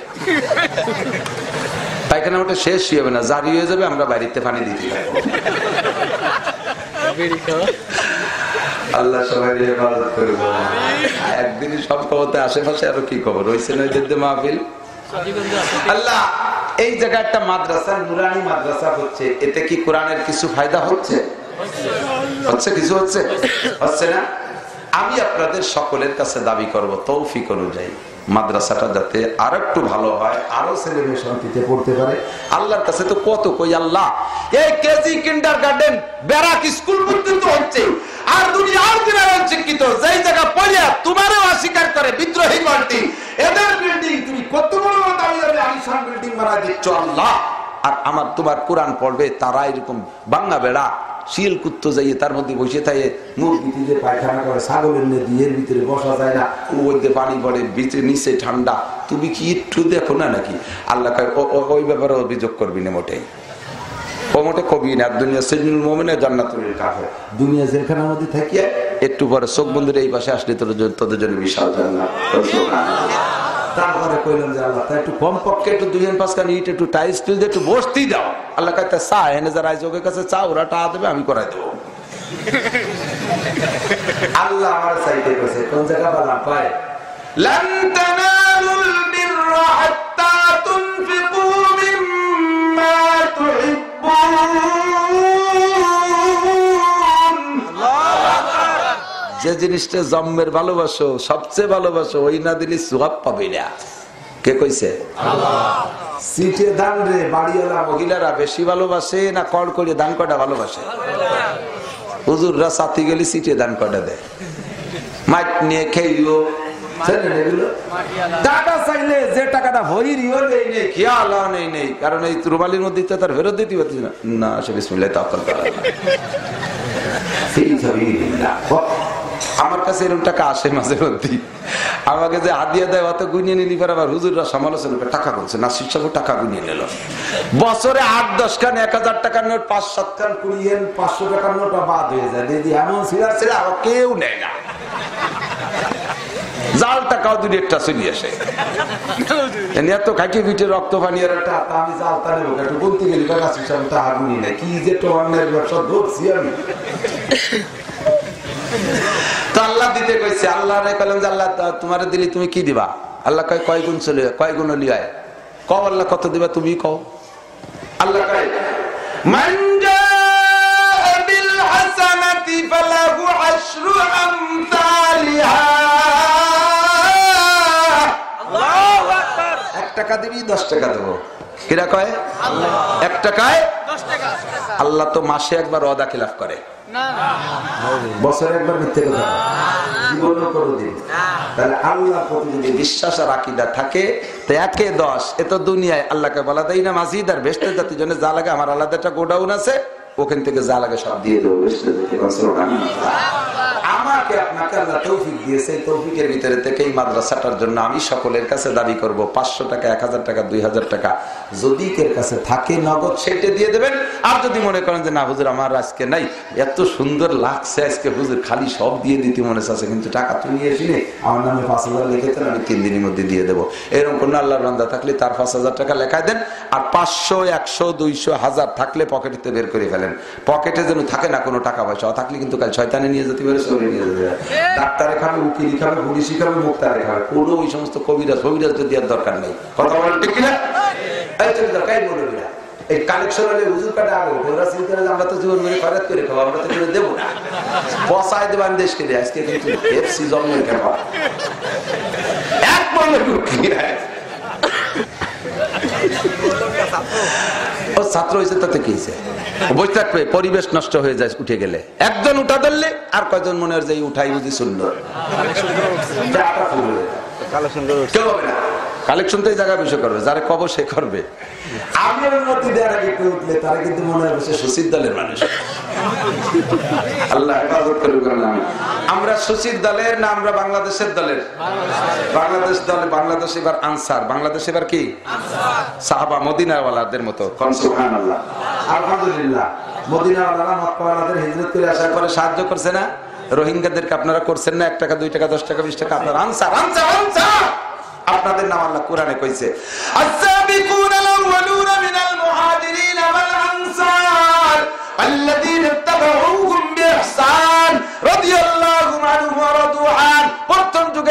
পায়খানা ওটা শেষ হবে না, জারি হয়ে যাবে, আমরা বাড়িতে পানি দিতে আল্লাহ সবাই হেফাজত করব একদিনই সব খবরতে আশেপাশে আরও কি খবর? হয়েছে না যেতে মাহফিল? আল্লাহ, এই জায়গায় একটা মাদ্রাসা, নুরানি মাদ্রাসা হচ্ছে। এতে কি কোরআনের কিছু ফায়দা হচ্ছে? হচ্ছে কিছু হচ্ছে? হচ্ছে না? আমি আপনাদের সকলের কাছে দাবি করব, তৌফিক অনুযায়ী। মাদ্রাসাটা যাতে আর একটু ভালো হয়, আরও ছেলে মেয়ে শান্তিতে পড়তে পারে। আল্লাহর কাছে তো কত কই আল্লাহ? এই KG kindergarten barrack school পর্যন্ত হচ্ছে। আর দুনিয়ার জেনারেল শিক্ষিত যেই জায়গা পড়িয়া তোমারও অস্বীকার করে বিদ্রোহী পার্টি এদের বিল্ডিং তুমি কত বড় আলিশান বিল্ডিং বানাই দিচ্ছ আল্লাহ। আর আমার তোমার কোরআন পড়বে, তারা এরকম বাংলা বেড়া, শিল কুত্ত যাইয়ে তার মধ্যে বসে থাকে মুরগি যে পায়খানা করে, ছাগলের নদী এর ভিতরে বসা যায় না মধ্যে পানি পড়ে, ভিতরে নিচে ঠান্ডা। তুমি কি একটু দেখো না নাকি? আল্লাহ ও- ও- ওই ব্যাপারে অভিযোগ করবি না মোটেই। ও মোটে কবি না দুনিয়া সেজনুল মোমেনে জান্নাতুল কাফে দুনিয়া মধ্যে থাকিয়ে একটু পরে চোখ বন্ধুর এই পাশে আসলে তোর তোদের জন্য বিশাল জান্নাত। তারপরে কইলাম যে আল্লাহ একটু কম পক্ষে একটু দুই পাঁচখান ইট একটু টাইস টুল দিয়ে একটু বসতেই দাও। আল্লাহ কাছে চা এনে যারা যোগের কাছে চা ওরা টা দেবে আমি করাই দেবো। আল্লাহ আমার কইছে কোন জায়গা বালা পায় যে জিনিসটা জন্মের ভালোবাসো সবচেয়ে ভালোবাসো ওই না দিলে সুহাব পাবে না। কে কইছে? সিটে দান রে বাড়িওয়ালা মহিলারা বেশি ভালোবাসে না কল করে দান কটা ভালোবাসে? হুজুররা সাথে গেলে সিটে দান কটা দেয়? মাইক নিয়ে খেইও। ছেড়ে এগুলো। টাকা চাইলে যে টাকাটা নেই নেই খেয়াল নেই নেই। কারণ এই রুমালির মধ্যে তো তার ফেরত দিতে পারছি না। সে। আমার কাছে এরকম টাকা আসে মাঝে মধ্যে আমাকে যে হাদিয়া দেয় অত গুনিয়ে নিলি পরে আবার হুজুররা সমালোচনা করে টাকা করছে না শিক্ষক টাকা গুনিয়ে নিল। বছরে আট দশ খান এক হাজার টাকার নোট পাঁচ সাত খান কুড়িয়ে পাঁচশো টাকার নোট বাদ হয়ে যায়। দিদি এমন ছিল কেউ নেয় না। একটা আসে। এত রক্ত পানি আর একটা আমি একটু বলতে গেলি আগুনি কি যে টোয়ানের ব্যবসা ধরছি আমি। আল্লাহ দিলি তুমি কি দিবা? আল্লাহ কয় কয় চলে, কয় আল্লাহ, কত দিবা তুমি কও। আল্লাহ কয় টাকা দিবি দশ টাকা দেবো। কিরা কয়? এক টাকায়? আল্লাহ তো মাসে একবার অদা খিলাফ করে। বছরে একবার মিথ্যে কথা বলে। জীবনেও কোনোদিন। তাহলে আল্লাহর প্রতি যদি বিশ্বাস আর আকিদা থাকে তো একে দশ এ তো দুনিয়ায়। আল্লাহকে বলা দেয় না মাসিদ আর বেসতে জাতির জন্য যা লাগে আমার আলাদা একটা গোডাউন আছে। ওখান থেকে যা লাগে সব দিয়ে আমাকে আপনাকে আল্লাহ তৌফিক দিয়েছে তৌফিকের ভিতরে থেকে এই মাদ্রাসাটার জন্য আমি সকলের কাছে দাবি করব, পাঁচশো টাকা, এক হাজার টাকা, দুই হাজার টাকা। যদি কাছে থাকে নগদ, সেটা দিয়ে দেবেন। আর যদি মনে করেন যে, না, হুজুর, আমার আজকে নাই। এত সুন্দর লাগছে আজকে, হুজুর, খালি সব দিয়ে দিতে মনে আছে কিন্তু টাকা তুই এসে আমার নামে পাঁচ হাজার লিখেছেন, আমি তিন দিনের মধ্যে দিয়ে দেবো। এরকম কোন আল্লাহর থাকলে তার পাঁচ হাজার টাকা লেখায় দেন, আর পাঁচশো, একশো, দুইশো, হাজার থাকলে পকেটেতে বের করে ফেলেন। পকেটে যেন থাকে না কোনো টাকা পয়সা থাকলে কিন্তু কাল ছয়তানে নিয়ে যেতে পারে সরে নিয়ে যেতে পারে। ডাক্তারে খাবে উকিলি খাবে পুলিশি খাবে মুক্তারে খাবে কোনো ওই সমস্ত কবিরাজ কবিরাজ তো দেওয়ার দরকার নেই। কথা বলেন ঠিক কিনা? কাই বলবে না এই কালেকশন হলে হুজুর কাটা আগে ওরা চিন্তা করে আমরা তো জীবন মেরে খরচ করে খাব আমরা তো করে দেবো না। বসায় দেবান দেশকে দিয়ে আজকে কিন্তু এফসি জন্মের কেন এক বলবে ও ছাত্র হয়েছে তাতে কি হয়েছে? বসে থাকবে পরিবেশ নষ্ট হয়ে যায় উঠে গেলে। একজন উঠা ধরলে আর কয়জন মনে হয় যে উঠাই বুঝি সুন্দর। কেউ হবে না। কালেকশন তো এই জায়গায় বিষয় করবে যারা কব সে করবে। আমি দেওয়ার আগে কেউ উঠলে তারা কিন্তু মনে হয় সে দলের মানুষ। আল্লাহ হেফাজত করুক আল্লাহ। আমরা সুশীল দলের না আমরা বাংলাদেশের দলের? বাংলাদেশ দলে বাংলাদেশ এবার আনসার। বাংলাদেশ এবার কি? সাহাবা মদিনাওয়ালাদের মতো। আলহামদুলিল্লাহ। মদিনাওয়ালারা মক্কাওয়ালাদের হিজরত করে আসার পরে সাহায্য করছে না? রোহিঙ্গাদেরকে আপনারা করছেন না এক টাকা দুই টাকা দশ টাকা বিশ টাকা আপনার আনসার আনসার আনসার! আপনাদের নাম আল্লাহ কোরআনে কইছে আসাবিকুন আলাউলুনা মিনাল মুহাজিরিন ওয়াল আনসার আল্লাযীনা তাবাউহুম বিইহসান রাদিয়াল্লাহু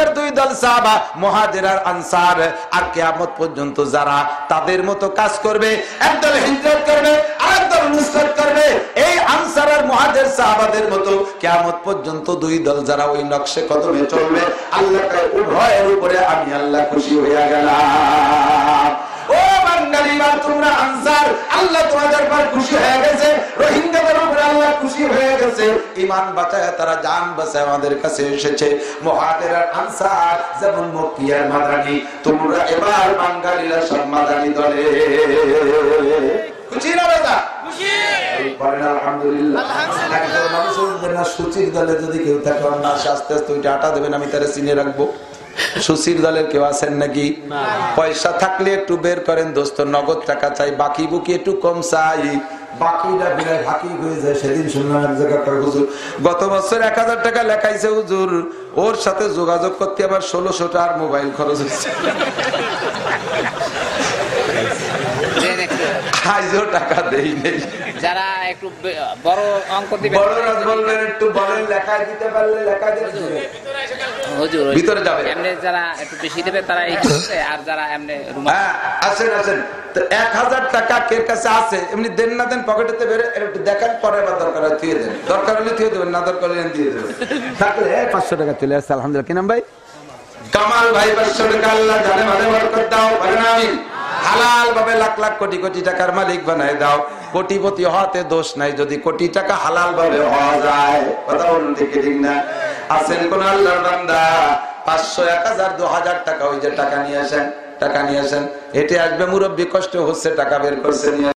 আস-সাবিকুনা আল-আউওয়ালুনা সাহাবা, মহাজের আর আনসার। আর কেয়ামত পর্যন্ত যারা তাদের মতো কাজ করবে একদল হিজরত করবে আরেকদল নুসরত করবে, এই আনসার আর মহাজের সাহাবাদের মতো কেয়ামত পর্যন্ত দুই দল যারা ওই নকশে কদমে চলবে আল্লাহ উভয়ের উপরে আমি আল্লাহ খুশি হইয়া গেলাম। ও বাঙালিরা তোমরা আনসার আল্লাহ তোমাদের পর খুশি হয়ে গেছে রোহিঙ্গাদের উপরে আল্লাহ খুশি হয়ে গেছে। ইমান বাঁচায় তারা জান বাঁচায় আমাদের কাছে এসেছে। মহাদের আনসার যেমন মক্কিয়ার মাদানি তোমরা এবার বাঙালিরা সব মাদানি দলে। খুশি না আলহামদুলিল্লাহ। সুচির দলে যদি কেউ থাকে না আস্তে আস্তে ওইটা আটা দেবেন আমি তারা চিনে রাখব। সুশীর দলের কেউ আছেন নাকি? পয়সা থাকলে একটু বের করেন দোস্ত নগদ টাকা চাই বাকি বুকি একটু কম চাই। বাকিটা বিরাট হাকি হয়ে যায় সেদিন শুনলাম এক জায়গা হুজুর গত বছর এক হাজার টাকা লেখাইছে হুজুর ওর সাথে যোগাযোগ করতে আবার ষোলোশো টাকার মোবাইল খরচ হচ্ছে আজও টাকা দেই নেই। যারা একটু বড় অঙ্ক দিবে বড়রা বলবেন একটু বলেন লেখায় দিতে পারলে লেখা দিতে হুজুর। ভিতরে যাবে। এমনি যারা একটু বেশি দেবে তারা এই আর যারা এমনি হ্যাঁ আসেন আসেন। তো এক হাজার টাকা কের কাছে আছে? এমনি দেন না দেন পকেটেতে বেরো একটু দেখান পরে দরকার হয় থুয়ে দেন। দরকার হলে থুয়ে দেবেন না দরকার হলে দিয়ে দেবেন। থাকলে পাঁচশো টাকা চলে আসছে আলহামদুলিল্লাহ। কি নাম ভাই? কামাল ভাই পাঁচশো টাকা আল্লাহ জানে বরকত দাও। আমি হালাল ভাবে লাখ লাখ কোটি কোটি টাকার মালিক বানাই দাও। কোটিপতি হওয়াতে দোষ নাই, যদি কোটি টাকা হালাল ভাবে হওয়া যায়। কথা বলুন ঠিক ঠিক না? আছেন কোন আল্লাহর বান্দা? পাঁচশো, এক হাজার, দু হাজার টাকা ওই যে টাকা নিয়ে আসেন, টাকা নিয়ে আসেন। হেঁটে আসবে মুরব্বী, কষ্ট হচ্ছে, টাকা বের করছে, নিয়ে